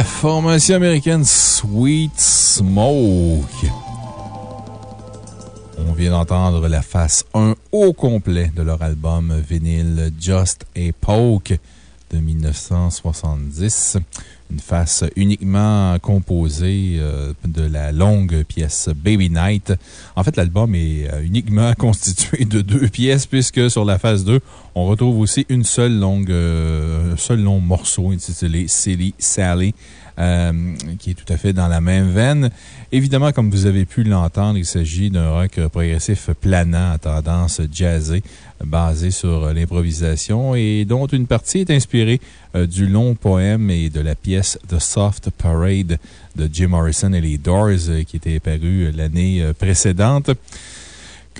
La formation américaine Sweet Smoke. On vient d'entendre la face 1 au complet de leur album vinyle Just a Poke de 1970. Une face uniquement composée euh, de la longue pièce Baby Night. En fait, l'album est euh, uniquement constitué de deux pièces, puisque sur la phase 2, on retrouve aussi une seule euh, un seul long morceau intitulé Silly Sally. euh, qui est tout à fait dans la même veine. Évidemment, comme vous avez pu l'entendre, il s'agit d'un rock progressif planant à tendance jazzée, basé sur l'improvisation et dont une partie est inspirée euh, du long poème et de la pièce The Soft Parade de Jim Morrison et les Doors, qui était paru l'année précédente.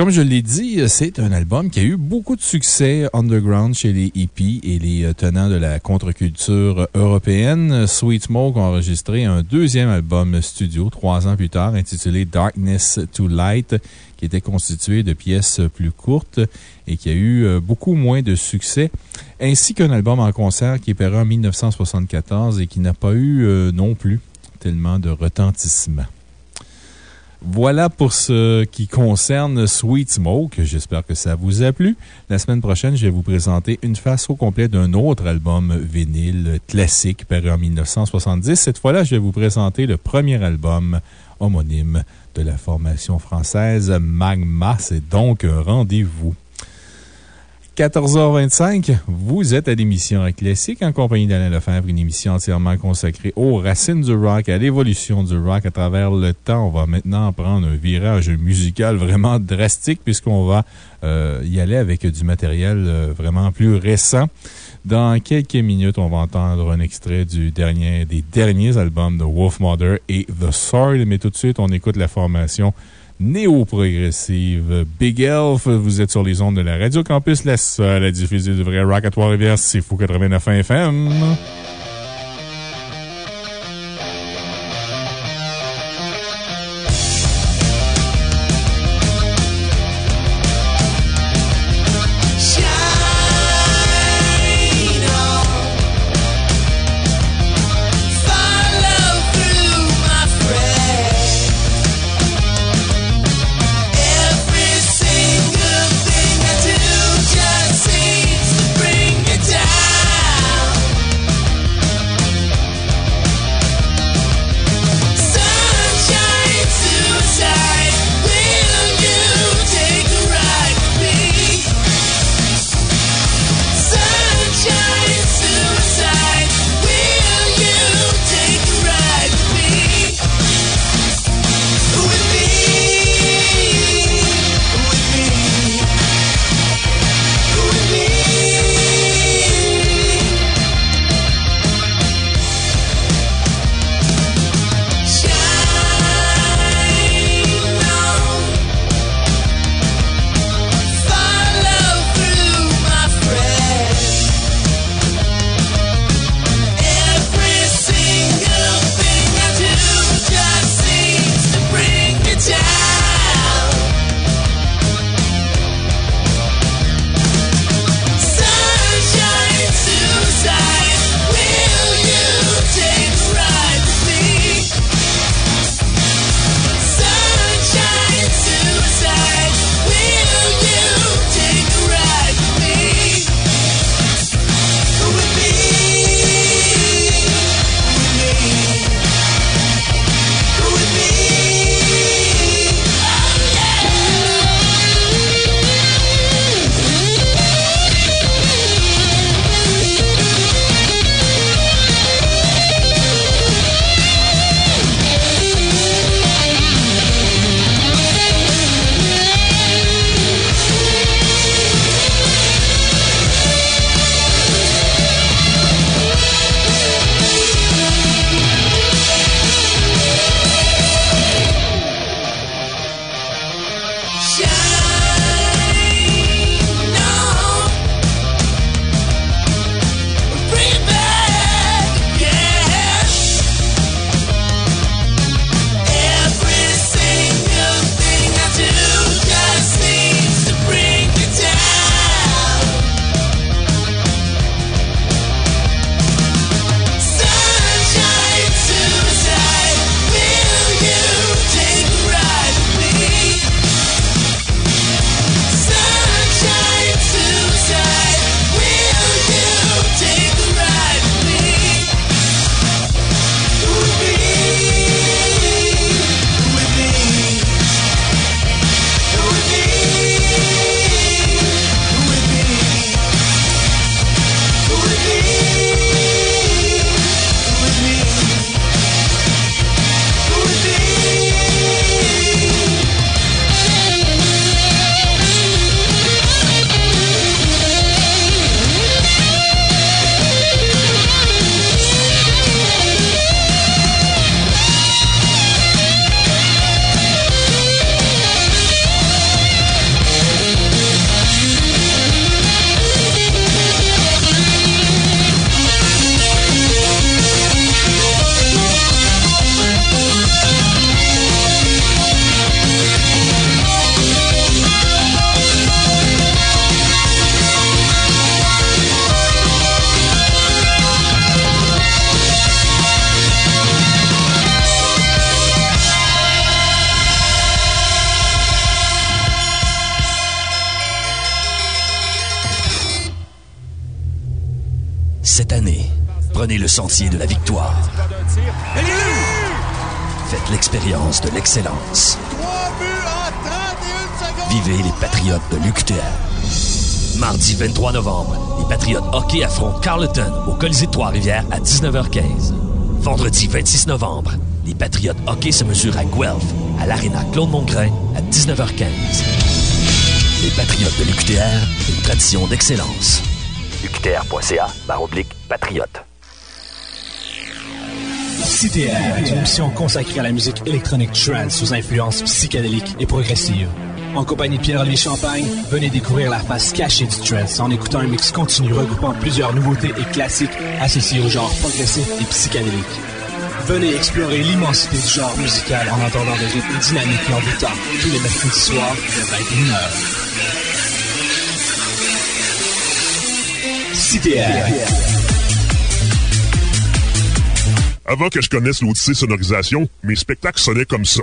Comme je l'ai dit, c'est un album qui a eu beaucoup de succès underground chez les hippies et les euh, tenants de la contre-culture européenne. Sweet Smoke a enregistré un deuxième album studio trois ans plus tard intitulé Darkness to Light, qui était constitué de pièces plus courtes et qui a eu euh, beaucoup moins de succès, ainsi qu'un album en concert qui est paru en 1974 et qui n'a pas eu euh, non plus tellement de retentissement. Voilà pour ce qui concerne Sweet Smoke. J'espère que ça vous a plu. La semaine prochaine, je vais vous présenter une face au complet d'un autre album vinyle classique paru en 1970. Cette fois-là, je vais vous présenter le premier album homonyme de la formation française Magma. C'est donc un rendez-vous. 14h25, vous êtes à l'émission Classique en compagnie d'Alain Lefebvre, une émission entièrement consacrée aux racines du rock, à l'évolution du rock à travers le temps. On va maintenant prendre un virage musical vraiment drastique puisqu'on va euh, y aller avec du matériel euh, vraiment plus récent. Dans quelques minutes, on va entendre un extrait du dernier, des derniers albums de Wolfmother et The Sword. Mais tout de suite, on écoute la formation néo-progressive Big Elf. Vous êtes sur les ondes de la Radio Campus, la seule à diffuser du vrai rock à Trois-Rivières. C'est fou 89 FM. 23 novembre, les Patriotes hockey affrontent Carleton au Colisée de Trois-Rivières à 19h15. Vendredi 26 novembre, les Patriotes hockey se mesurent à Guelph, à l'Arena Claude-Mongrain à 19h15. Les Patriotes de l'UQTR, une tradition d'excellence. UQTR.ca, barre oblique, patriote. CTR est une émission consacrée à la musique électronique trance aux influences psychédéliques et progressives. En compagnie de Pierre-Olivier Champagne, venez découvrir la face cachée du trance en écoutant un mix continu regroupant plusieurs nouveautés et classiques associés au genre progressif et psychédélique. Venez explorer l'immensité du genre musical en entendant des rythmes dynamiques et envoûtants tous les mercredis soirs de 21h. CTR. Avant que je connaisse l'Odyssée Sonorisation, mes spectacles sonnaient comme ça.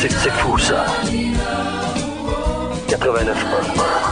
C'est fou ça. 89 Sur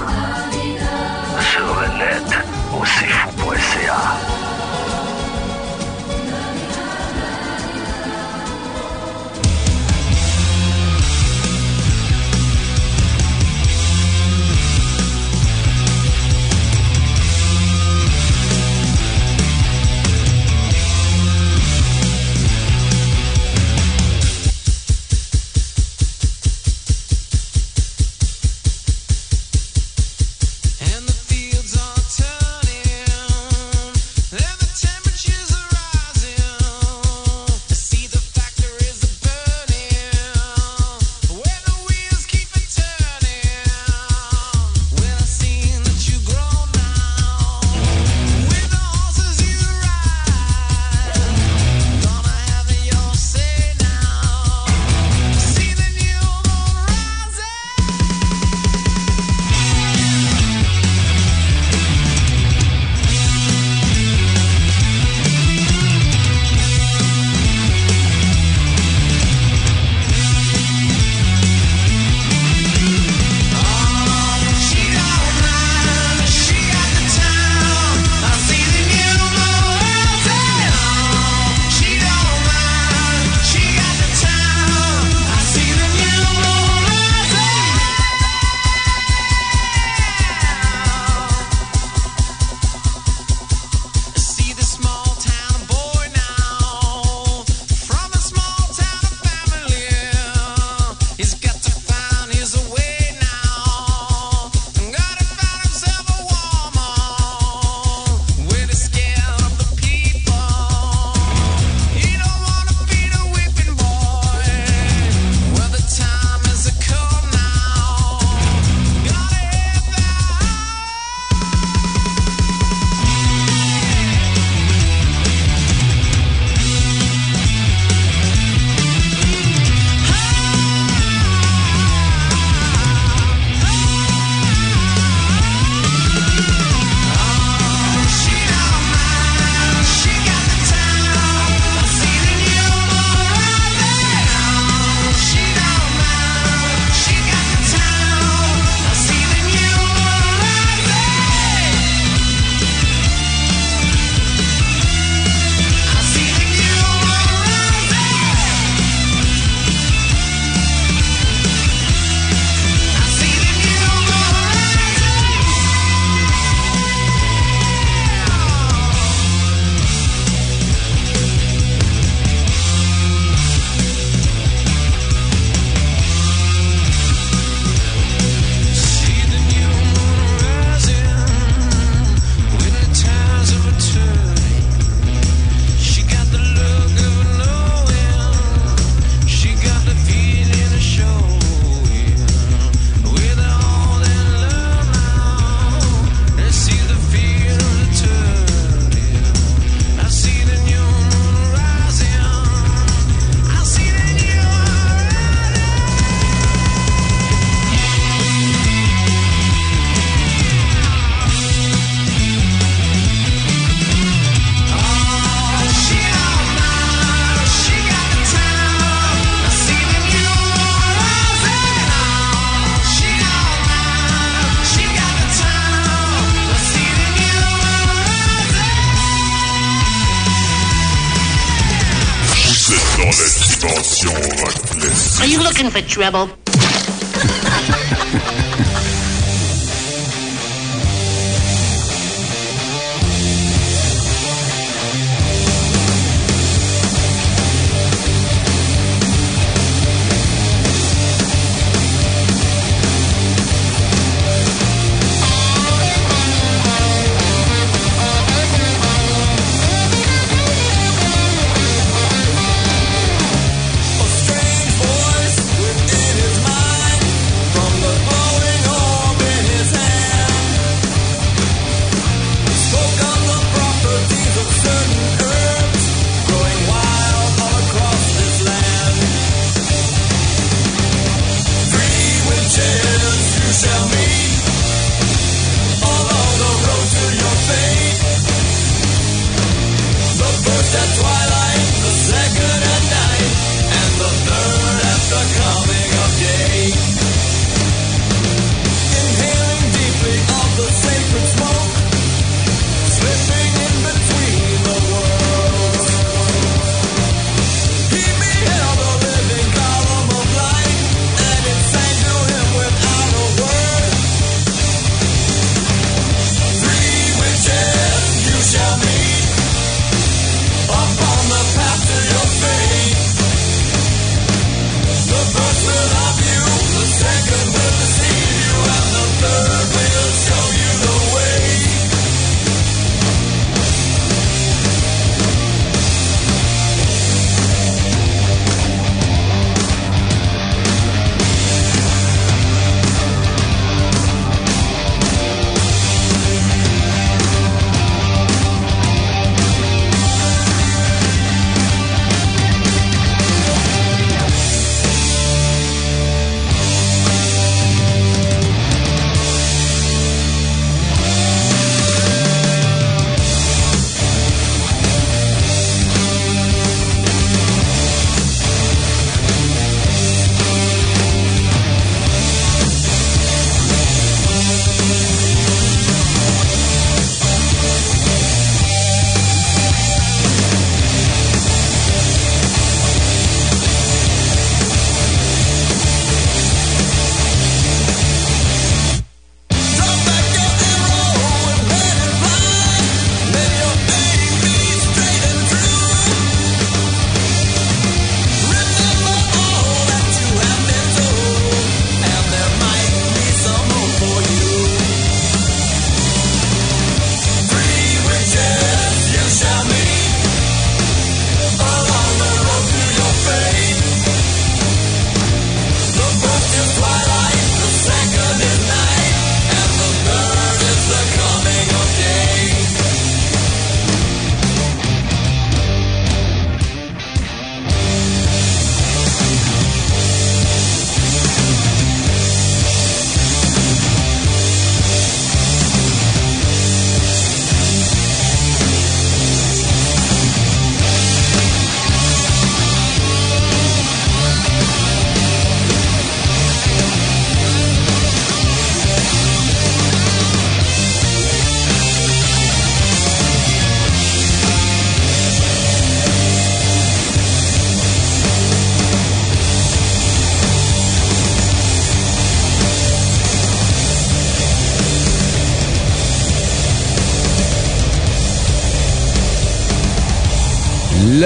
rebel.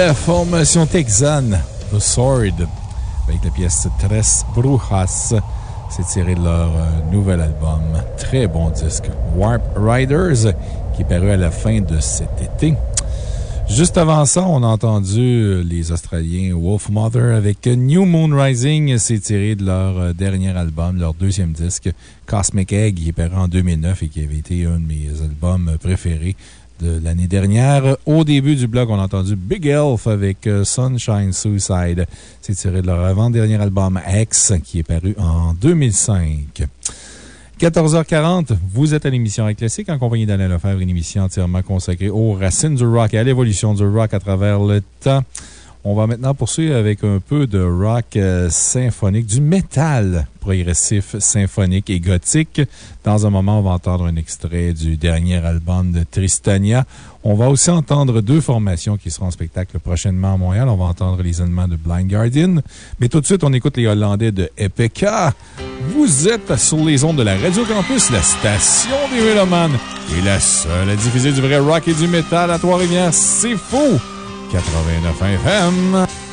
La formation texane, The Sword, avec la pièce Tres Brujas. C'est tiré de leur euh, nouvel album. Très bon disque. Warp Riders, qui est paru à la fin de cet été. Juste avant ça, on a entendu euh, les Australiens Wolf Mother avec New Moon Rising. C'est tiré de leur euh, dernier album, leur deuxième disque, Cosmic Egg, qui est paru en 2009 et qui avait été un de mes albums préférés de l'année dernière. Au début du blog, on a entendu Big Elf avec euh, Sunshine Suicide. C'est tiré de leur avant-dernier album X, qui est paru en 2005. 14h40, vous êtes à l'émission Rock Classique en compagnie d'Alain Lefebvre, une émission entièrement consacrée aux racines du rock et à l'évolution du rock à travers le temps. On va maintenant poursuivre avec un peu de rock euh, symphonique, du métal progressif symphonique et gothique. Dans un moment, on va entendre un extrait du dernier album de Tristania. On va aussi entendre deux formations qui seront en spectacle prochainement à Montréal. On va entendre les Allemands de Blind Guardian. Mais tout de suite, on écoute les Hollandais de EPK. Vous êtes sur les ondes de la Radio Campus, la station des Mélomanes et la seule à diffuser du vrai rock et du métal à Trois-Rivières. C'est faux! 89 FM.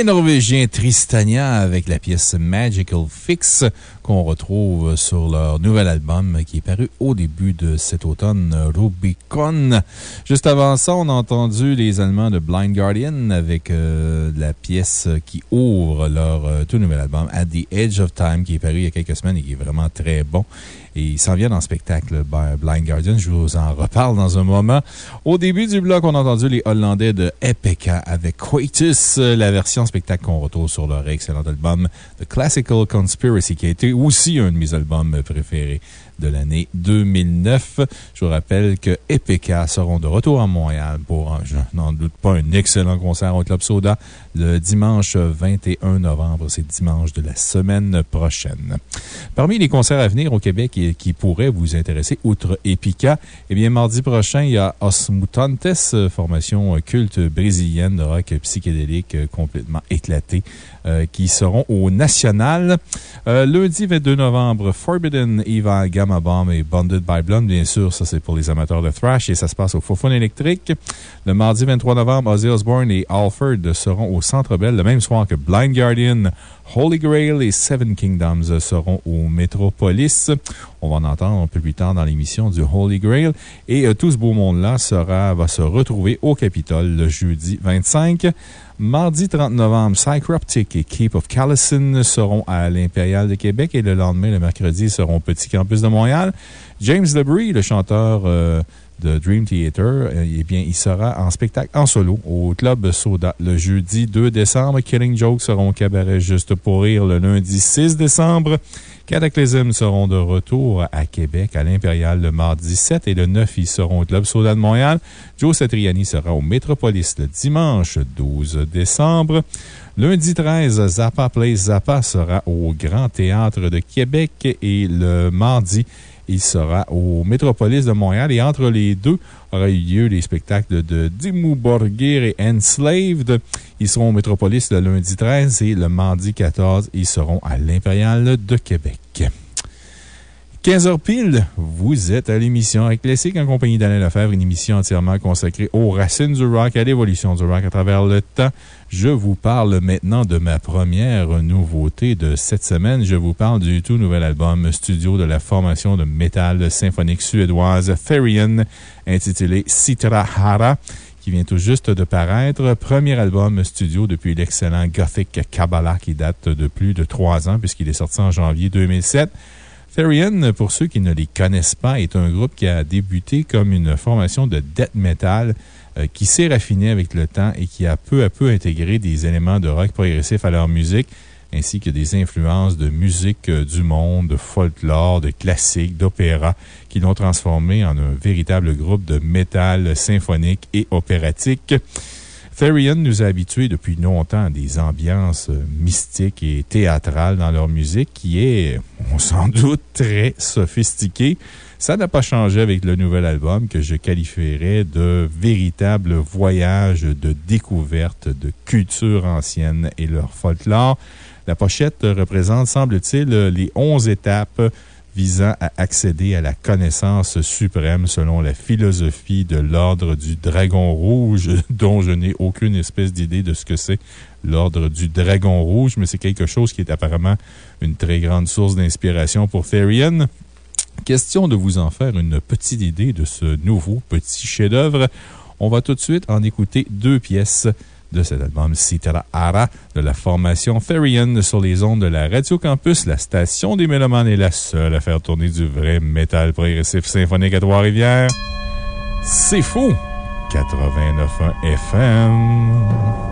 Les Norvégiens Tristania avec la pièce Magical Fix qu'on retrouve sur leur nouvel album qui est paru au début de cet automne, Rubicon. Juste avant ça, on a entendu les Allemands de Blind Guardian avec euh, la pièce qui ouvre leur euh, tout nouvel album, At the Edge of Time, qui est paru il y a quelques semaines et qui est vraiment très bon. Et il s'en vient en spectacle, Blind Guardian. Je vous en reparle dans un moment. Au début du bloc, on a entendu les Hollandais de Epeka avec Quatus, la version spectacle qu'on retrouve sur leur excellent album The Classical Conspiracy, qui a été aussi un de mes albums préférés de l'année 2009. Je vous rappelle que EPK seront de retour à Montréal pour, je n'en doute pas, un excellent concert au Club Soda le dimanche 21 novembre. C'est dimanche de la semaine prochaine. Parmi les concerts à venir au Québec et qui pourraient vous intéresser, outre Epica, eh bien, mardi prochain, il y a Osmutantes, formation culte brésilienne de rock psychédélique complètement éclatée, euh, qui seront au National. Euh, lundi 22 novembre, Forbidden, Eva, Gamma Bomb et Bonded by Blonde. Bien sûr, ça c'est pour les amateurs de thrash et ça se passe au Fofone électrique. Le mardi 23 novembre, Ozzy Osbourne et Alford seront au Centre Bell le même soir que Blind Guardian, Holy Grail et Seven Kingdoms seront au Metropolis. On va en entendre un peu plus tard dans l'émission du Holy Grail. Et euh, tout ce beau monde-là sera, va se retrouver au Capitole le jeudi 25. Mardi 30 novembre, Psychroptic et Keep of Callison seront à l'Impérial de Québec et le lendemain, le mercredi, seront au Petit Campus de Montréal. James Lebris, le chanteur euh, de Dream Theater, euh, eh bien, il sera en spectacle en solo au Club Soda le jeudi 2 décembre. Killing Joke seront au cabaret Juste pour Rire le lundi 6 décembre. Cataclysm seront de retour à Québec, à l'Impérial, le mardi 7 et le 9. Ils seront au Club Soda de Montréal. Joe Satriani sera au Métropolis le dimanche 12 décembre. Lundi 13, Zappa Place Zappa sera au Grand Théâtre de Québec et le mardi, il sera au Métropolis de Montréal. Et entre les deux, aura eu lieu les spectacles de Dimmu Borgir et Enslaved. Ils seront au Métropolis le lundi 13 et le mardi 14, ils seront à l'Impérial de Québec. 15 h pile, vous êtes à l'émission Rock Classique en compagnie d'Alain Lefebvre, une émission entièrement consacrée aux racines du rock, à l'évolution du rock à travers le temps. Je vous parle maintenant de ma première nouveauté de cette semaine. Je vous parle du tout nouvel album studio de la formation de métal symphonique suédoise Therian, intitulé Citra Hara qui vient tout juste de paraître. Premier album studio depuis l'excellent Gothic Kabbalah qui date de plus de trois ans puisqu'il est sorti en janvier 2007. Therian, pour ceux qui ne les connaissent pas, est un groupe qui a débuté comme une formation de death metal euh, qui s'est raffiné avec le temps et qui a peu à peu intégré des éléments de rock progressif à leur musique, ainsi que des influences de musique euh, du monde, de folklore, de classique, d'opéra, qui l'ont transformé en un véritable groupe de métal symphonique et opératique. Therian nous a habitués depuis longtemps à des ambiances euh, mystiques et théâtrales dans leur musique qui est, on s'en doute, très sophistiquée. Ça n'a pas changé avec le nouvel album que je qualifierais de véritable voyage de découverte de culture ancienne et leur folklore. La pochette représente, semble-t-il, les onze étapes visant à accéder à la connaissance suprême selon la philosophie de l'Ordre du Dragon Rouge, dont je n'ai aucune espèce d'idée de ce que c'est l'Ordre du Dragon Rouge, mais c'est quelque chose qui est apparemment une très grande source d'inspiration pour Therian. Question de vous en faire une petite idée de ce nouveau petit chef-d'œuvre. On va tout de suite en écouter deux pièces de cet album Citra Ara de la formation Therian sur les ondes de la Radio Campus. La station des Mélomanes est la seule à faire tourner du vrai métal progressif symphonique à Trois-Rivières. C'est fou! 89.1 FM.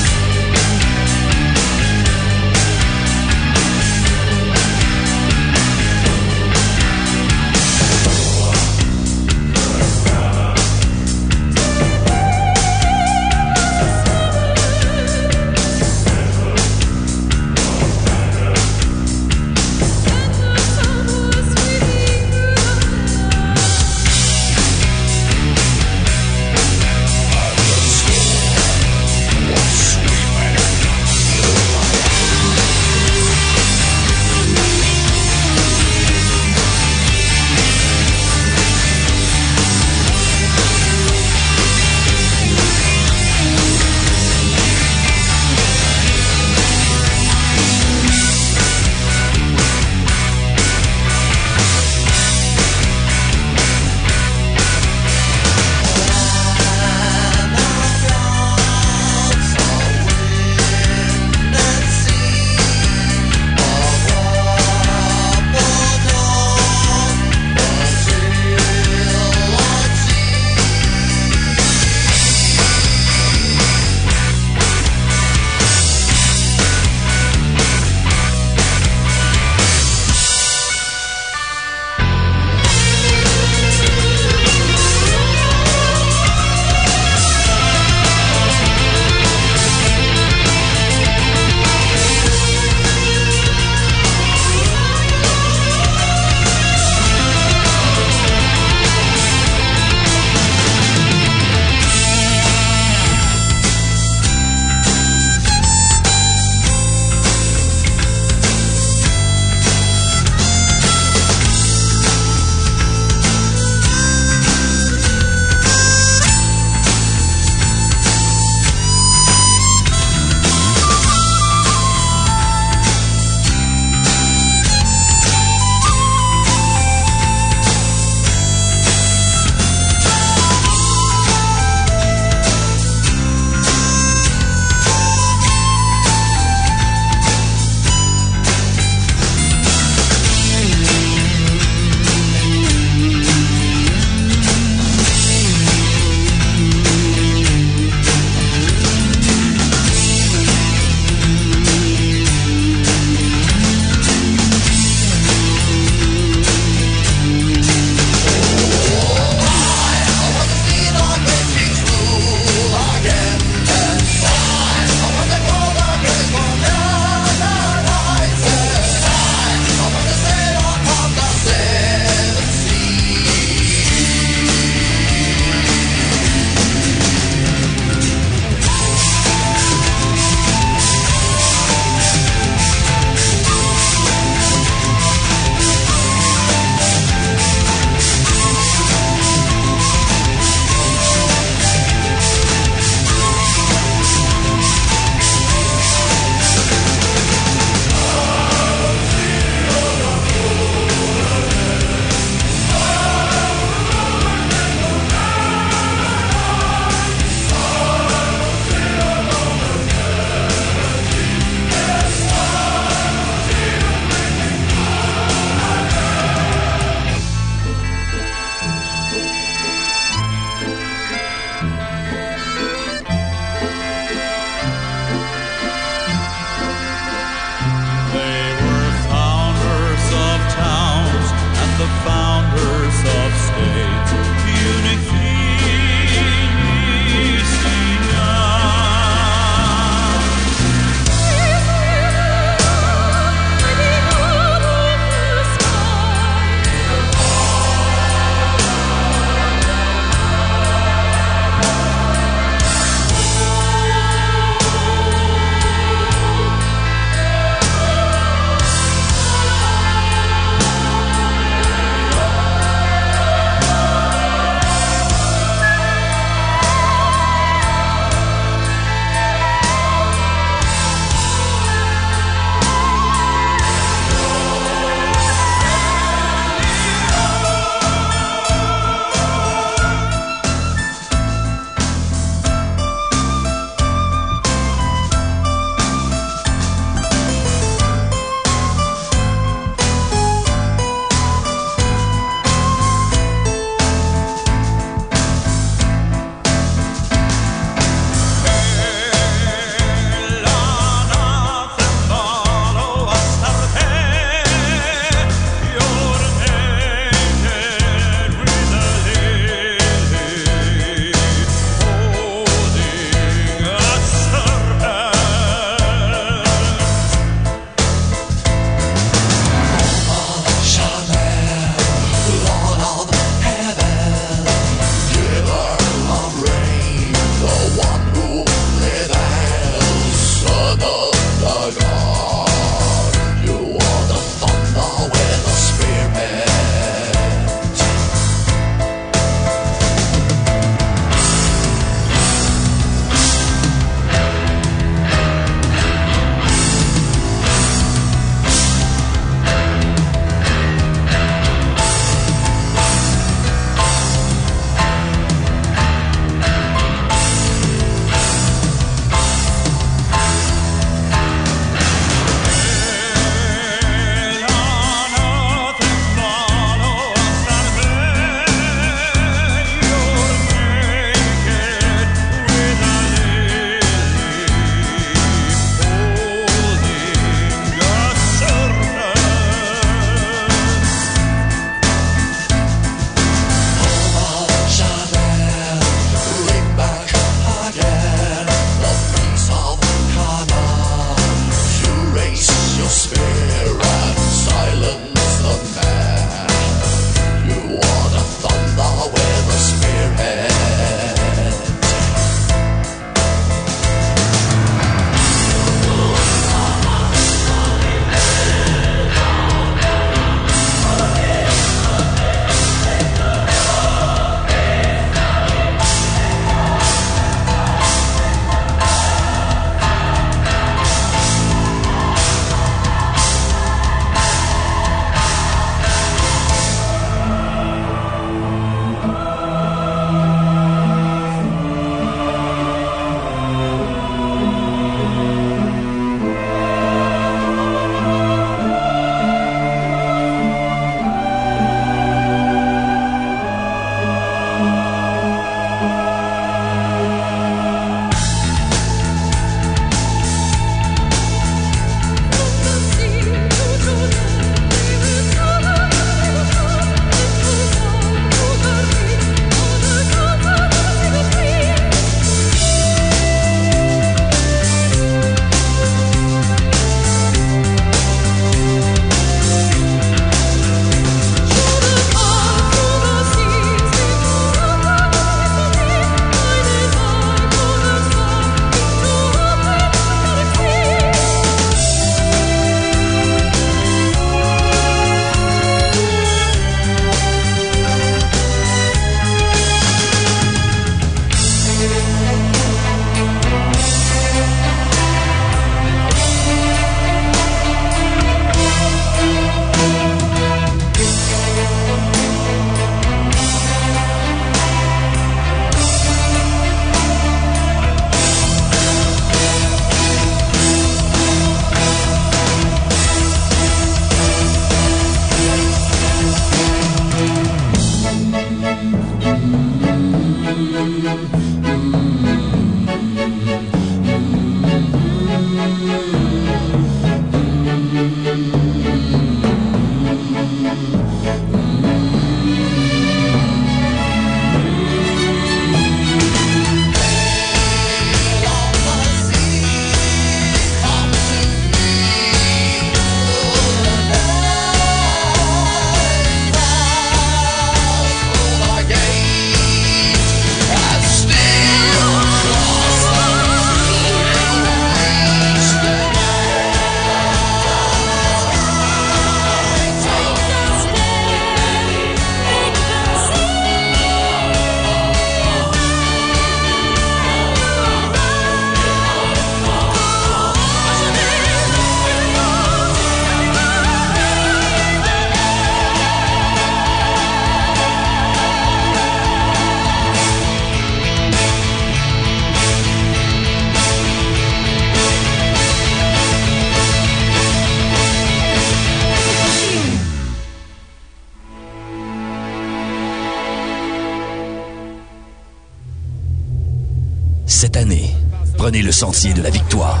Sentier de la victoire.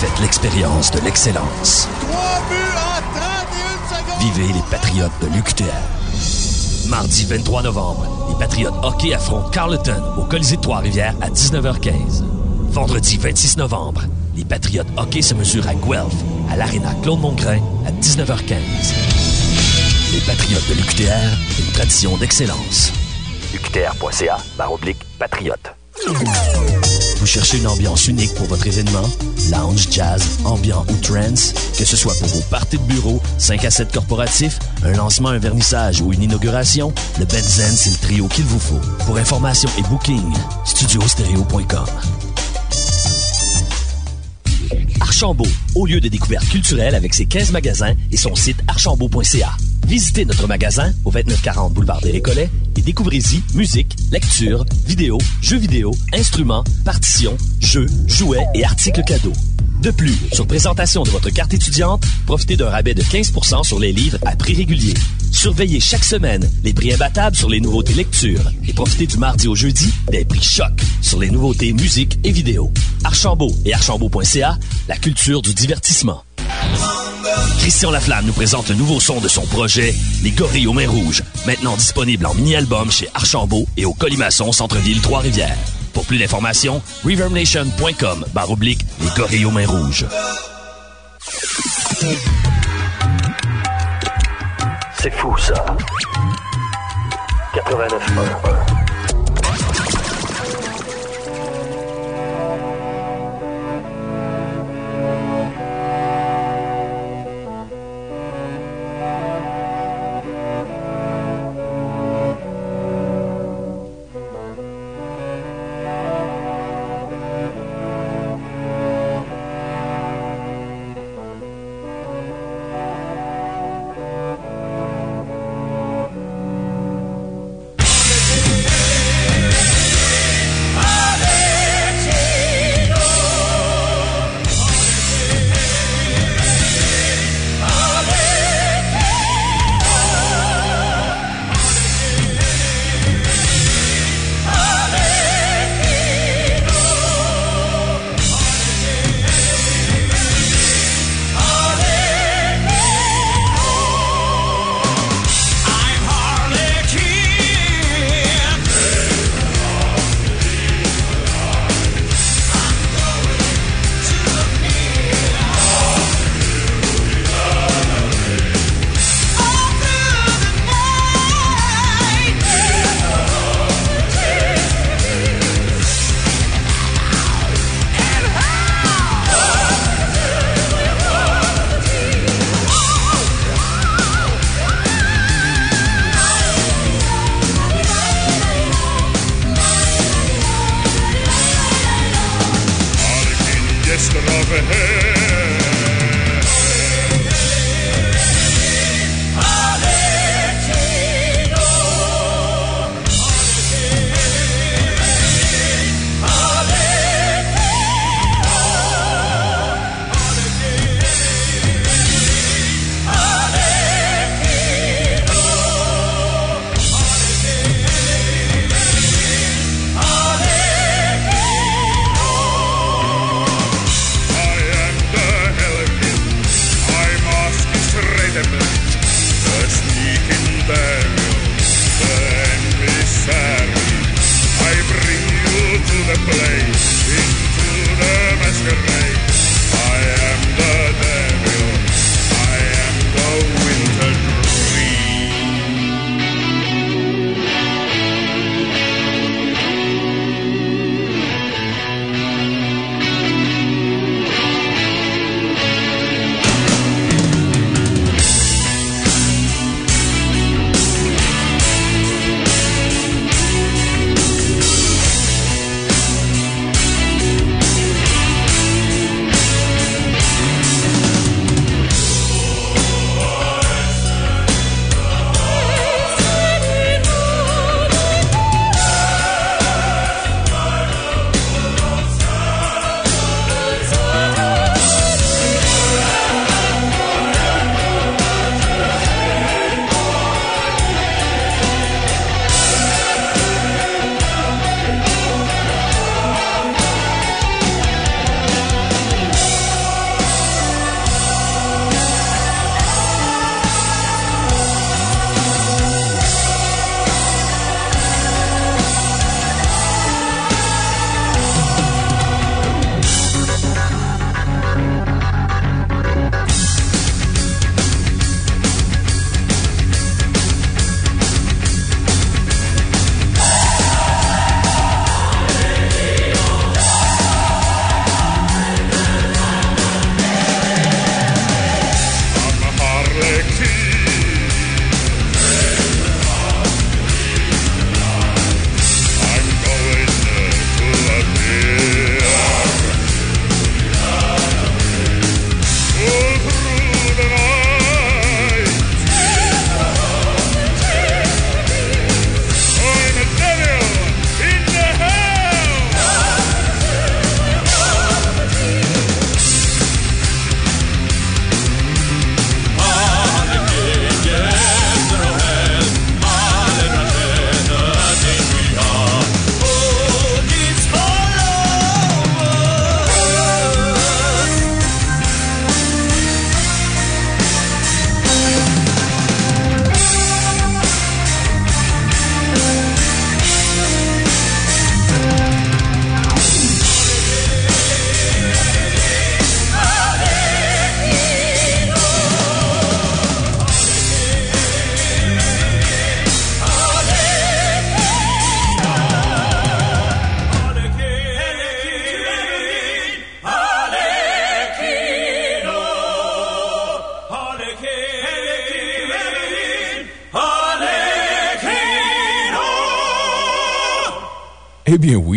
Faites l'expérience de l'excellence. Vivez les Patriotes de l'UQTR. Mardi 23 novembre, les Patriotes hockey affrontent Carleton au Colisée de Trois-Rivières à 19h15. Vendredi 26 novembre, les Patriotes hockey se mesurent à Guelph, à l'Arena Claude-Mongrain à 19h15. Les Patriotes de l'UQTR, une tradition d'excellence. UQTR.ca, barre oblique, patriote. Vous cherchez une ambiance unique pour votre événement? Lounge, jazz, ambiant ou trance? Que ce soit pour vos parties de bureau, 5 à 7 corporatifs, un lancement, un vernissage ou une inauguration, le Benzen, c'est le trio qu'il vous faut. Pour information et booking, studiostereo.com. Archambault, au lieu de découverte culturelle avec ses 15 magasins et son site archambault.ca. Visitez notre magasin au 2940 boulevard des Récollets et découvrez-y musique, lecture, vidéo, jeux vidéo, instruments, partitions, jeux, jouets et articles cadeaux. De plus, sur présentation de votre carte étudiante, profitez d'un rabais de 15% sur les livres à prix régulier. Surveillez chaque semaine les prix imbattables sur les nouveautés lecture et profitez du mardi au jeudi des prix choc sur les nouveautés musique et vidéo. Archambault et archambault.ca, la culture du divertissement. Christian Laflamme nous présente le nouveau son de son projet, Les Gorilles aux Mains Rouges, maintenant disponible en mini-album chez Archambault et au Colimaçon Centre-Ville Trois-Rivières. Pour plus d'informations, reverbnation.com barre oblique les gorilles aux mains rouges. C'est fou ça. 89 1.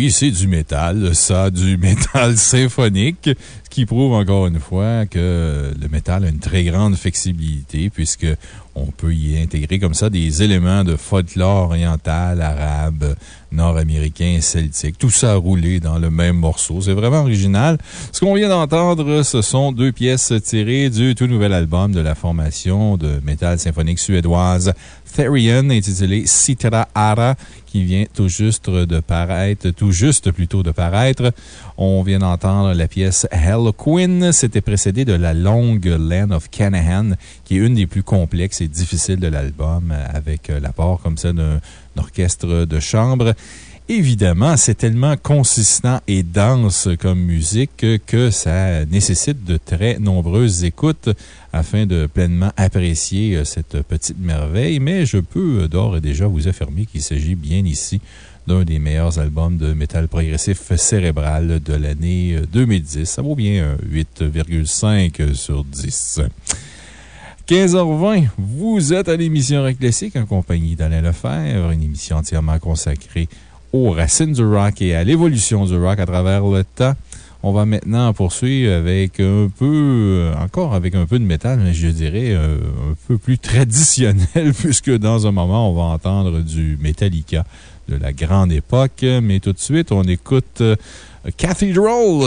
Oui, c'est du métal, ça, du métal symphonique, ce qui prouve encore une fois que le métal a une très grande flexibilité puisque on peut y intégrer comme ça des éléments de folklore oriental, arabe, nord-américain, celtique. Tout ça roulé dans le même morceau. C'est vraiment original. Ce qu'on vient d'entendre, ce sont deux pièces tirées du tout nouvel album de la formation de métal symphonique suédoise Therian, intitulé Citra Ara, qui vient tout juste de paraître, tout juste plutôt de paraître. On vient d'entendre la pièce Hell Queen. C'était précédé de la longue Land of Canahan, qui est une des plus complexes et difficiles de l'album, avec l'apport comme ça d'un orchestre de chambre. Évidemment, c'est tellement consistant et dense comme musique que ça nécessite de très nombreuses écoutes afin de pleinement apprécier euh, cette petite merveille, mais je peux d'ores et déjà vous affirmer qu'il s'agit bien ici d'un des meilleurs albums de métal progressif cérébral de l'année 2010. Euh, ça vaut bien 8,5 sur 10. 15h20, vous êtes à l'émission Rock Classique en compagnie d'Alain Lefebvre, une émission entièrement consacrée aux racines du rock et à l'évolution du rock à travers le temps. On va maintenant poursuivre avec un peu, encore avec un peu de métal, mais je dirais euh, un peu plus traditionnel, puisque dans un moment, on va entendre du Metallica de la grande époque. Mais tout de suite, on écoute euh, Cathedral,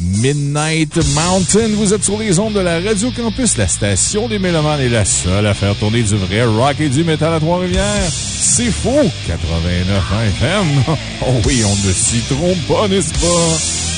Midnight Mountain. Vous êtes sur les ondes de la Radio Campus. La station des Mélomanes est la seule à faire tourner du vrai rock et du métal à Trois-Rivières. C'est faux! 89 FM. Oh oui, on ne s'y trompe pas, n'est-ce pas?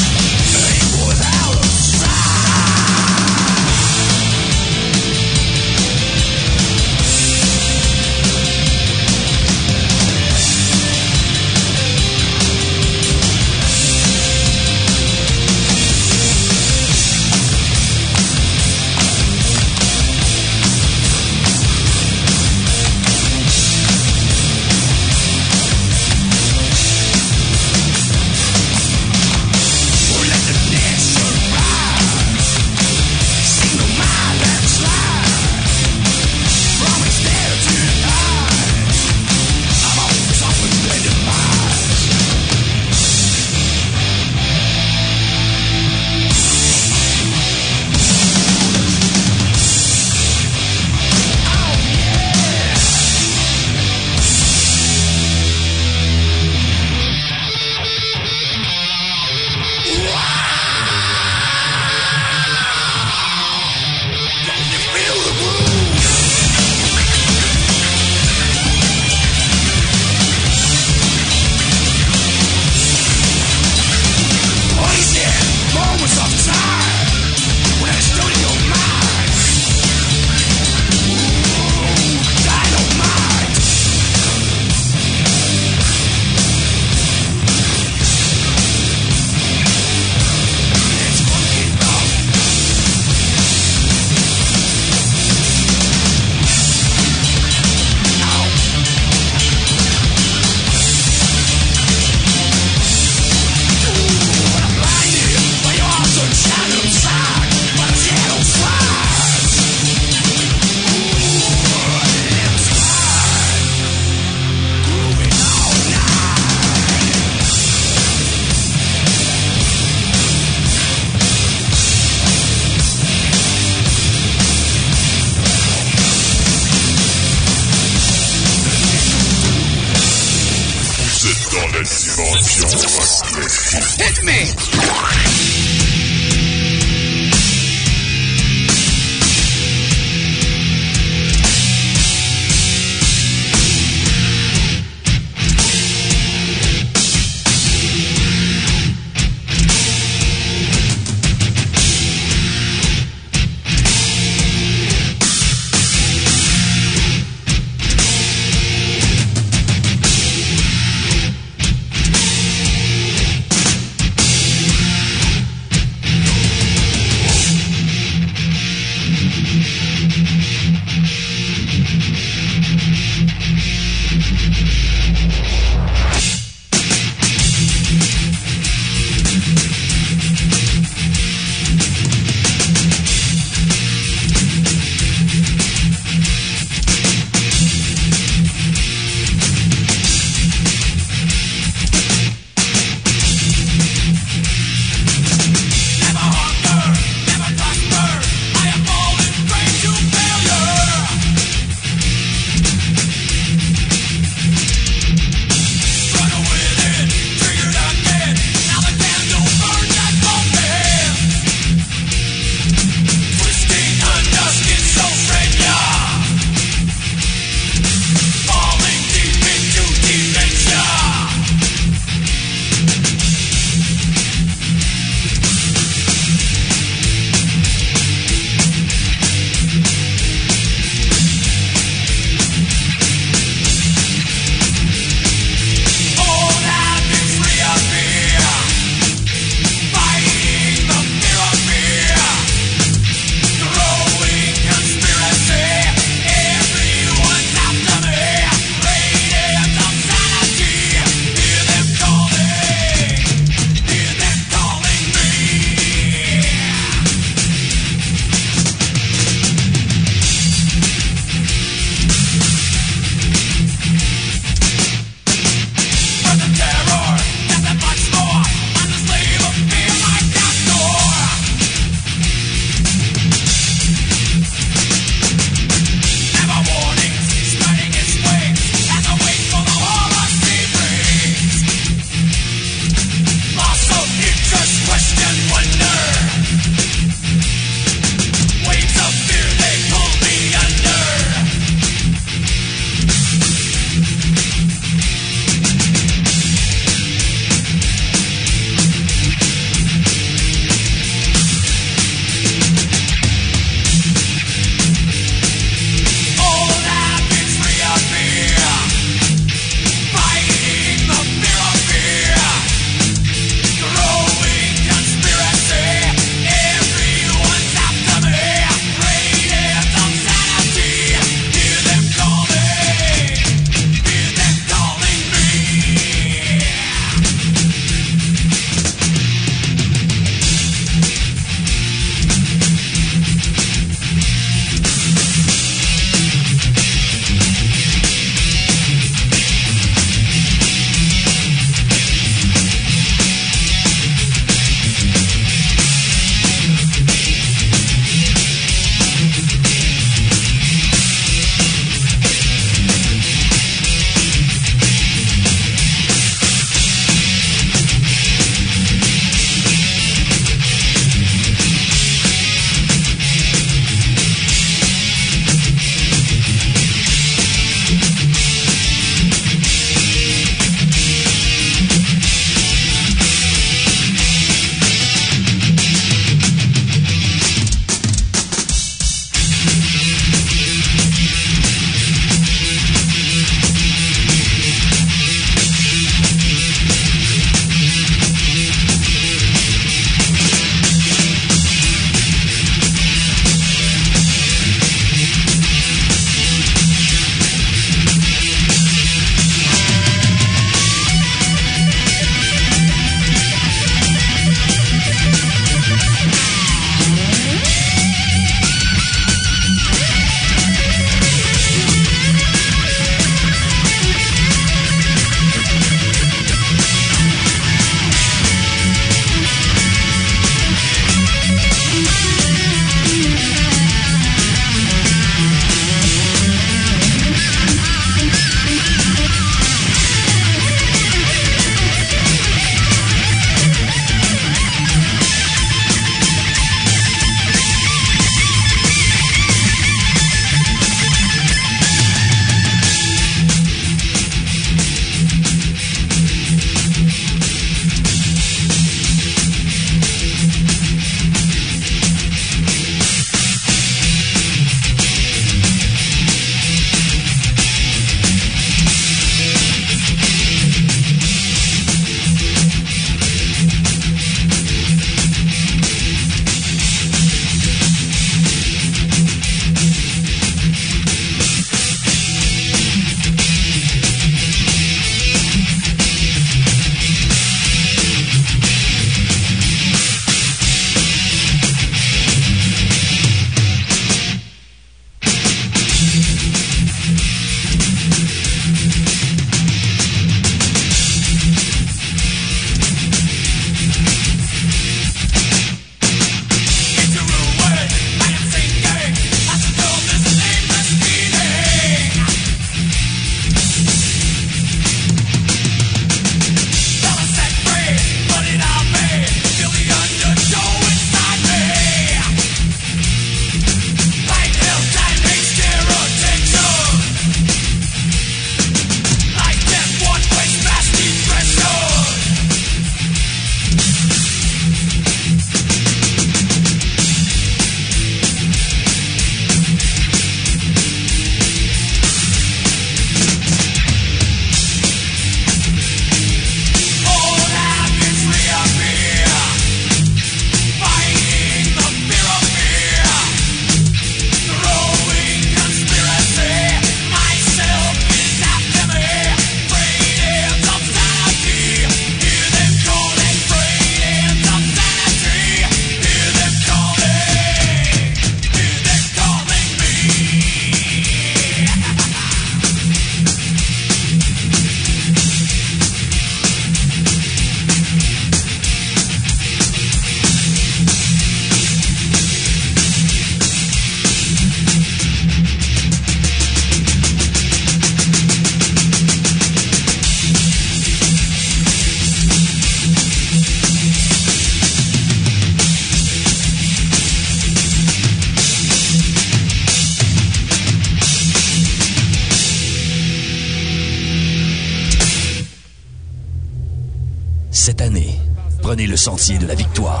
Sentier de la victoire.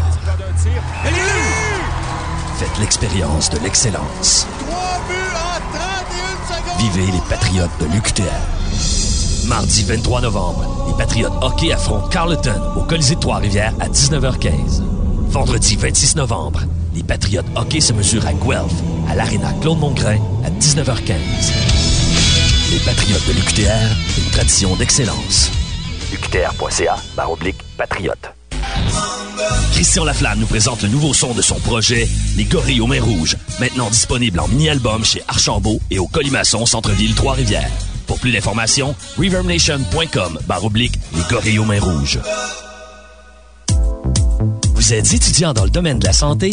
Faites l'expérience de l'excellence. Vivez les Patriotes de l'UQTR. Mardi 23 novembre, les Patriotes hockey affrontent Carleton au Colisée de Trois-Rivières à 19h15. Vendredi 26 novembre, les Patriotes hockey se mesurent à Guelph, à l'Arena Claude-Mongrain à 19h15. Les Patriotes de l'UQTR, une tradition d'excellence. UQTR.ca, barre patriote. Christian Laflamme nous présente le nouveau son de son projet, Les Gorilles aux Mains Rouges, maintenant disponible en mini-album chez Archambault et au Colimaçon Centre-Ville Trois-Rivières. Pour plus d'informations, reverbnation.com barre oblique Les Gorilles aux Mains Rouges. Vous êtes étudiant dans le domaine de la santé?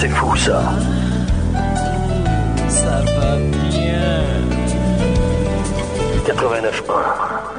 C'est fou ça. Ça va bien. 89.1.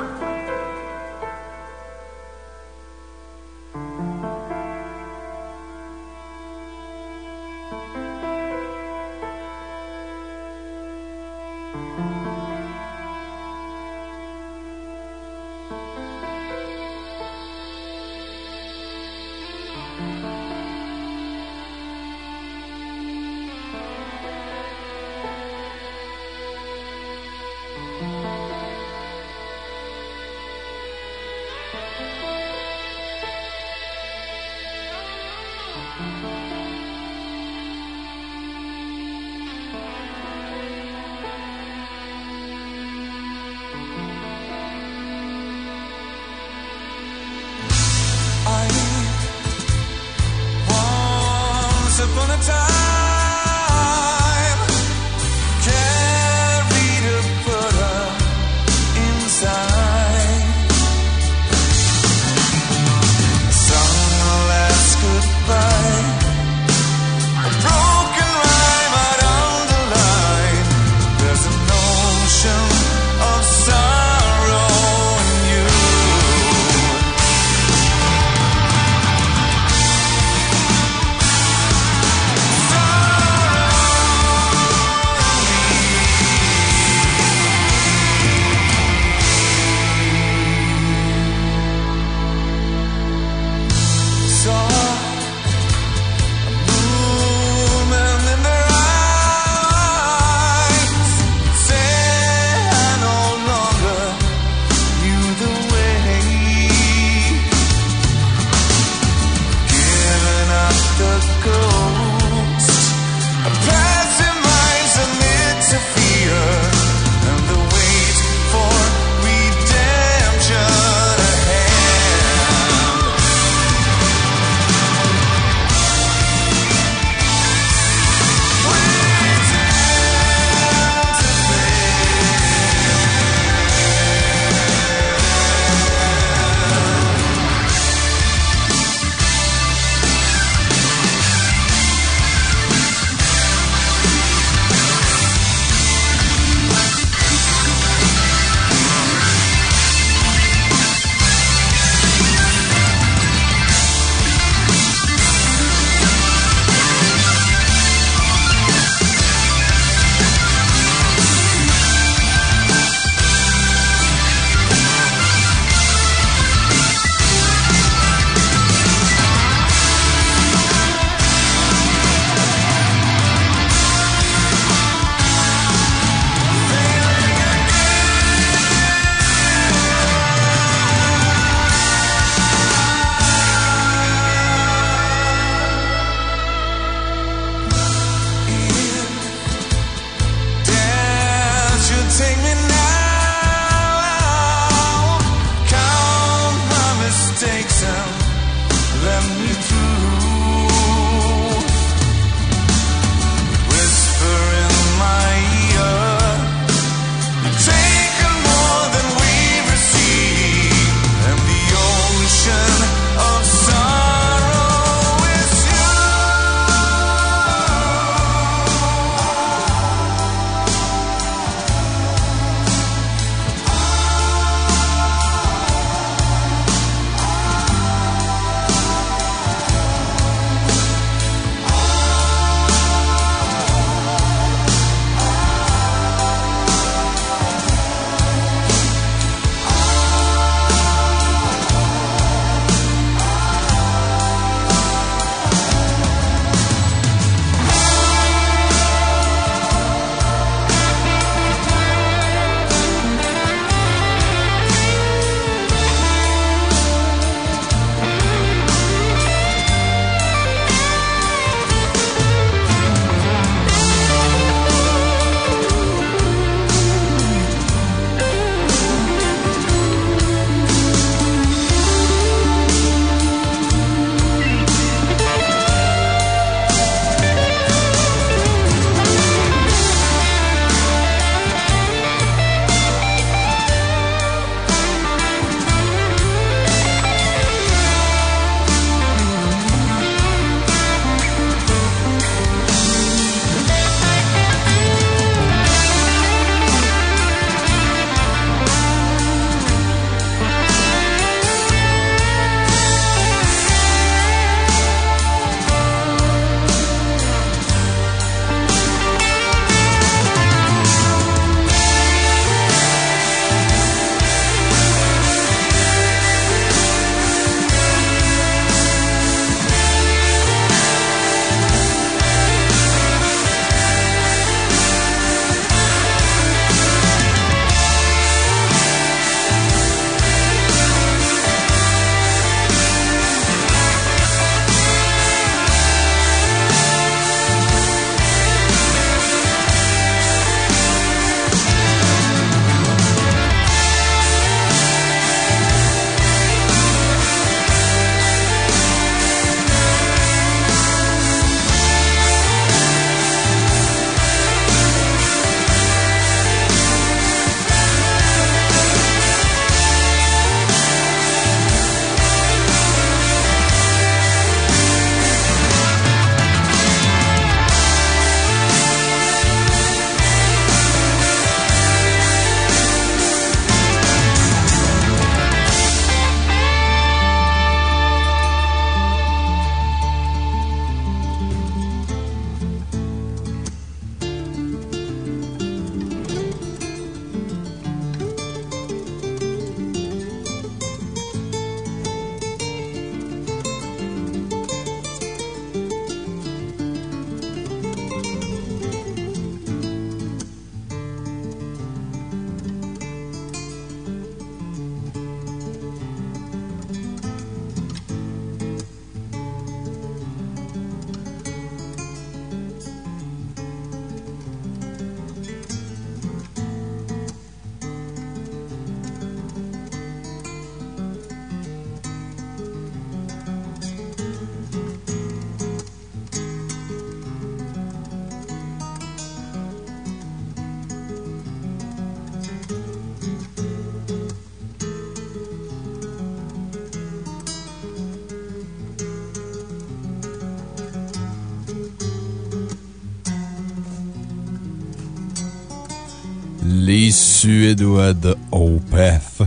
Suédois de Opeth,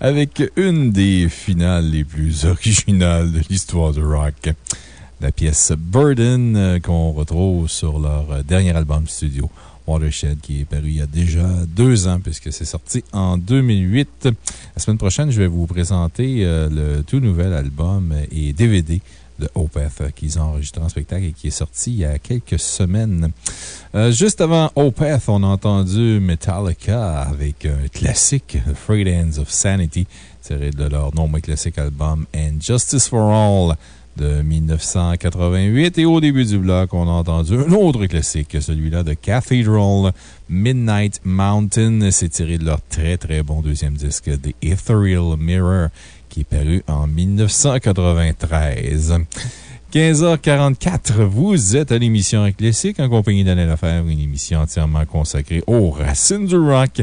avec une des finales les plus originales de l'histoire du rock. La pièce Burden euh, qu'on retrouve sur leur euh, dernier album studio. Watershed, qui est paru il y a déjà deux ans, puisque c'est sorti en 2008. La semaine prochaine, je vais vous présenter euh, le tout nouvel album et DVD de Opeth qu'ils ont enregistré en spectacle et qui est sorti il y a quelques semaines. Euh, juste avant Opeth, on a entendu Metallica avec un classique, The Free Hands of Sanity, tiré de leur nombreux classique album And Justice for All de 1988. Et au début du bloc, on a entendu un autre classique, celui-là de Cathedral, Midnight Mountain. C'est tiré de leur très très bon deuxième disque, The Ethereal Mirror, qui est paru en 1993. 15h44, vous êtes à l'émission Classique en compagnie d'Anne Lefebvre, une émission entièrement consacrée aux racines du rock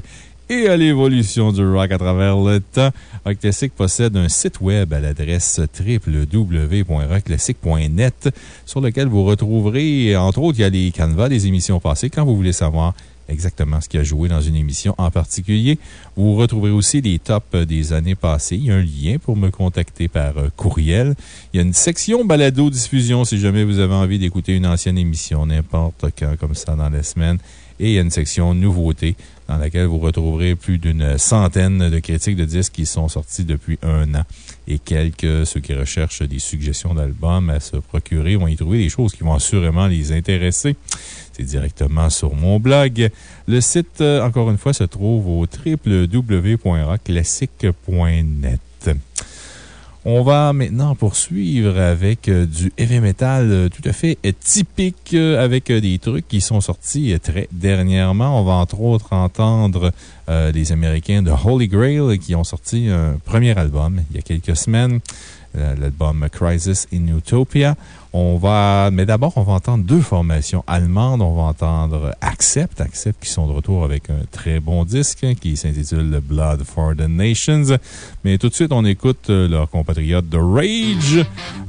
et à l'évolution du rock à travers le temps. Rock Classic possède un site web à l'adresse www.rockclassic.net sur lequel vous retrouverez, entre autres, il y a les canevas des émissions passées quand vous voulez savoir exactement ce qui a joué dans une émission en particulier. Vous retrouverez aussi les tops des années passées. Il y a un lien pour me contacter par euh, courriel. Il y a une section balado-diffusion si jamais vous avez envie d'écouter une ancienne émission, n'importe quand, comme ça, dans la semaine. Et il y a une section nouveautés dans laquelle vous retrouverez plus d'une centaine de critiques de disques qui sont sortis depuis un an. Et quelques, ceux qui recherchent des suggestions d'albums à se procurer vont y trouver des choses qui vont assurément les intéresser. C'est directement sur mon blog. Le site, euh, encore une fois, se trouve au www.rockclassique.net. On va maintenant poursuivre avec euh, du heavy metal euh, tout à fait typique, euh, avec des trucs qui sont sortis très dernièrement. On va entre autres entendre les Américains de Holy Grail qui ont sorti un premier album il y a quelques semaines, l'album Crisis in Utopia. On va, mais d'abord, on va entendre deux formations allemandes. On va entendre Accept, Accept qui sont de retour avec un très bon disque qui s'intitule Blood for the Nations. Mais tout de suite, on écoute leur compatriote The Rage,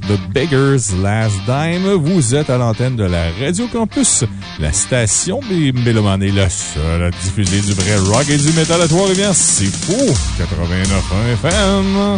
The Beggar's Last Dime. Vous êtes à l'antenne de la Radio Campus, la station des Mélomanes la seule à diffuser du vrai rock et du métal à Trois-Rivières. C'est fou! 89 FM.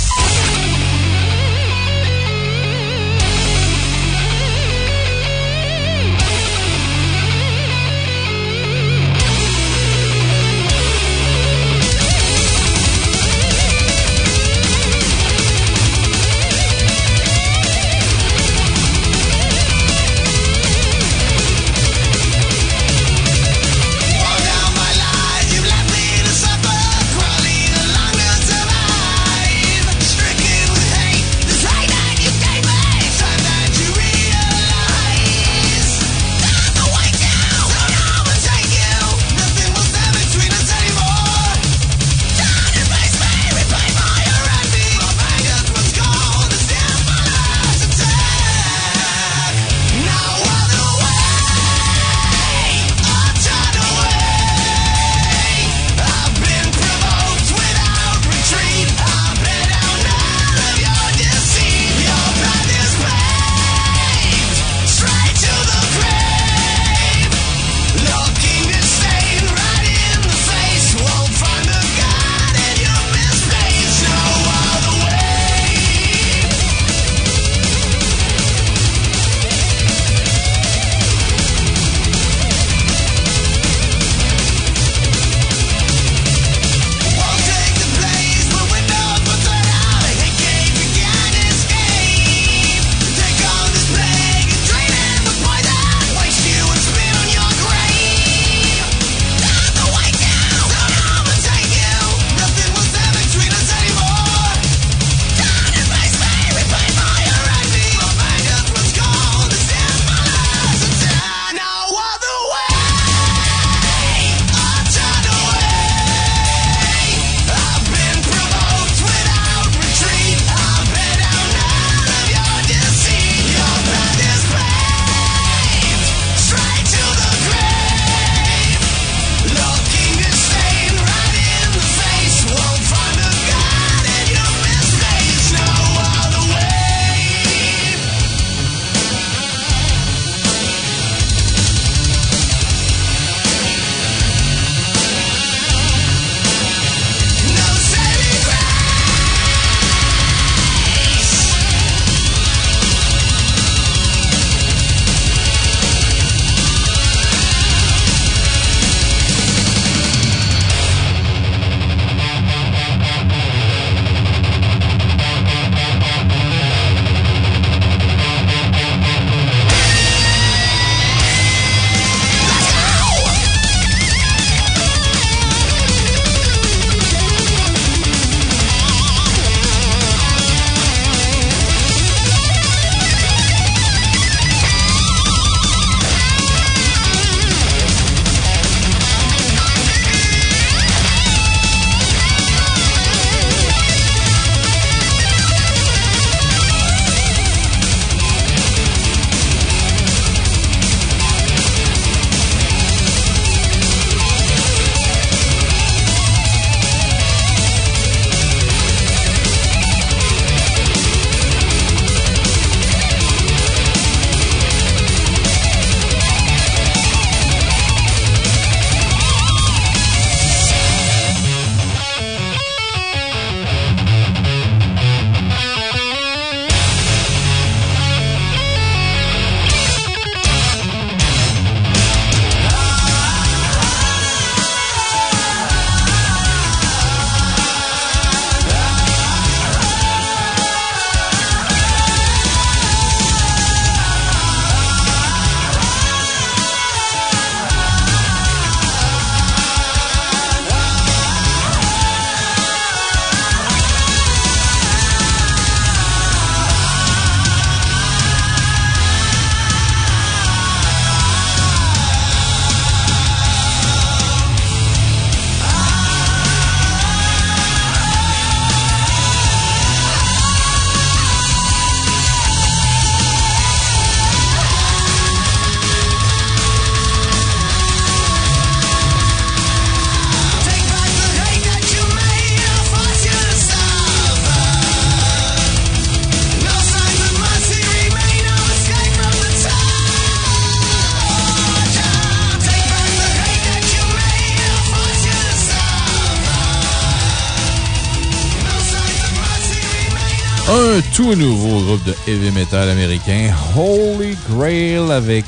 Tout nouveau groupe de heavy metal américain, Holy Grail, avec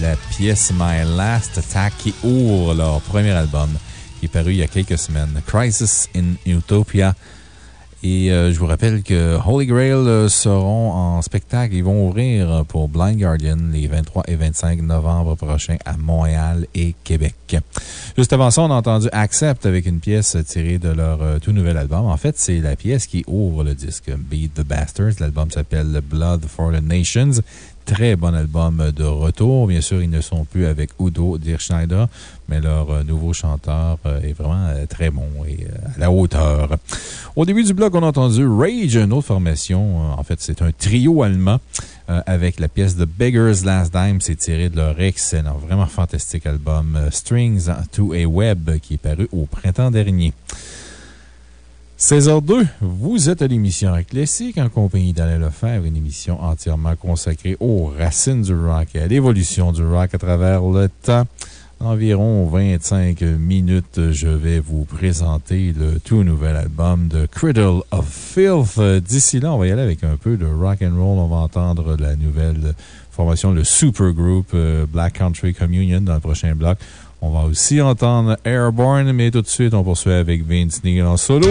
la pièce My Last Attack qui ouvre leur premier album, qui est paru il y a quelques semaines, Crisis in Utopia. Et euh, je vous rappelle que Holy Grail euh, seront en spectacle. Ils vont ouvrir pour Blind Guardian les 23 et 25 novembre prochains à Montréal et Québec. Juste avant ça, on a entendu Accept avec une pièce tirée de leur euh, tout nouvel album. En fait, c'est la pièce qui ouvre le disque Beat the Bastards. L'album s'appelle Blood for the Nations. Très bon album de retour. Bien sûr, ils ne sont plus avec Udo Dirschneider, mais leur euh, nouveau chanteur euh, est vraiment euh, très bon et à la hauteur. Au début du bloc, on a entendu Rage, une autre formation. En fait, c'est un trio allemand avec la pièce de Beggar's Last Dime. C'est tiré de leur excellent, vraiment fantastique album Strings to a Web qui est paru au printemps dernier. 16h02, vous êtes à l'émission Classique en compagnie d'Alain Lefebvre, une émission entièrement consacrée aux racines du rock et à l'évolution du rock à travers le temps. Environ 25 minutes, je vais vous présenter le tout nouvel album de Cradle of Filth. D'ici là, on va y aller avec un peu de rock and roll. On va entendre la nouvelle formation, le supergroupe euh, Black Country Communion dans le prochain bloc. On va aussi entendre Airborne, mais tout de suite, on poursuit avec Vince Neil en solo.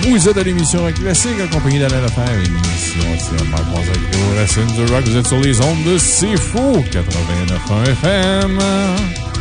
Vous êtes à l'émission Classique en compagnie d'Alain Lefebvre, une émission entièrement consacrée aux racines du rock. Vous êtes sur les ondes de C'est Fou 89.1 FM.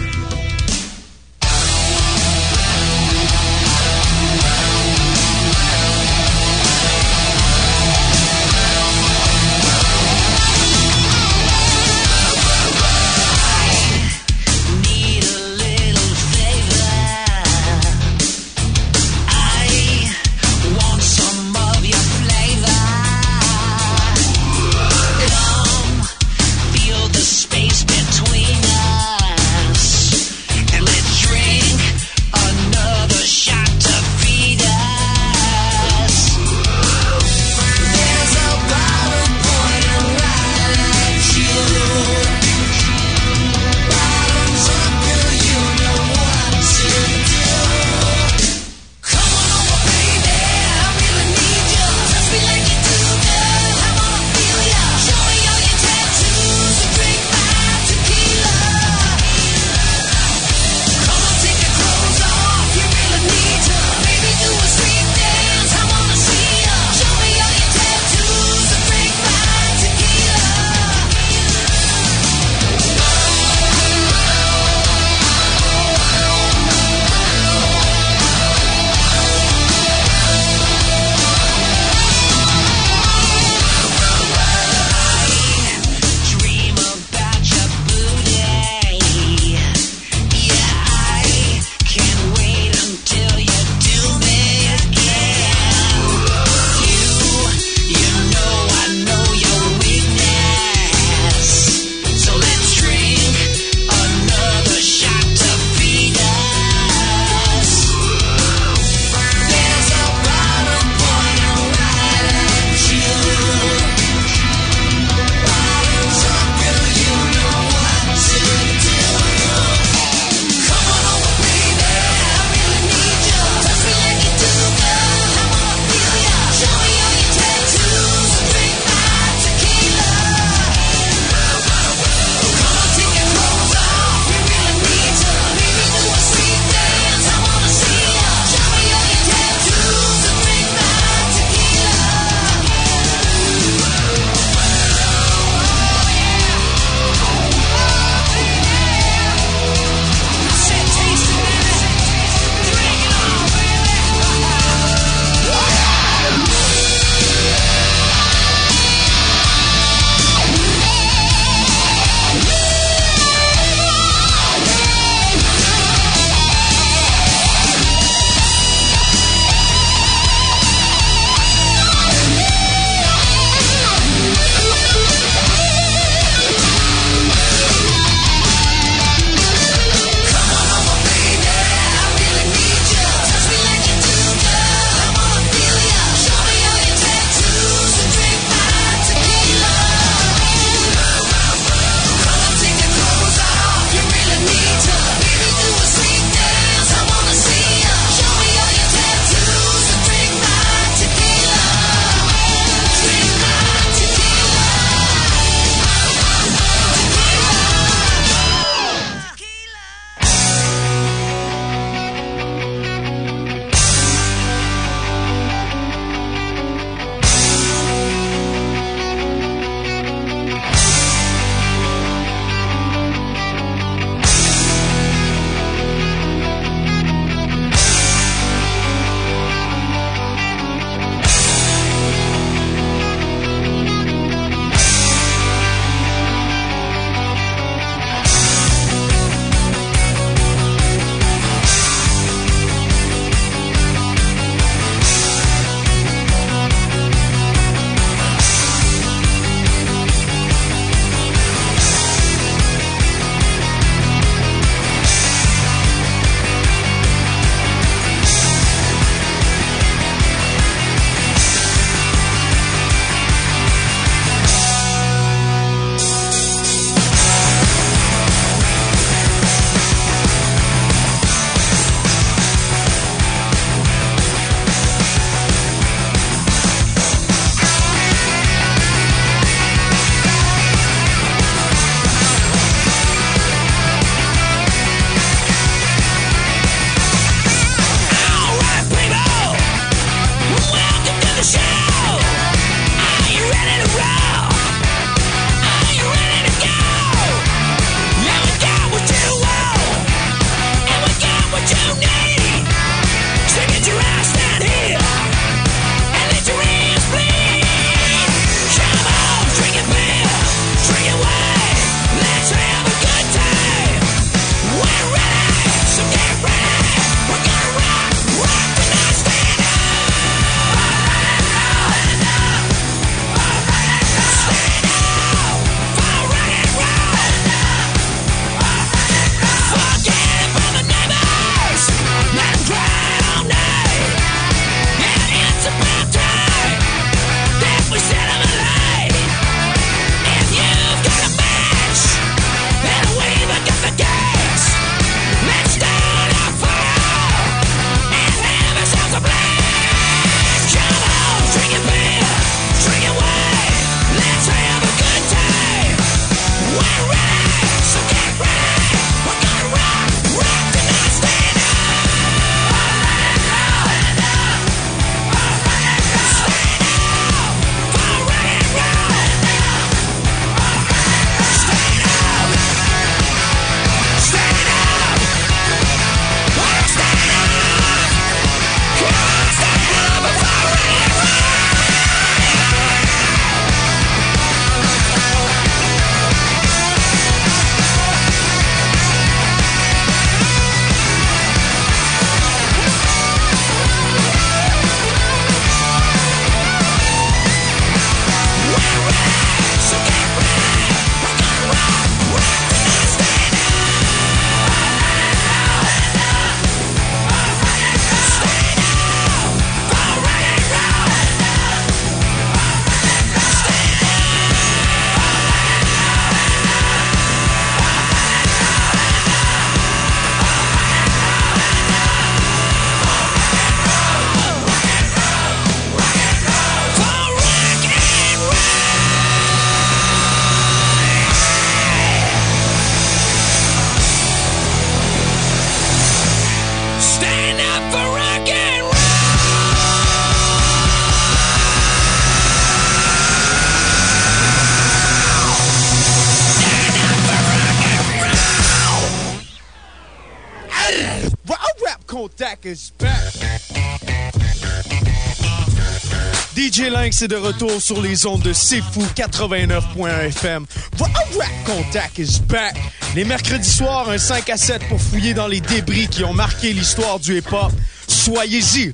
DJ Lynx est de retour sur les ondes de C'est Fou 89.1 FM. Voilà, Contact is back. Les mercredis soirs, un 5 à 7 pour fouiller dans les débris qui ont marqué l'histoire du hip-hop. Soyez-y.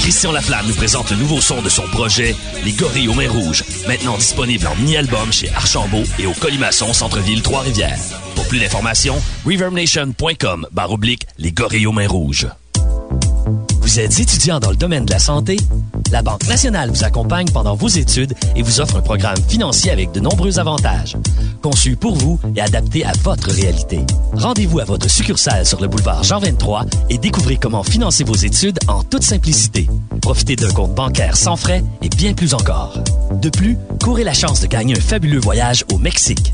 Christian Laflamme nous présente le nouveau son de son projet, Les Gorilles aux Mains Rouges, maintenant disponible en mini-album chez Archambault et au Colimaçon Centre-Ville Trois-Rivières. Plus d'informations, reverbnation.com Les Gorilles aux Mains Rouges. Vous êtes étudiant dans le domaine de la santé? La Banque nationale vous accompagne pendant vos études et vous offre un programme financier avec de nombreux avantages. Conçu pour vous et adapté à votre réalité. Rendez-vous à votre succursale sur le boulevard Jean 23 et découvrez comment financer vos études en toute simplicité. Profitez d'un compte bancaire sans frais et bien plus encore. De plus, courez la chance de gagner un fabuleux voyage au Mexique.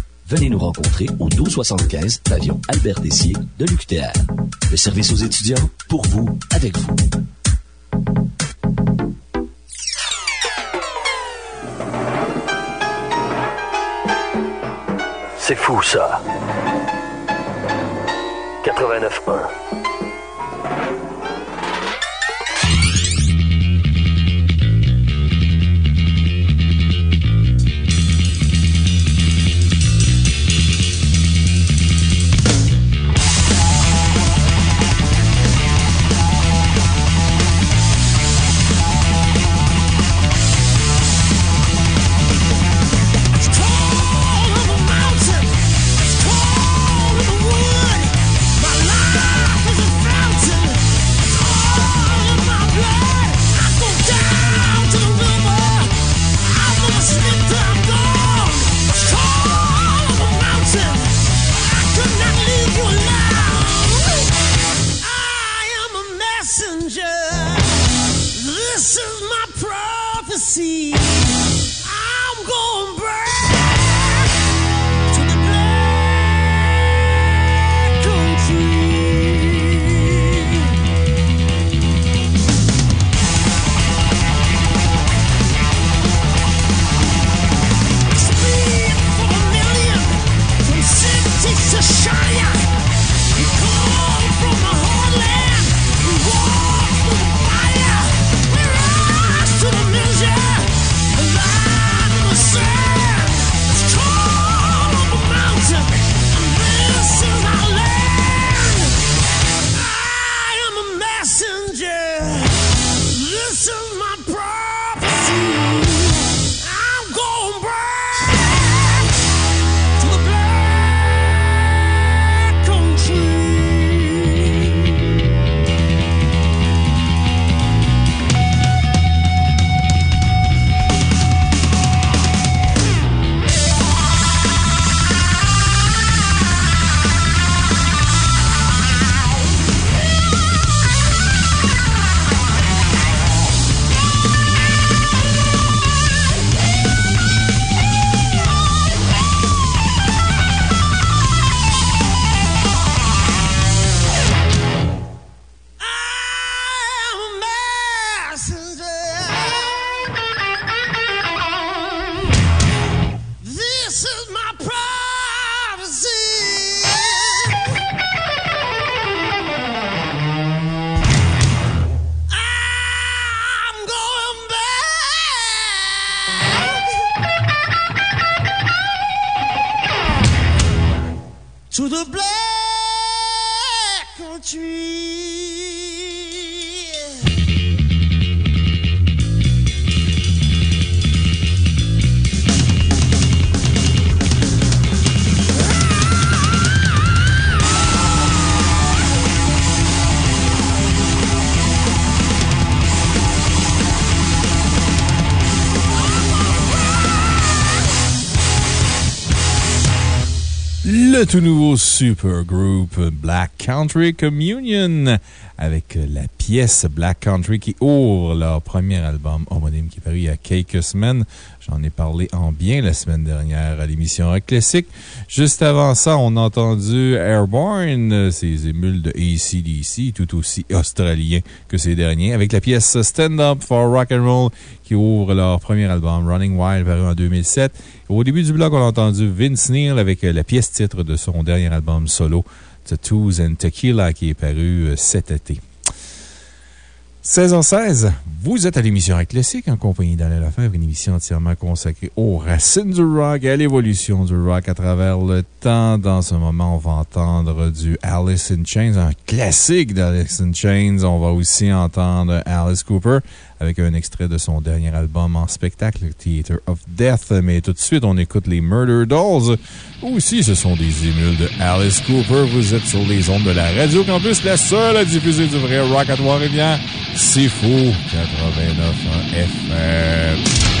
Venez nous rencontrer au 1275 pavillon Albert Dessier de l'UQTR. Le service aux étudiants, pour vous, avec vous. C'est fou ça. 89.1. tout nouveau super groupe Black Country Communion avec la pièce Black Country qui ouvre leur premier album qui est paru il y a quelques semaines. J'en ai parlé en bien la semaine dernière à l'émission Rock Classic. Juste avant ça, on a entendu Airborne, ces émules de ACDC, tout aussi australiens que ces derniers, avec la pièce Stand Up for Rock and Roll qui ouvre leur premier album Running Wild paru en 2007. Au début du blog, on a entendu Vince Neil avec la pièce titre de son dernier album solo, Tattoos and Tequila, qui est paru euh, cet été. 16h16, vous êtes à l'émission Rock Classique en compagnie d'Alain Lefebvre, une émission entièrement consacrée aux racines du rock et à l'évolution du rock à travers le temps. Dans ce moment, on va entendre du Alice in Chains, un classique d'Alice in Chains. On va aussi entendre Alice Cooper avec un extrait de son dernier album en spectacle, Theater of Death. Mais tout de suite, on écoute les Murder Dolls. Aussi, ce sont des émules de Alice Cooper. Vous êtes sur les ondes de la Radio Campus, la seule à diffuser du vrai rock à Trois-Rivières. C'est fou, 89 FM.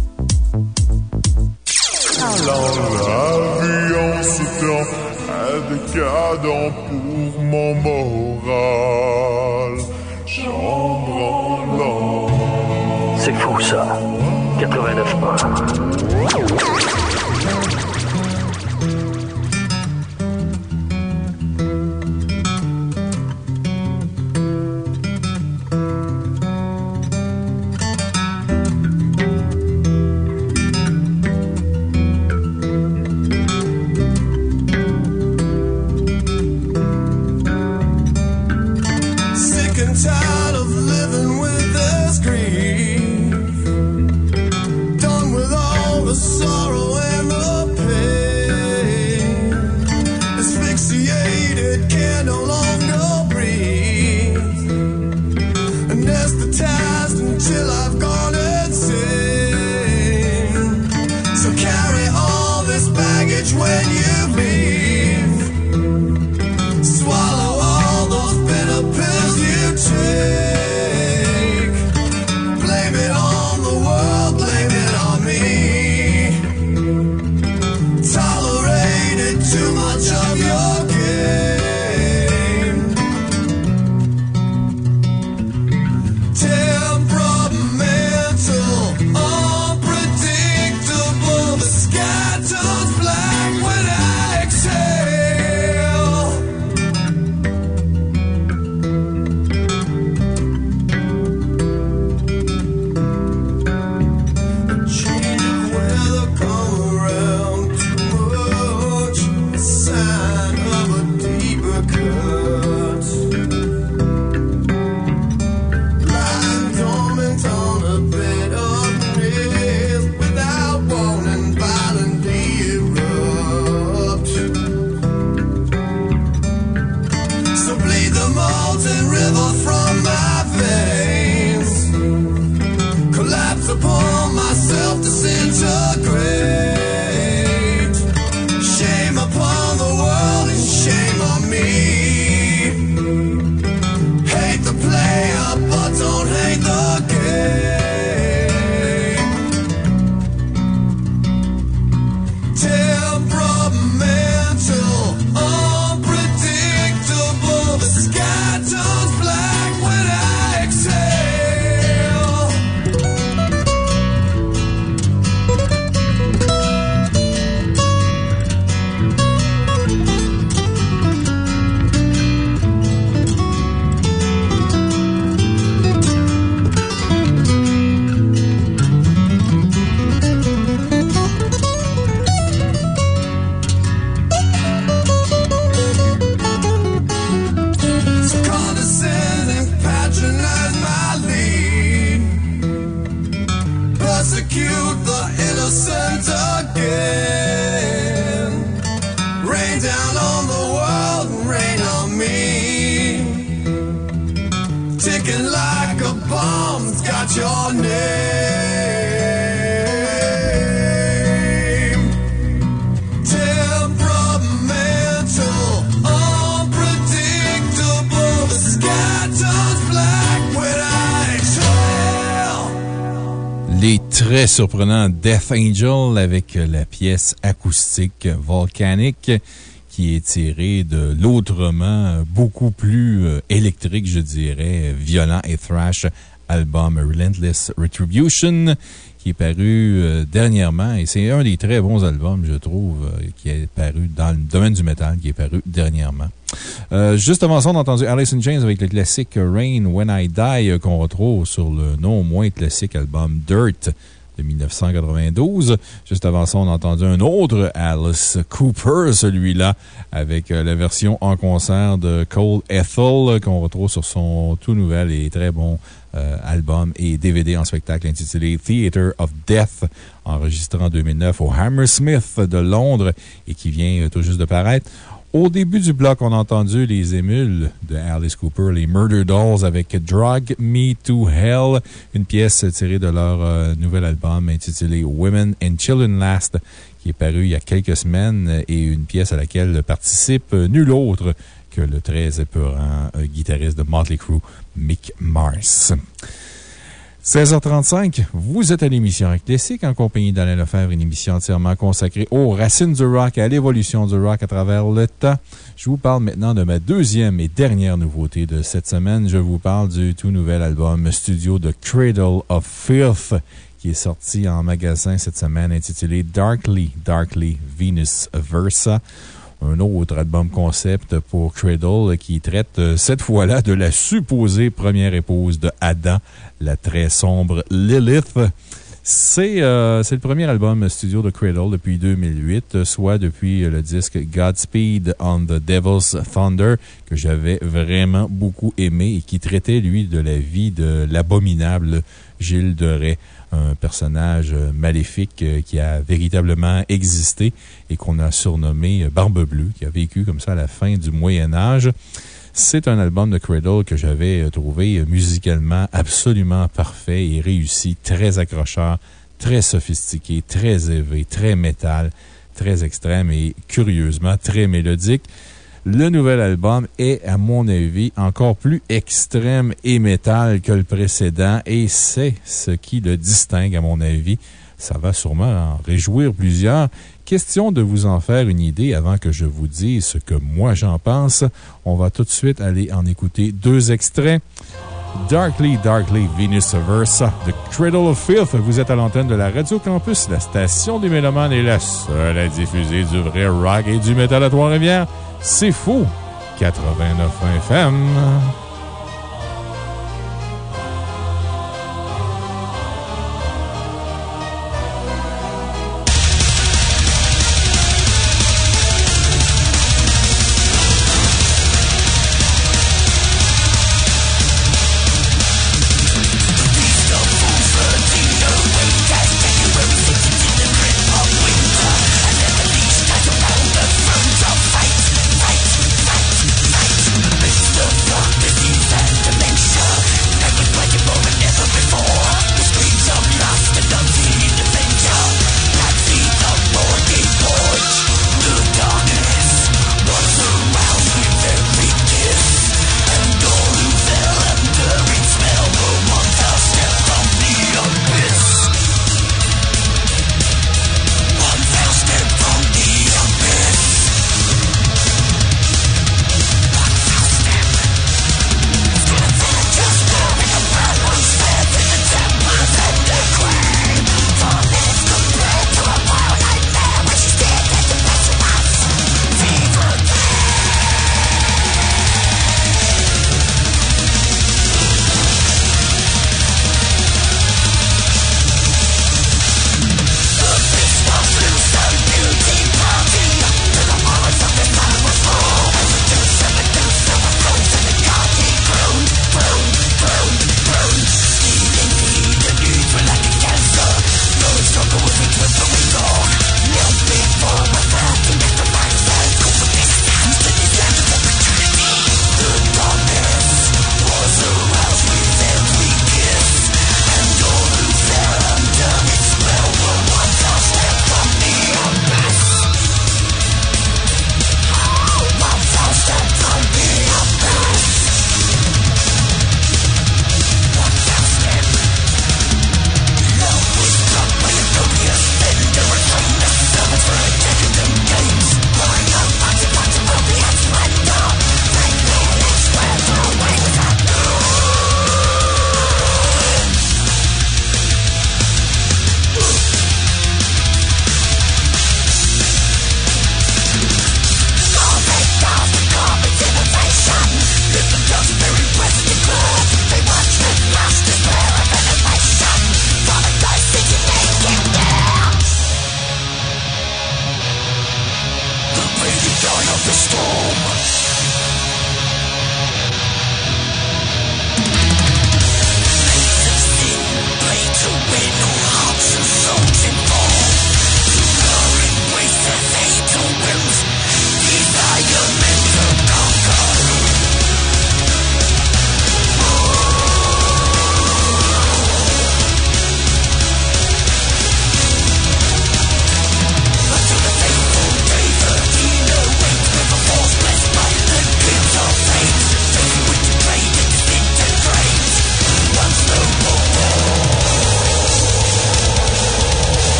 L'avion se tend décadent pour mon moral. Chambranlant. C'est fou ça. 89 très surprenants Death Angel avec la pièce acoustique Volcanic qui est tirée de l'autrement beaucoup plus euh, électrique, je dirais, violent et thrash album Relentless Retribution qui est paru euh, dernièrement et c'est un des très bons albums, je trouve, euh, qui est paru dans le domaine du métal, qui est paru dernièrement. Euh, juste avant ça, on a entendu Alice in Chains avec le classique Rain When I Die qu'on retrouve sur le non moins classique album Dirt de 1992. Juste avant ça, on a entendu un autre Alice Cooper, celui-là, avec euh, la version en concert de Cole Ethel qu'on retrouve sur son tout nouvel et très bon euh, album et DVD en spectacle intitulé Theater of Death, enregistré en 2009 au Hammersmith de Londres et qui vient euh, tout juste de paraître. Au début du bloc, on a entendu les émules de Alice Cooper, les Murder Dolls avec Drag Me to Hell, une pièce tirée de leur euh, nouvel album intitulé Women and Children Last, qui est paru il y a quelques semaines et une pièce à laquelle participe nul autre que le très épeurant euh, guitariste de Motley Crue, Mick Mars. 16h35, vous êtes à l'émission Rock Classique en compagnie d'Alain Lefebvre, une émission entièrement consacrée aux racines du rock et à l'évolution du rock à travers le temps. Je vous parle maintenant de ma deuxième et dernière nouveauté de cette semaine. Je vous parle du tout nouvel album studio de Cradle of Filth qui est sorti en magasin cette semaine intitulé Darkly, Darkly Venus Versa un autre album concept pour Cradle qui traite euh, cette fois-là de la supposée première épouse de Adam, la très sombre Lilith. C'est euh, le premier album studio de Cradle depuis 2008, soit depuis le disque Godspeed on the Devil's Thunder, que j'avais vraiment beaucoup aimé et qui traitait, lui, de la vie de l'abominable Gilles de Rais un personnage maléfique euh, qui a véritablement existé et qu'on a surnommé Barbe Bleue, qui a vécu comme ça à la fin du Moyen-Âge. C'est un album de Cradle que j'avais trouvé musicalement absolument parfait et réussi, très accrocheur, très sophistiqué, très élevé, très métal, très extrême et curieusement très mélodique. Le nouvel album est, à mon avis, encore plus extrême et métal que le précédent et c'est ce qui le distingue, à mon avis. Ça va sûrement en réjouir plusieurs. Question de vous en faire une idée avant que je vous dise ce que moi j'en pense. On va tout de suite aller en écouter deux extraits. Darkly, Darkly, Venus Versa, The Cradle of Filth. Vous êtes à l'antenne de la Radio Campus, la station des Mélomanes est la seule à diffuser du vrai rock et du métal à Trois-Rivières. C'est fou! 89 FM.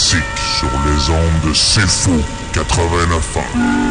Sur les ondes de Fou 89 ans.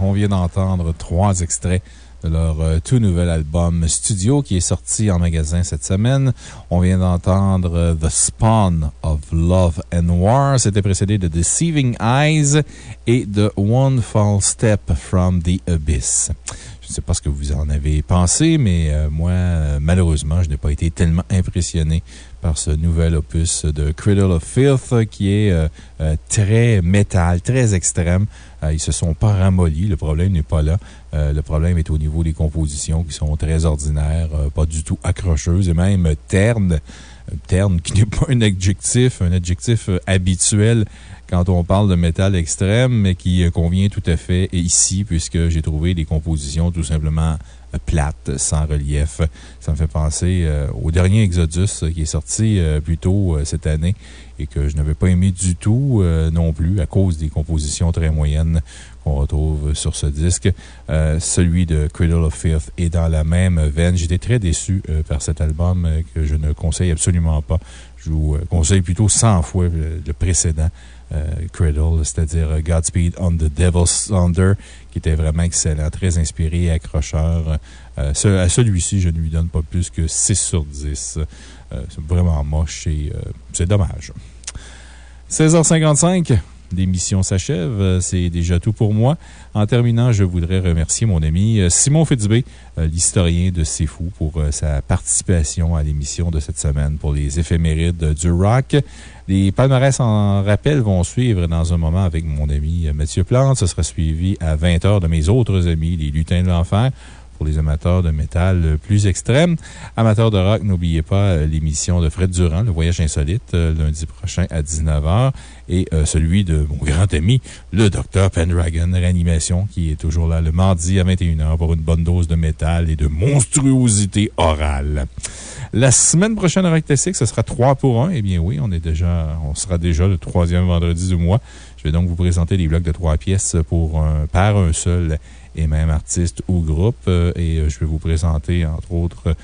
On vient d'entendre trois extraits de leur euh, tout nouvel album studio qui est sorti en magasin cette semaine. On vient d'entendre euh, The Spawn of Love and War. C'était précédé de Deceiving Eyes et de One False Step from the Abyss. Ne sais pas ce que vous en avez pensé, mais euh, moi, malheureusement, je n'ai pas été tellement impressionné par ce nouvel opus de Cradle of Filth qui est très métal, très extrême. ils se sont pas ramollis. Le problème n'est pas là. Euh, le problème est au niveau des compositions qui sont très ordinaires, euh, pas du tout accrocheuses et même ternes. Terne qui n'est pas un adjectif, un adjectif euh, habituel quand on parle de métal extrême, mais qui convient tout à fait ici, puisque j'ai trouvé des compositions tout simplement plates, sans relief. Ça me fait penser au dernier Exodus qui est sorti plus tôt cette année et que je n'avais pas aimé du tout non plus à cause des compositions très moyennes qu'on retrouve sur ce disque. Euh, celui de Cradle of Filth est dans la même veine. J'étais très déçu euh, par cet album euh, que je ne conseille absolument pas. Je vous conseille plutôt 100 fois le, précédent. Cradle, c'est-à-dire Godspeed on the Devil's Thunder, qui était vraiment excellent, très inspiré et accrocheur. à celui-ci, je ne lui donne pas plus que 6 sur 10. c'est vraiment moche et c'est dommage. 16h55 l'émission s'achève. Euh, c'est déjà tout pour moi. En terminant, je voudrais remercier mon ami euh, Simon Fitzbé, euh, l'historien de C'est Fou, pour sa participation à l'émission de cette semaine pour les éphémérides du rock. Les palmarès en rappel vont suivre dans un moment avec mon ami Mathieu Plante. Ce sera suivi à 20 h de mes autres amis, les lutins de l'enfer pour les amateurs de métal plus extrême. Amateurs de rock, n'oubliez pas l'émission de Fred Durand, Le Voyage Insolite, lundi prochain à 19h et euh, celui de mon grand ami, le Dr. Pendragon Réanimation, qui est toujours là le mardi à 21h pour une bonne dose de métal et de monstruosité orale. La semaine prochaine, Rock Classic, ce sera 3 pour 1. Eh bien, oui, on est déjà, on sera déjà le troisième vendredi du mois. Je vais donc vous présenter des blocs de trois pièces pour un, par un seul et même artiste ou groupe. Euh, et euh, je vais vous présenter, entre autres,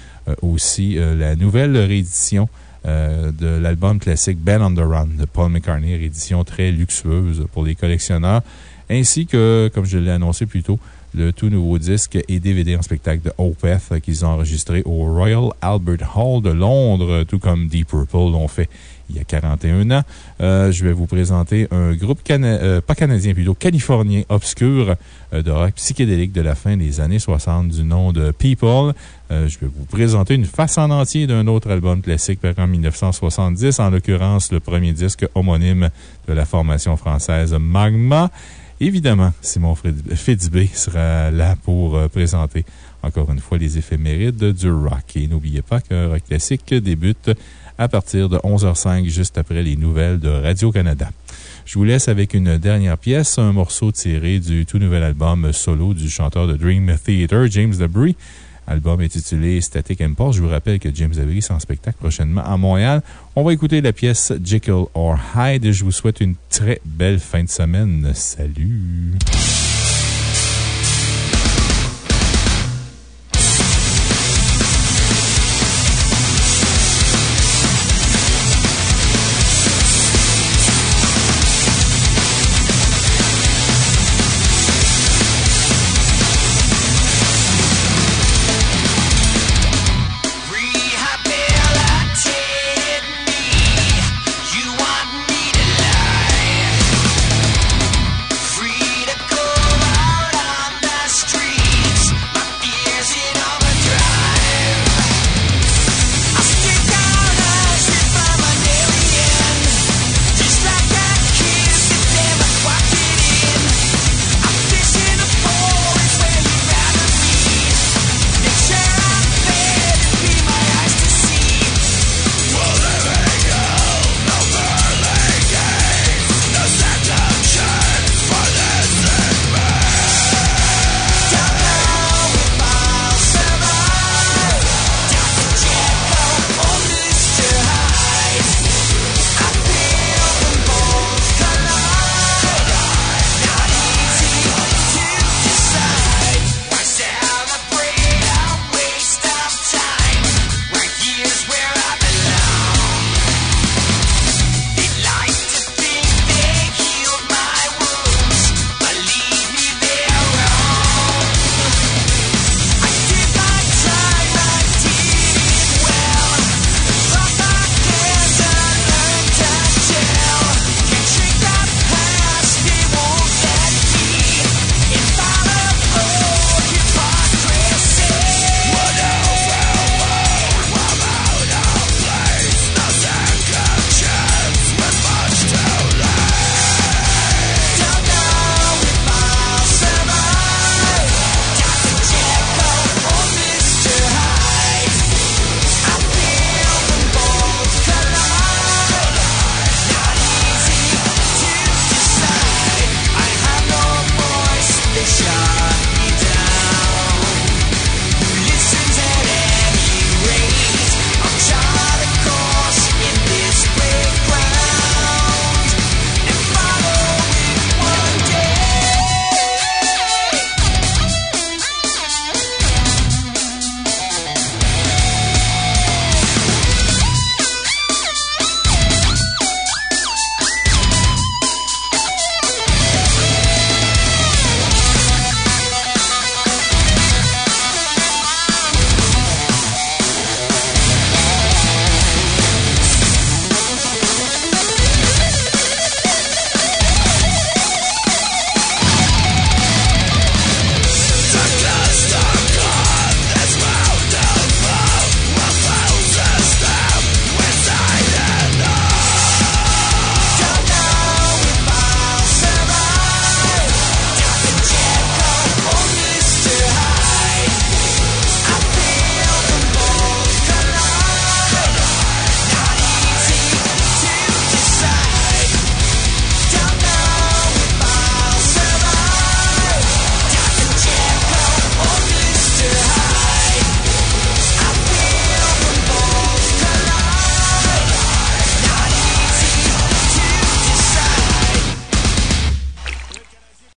aussi la nouvelle réédition euh, de l'album classique Ben on the Run de Paul McCartney, édition très luxueuse pour les collectionneurs, ainsi que, comme je l'ai annoncé plus tôt, le tout nouveau disque et DVD en spectacle de Opeth qu'ils ont enregistré au Royal Albert Hall de Londres, tout comme Deep Purple l'ont fait il y a 41 ans. Euh, je vais vous présenter un groupe, euh, pas canadien, plutôt californien obscur euh, de rock psychédélique de la fin des années 60 du nom de People. je vais vous présenter une face en entier d'un autre album classique paru en 1970, en l'occurrence le premier disque homonyme de la formation française Magma. Évidemment, Simon Fitzbé sera là pour présenter encore une fois les éphémérides du rock. Et n'oubliez pas qu'un rock classique débute à partir de 11h05, juste après les nouvelles de Radio-Canada. Je vous laisse avec une dernière pièce, un morceau tiré du tout nouvel album solo du chanteur de Dream Theater, James Debris. L'album est intitulé Static Impulse. Je vous rappelle que James Debris est en spectacle prochainement à Montréal. On va écouter la pièce Jekyll or Hyde. Je vous souhaite une très belle fin de semaine. Salut!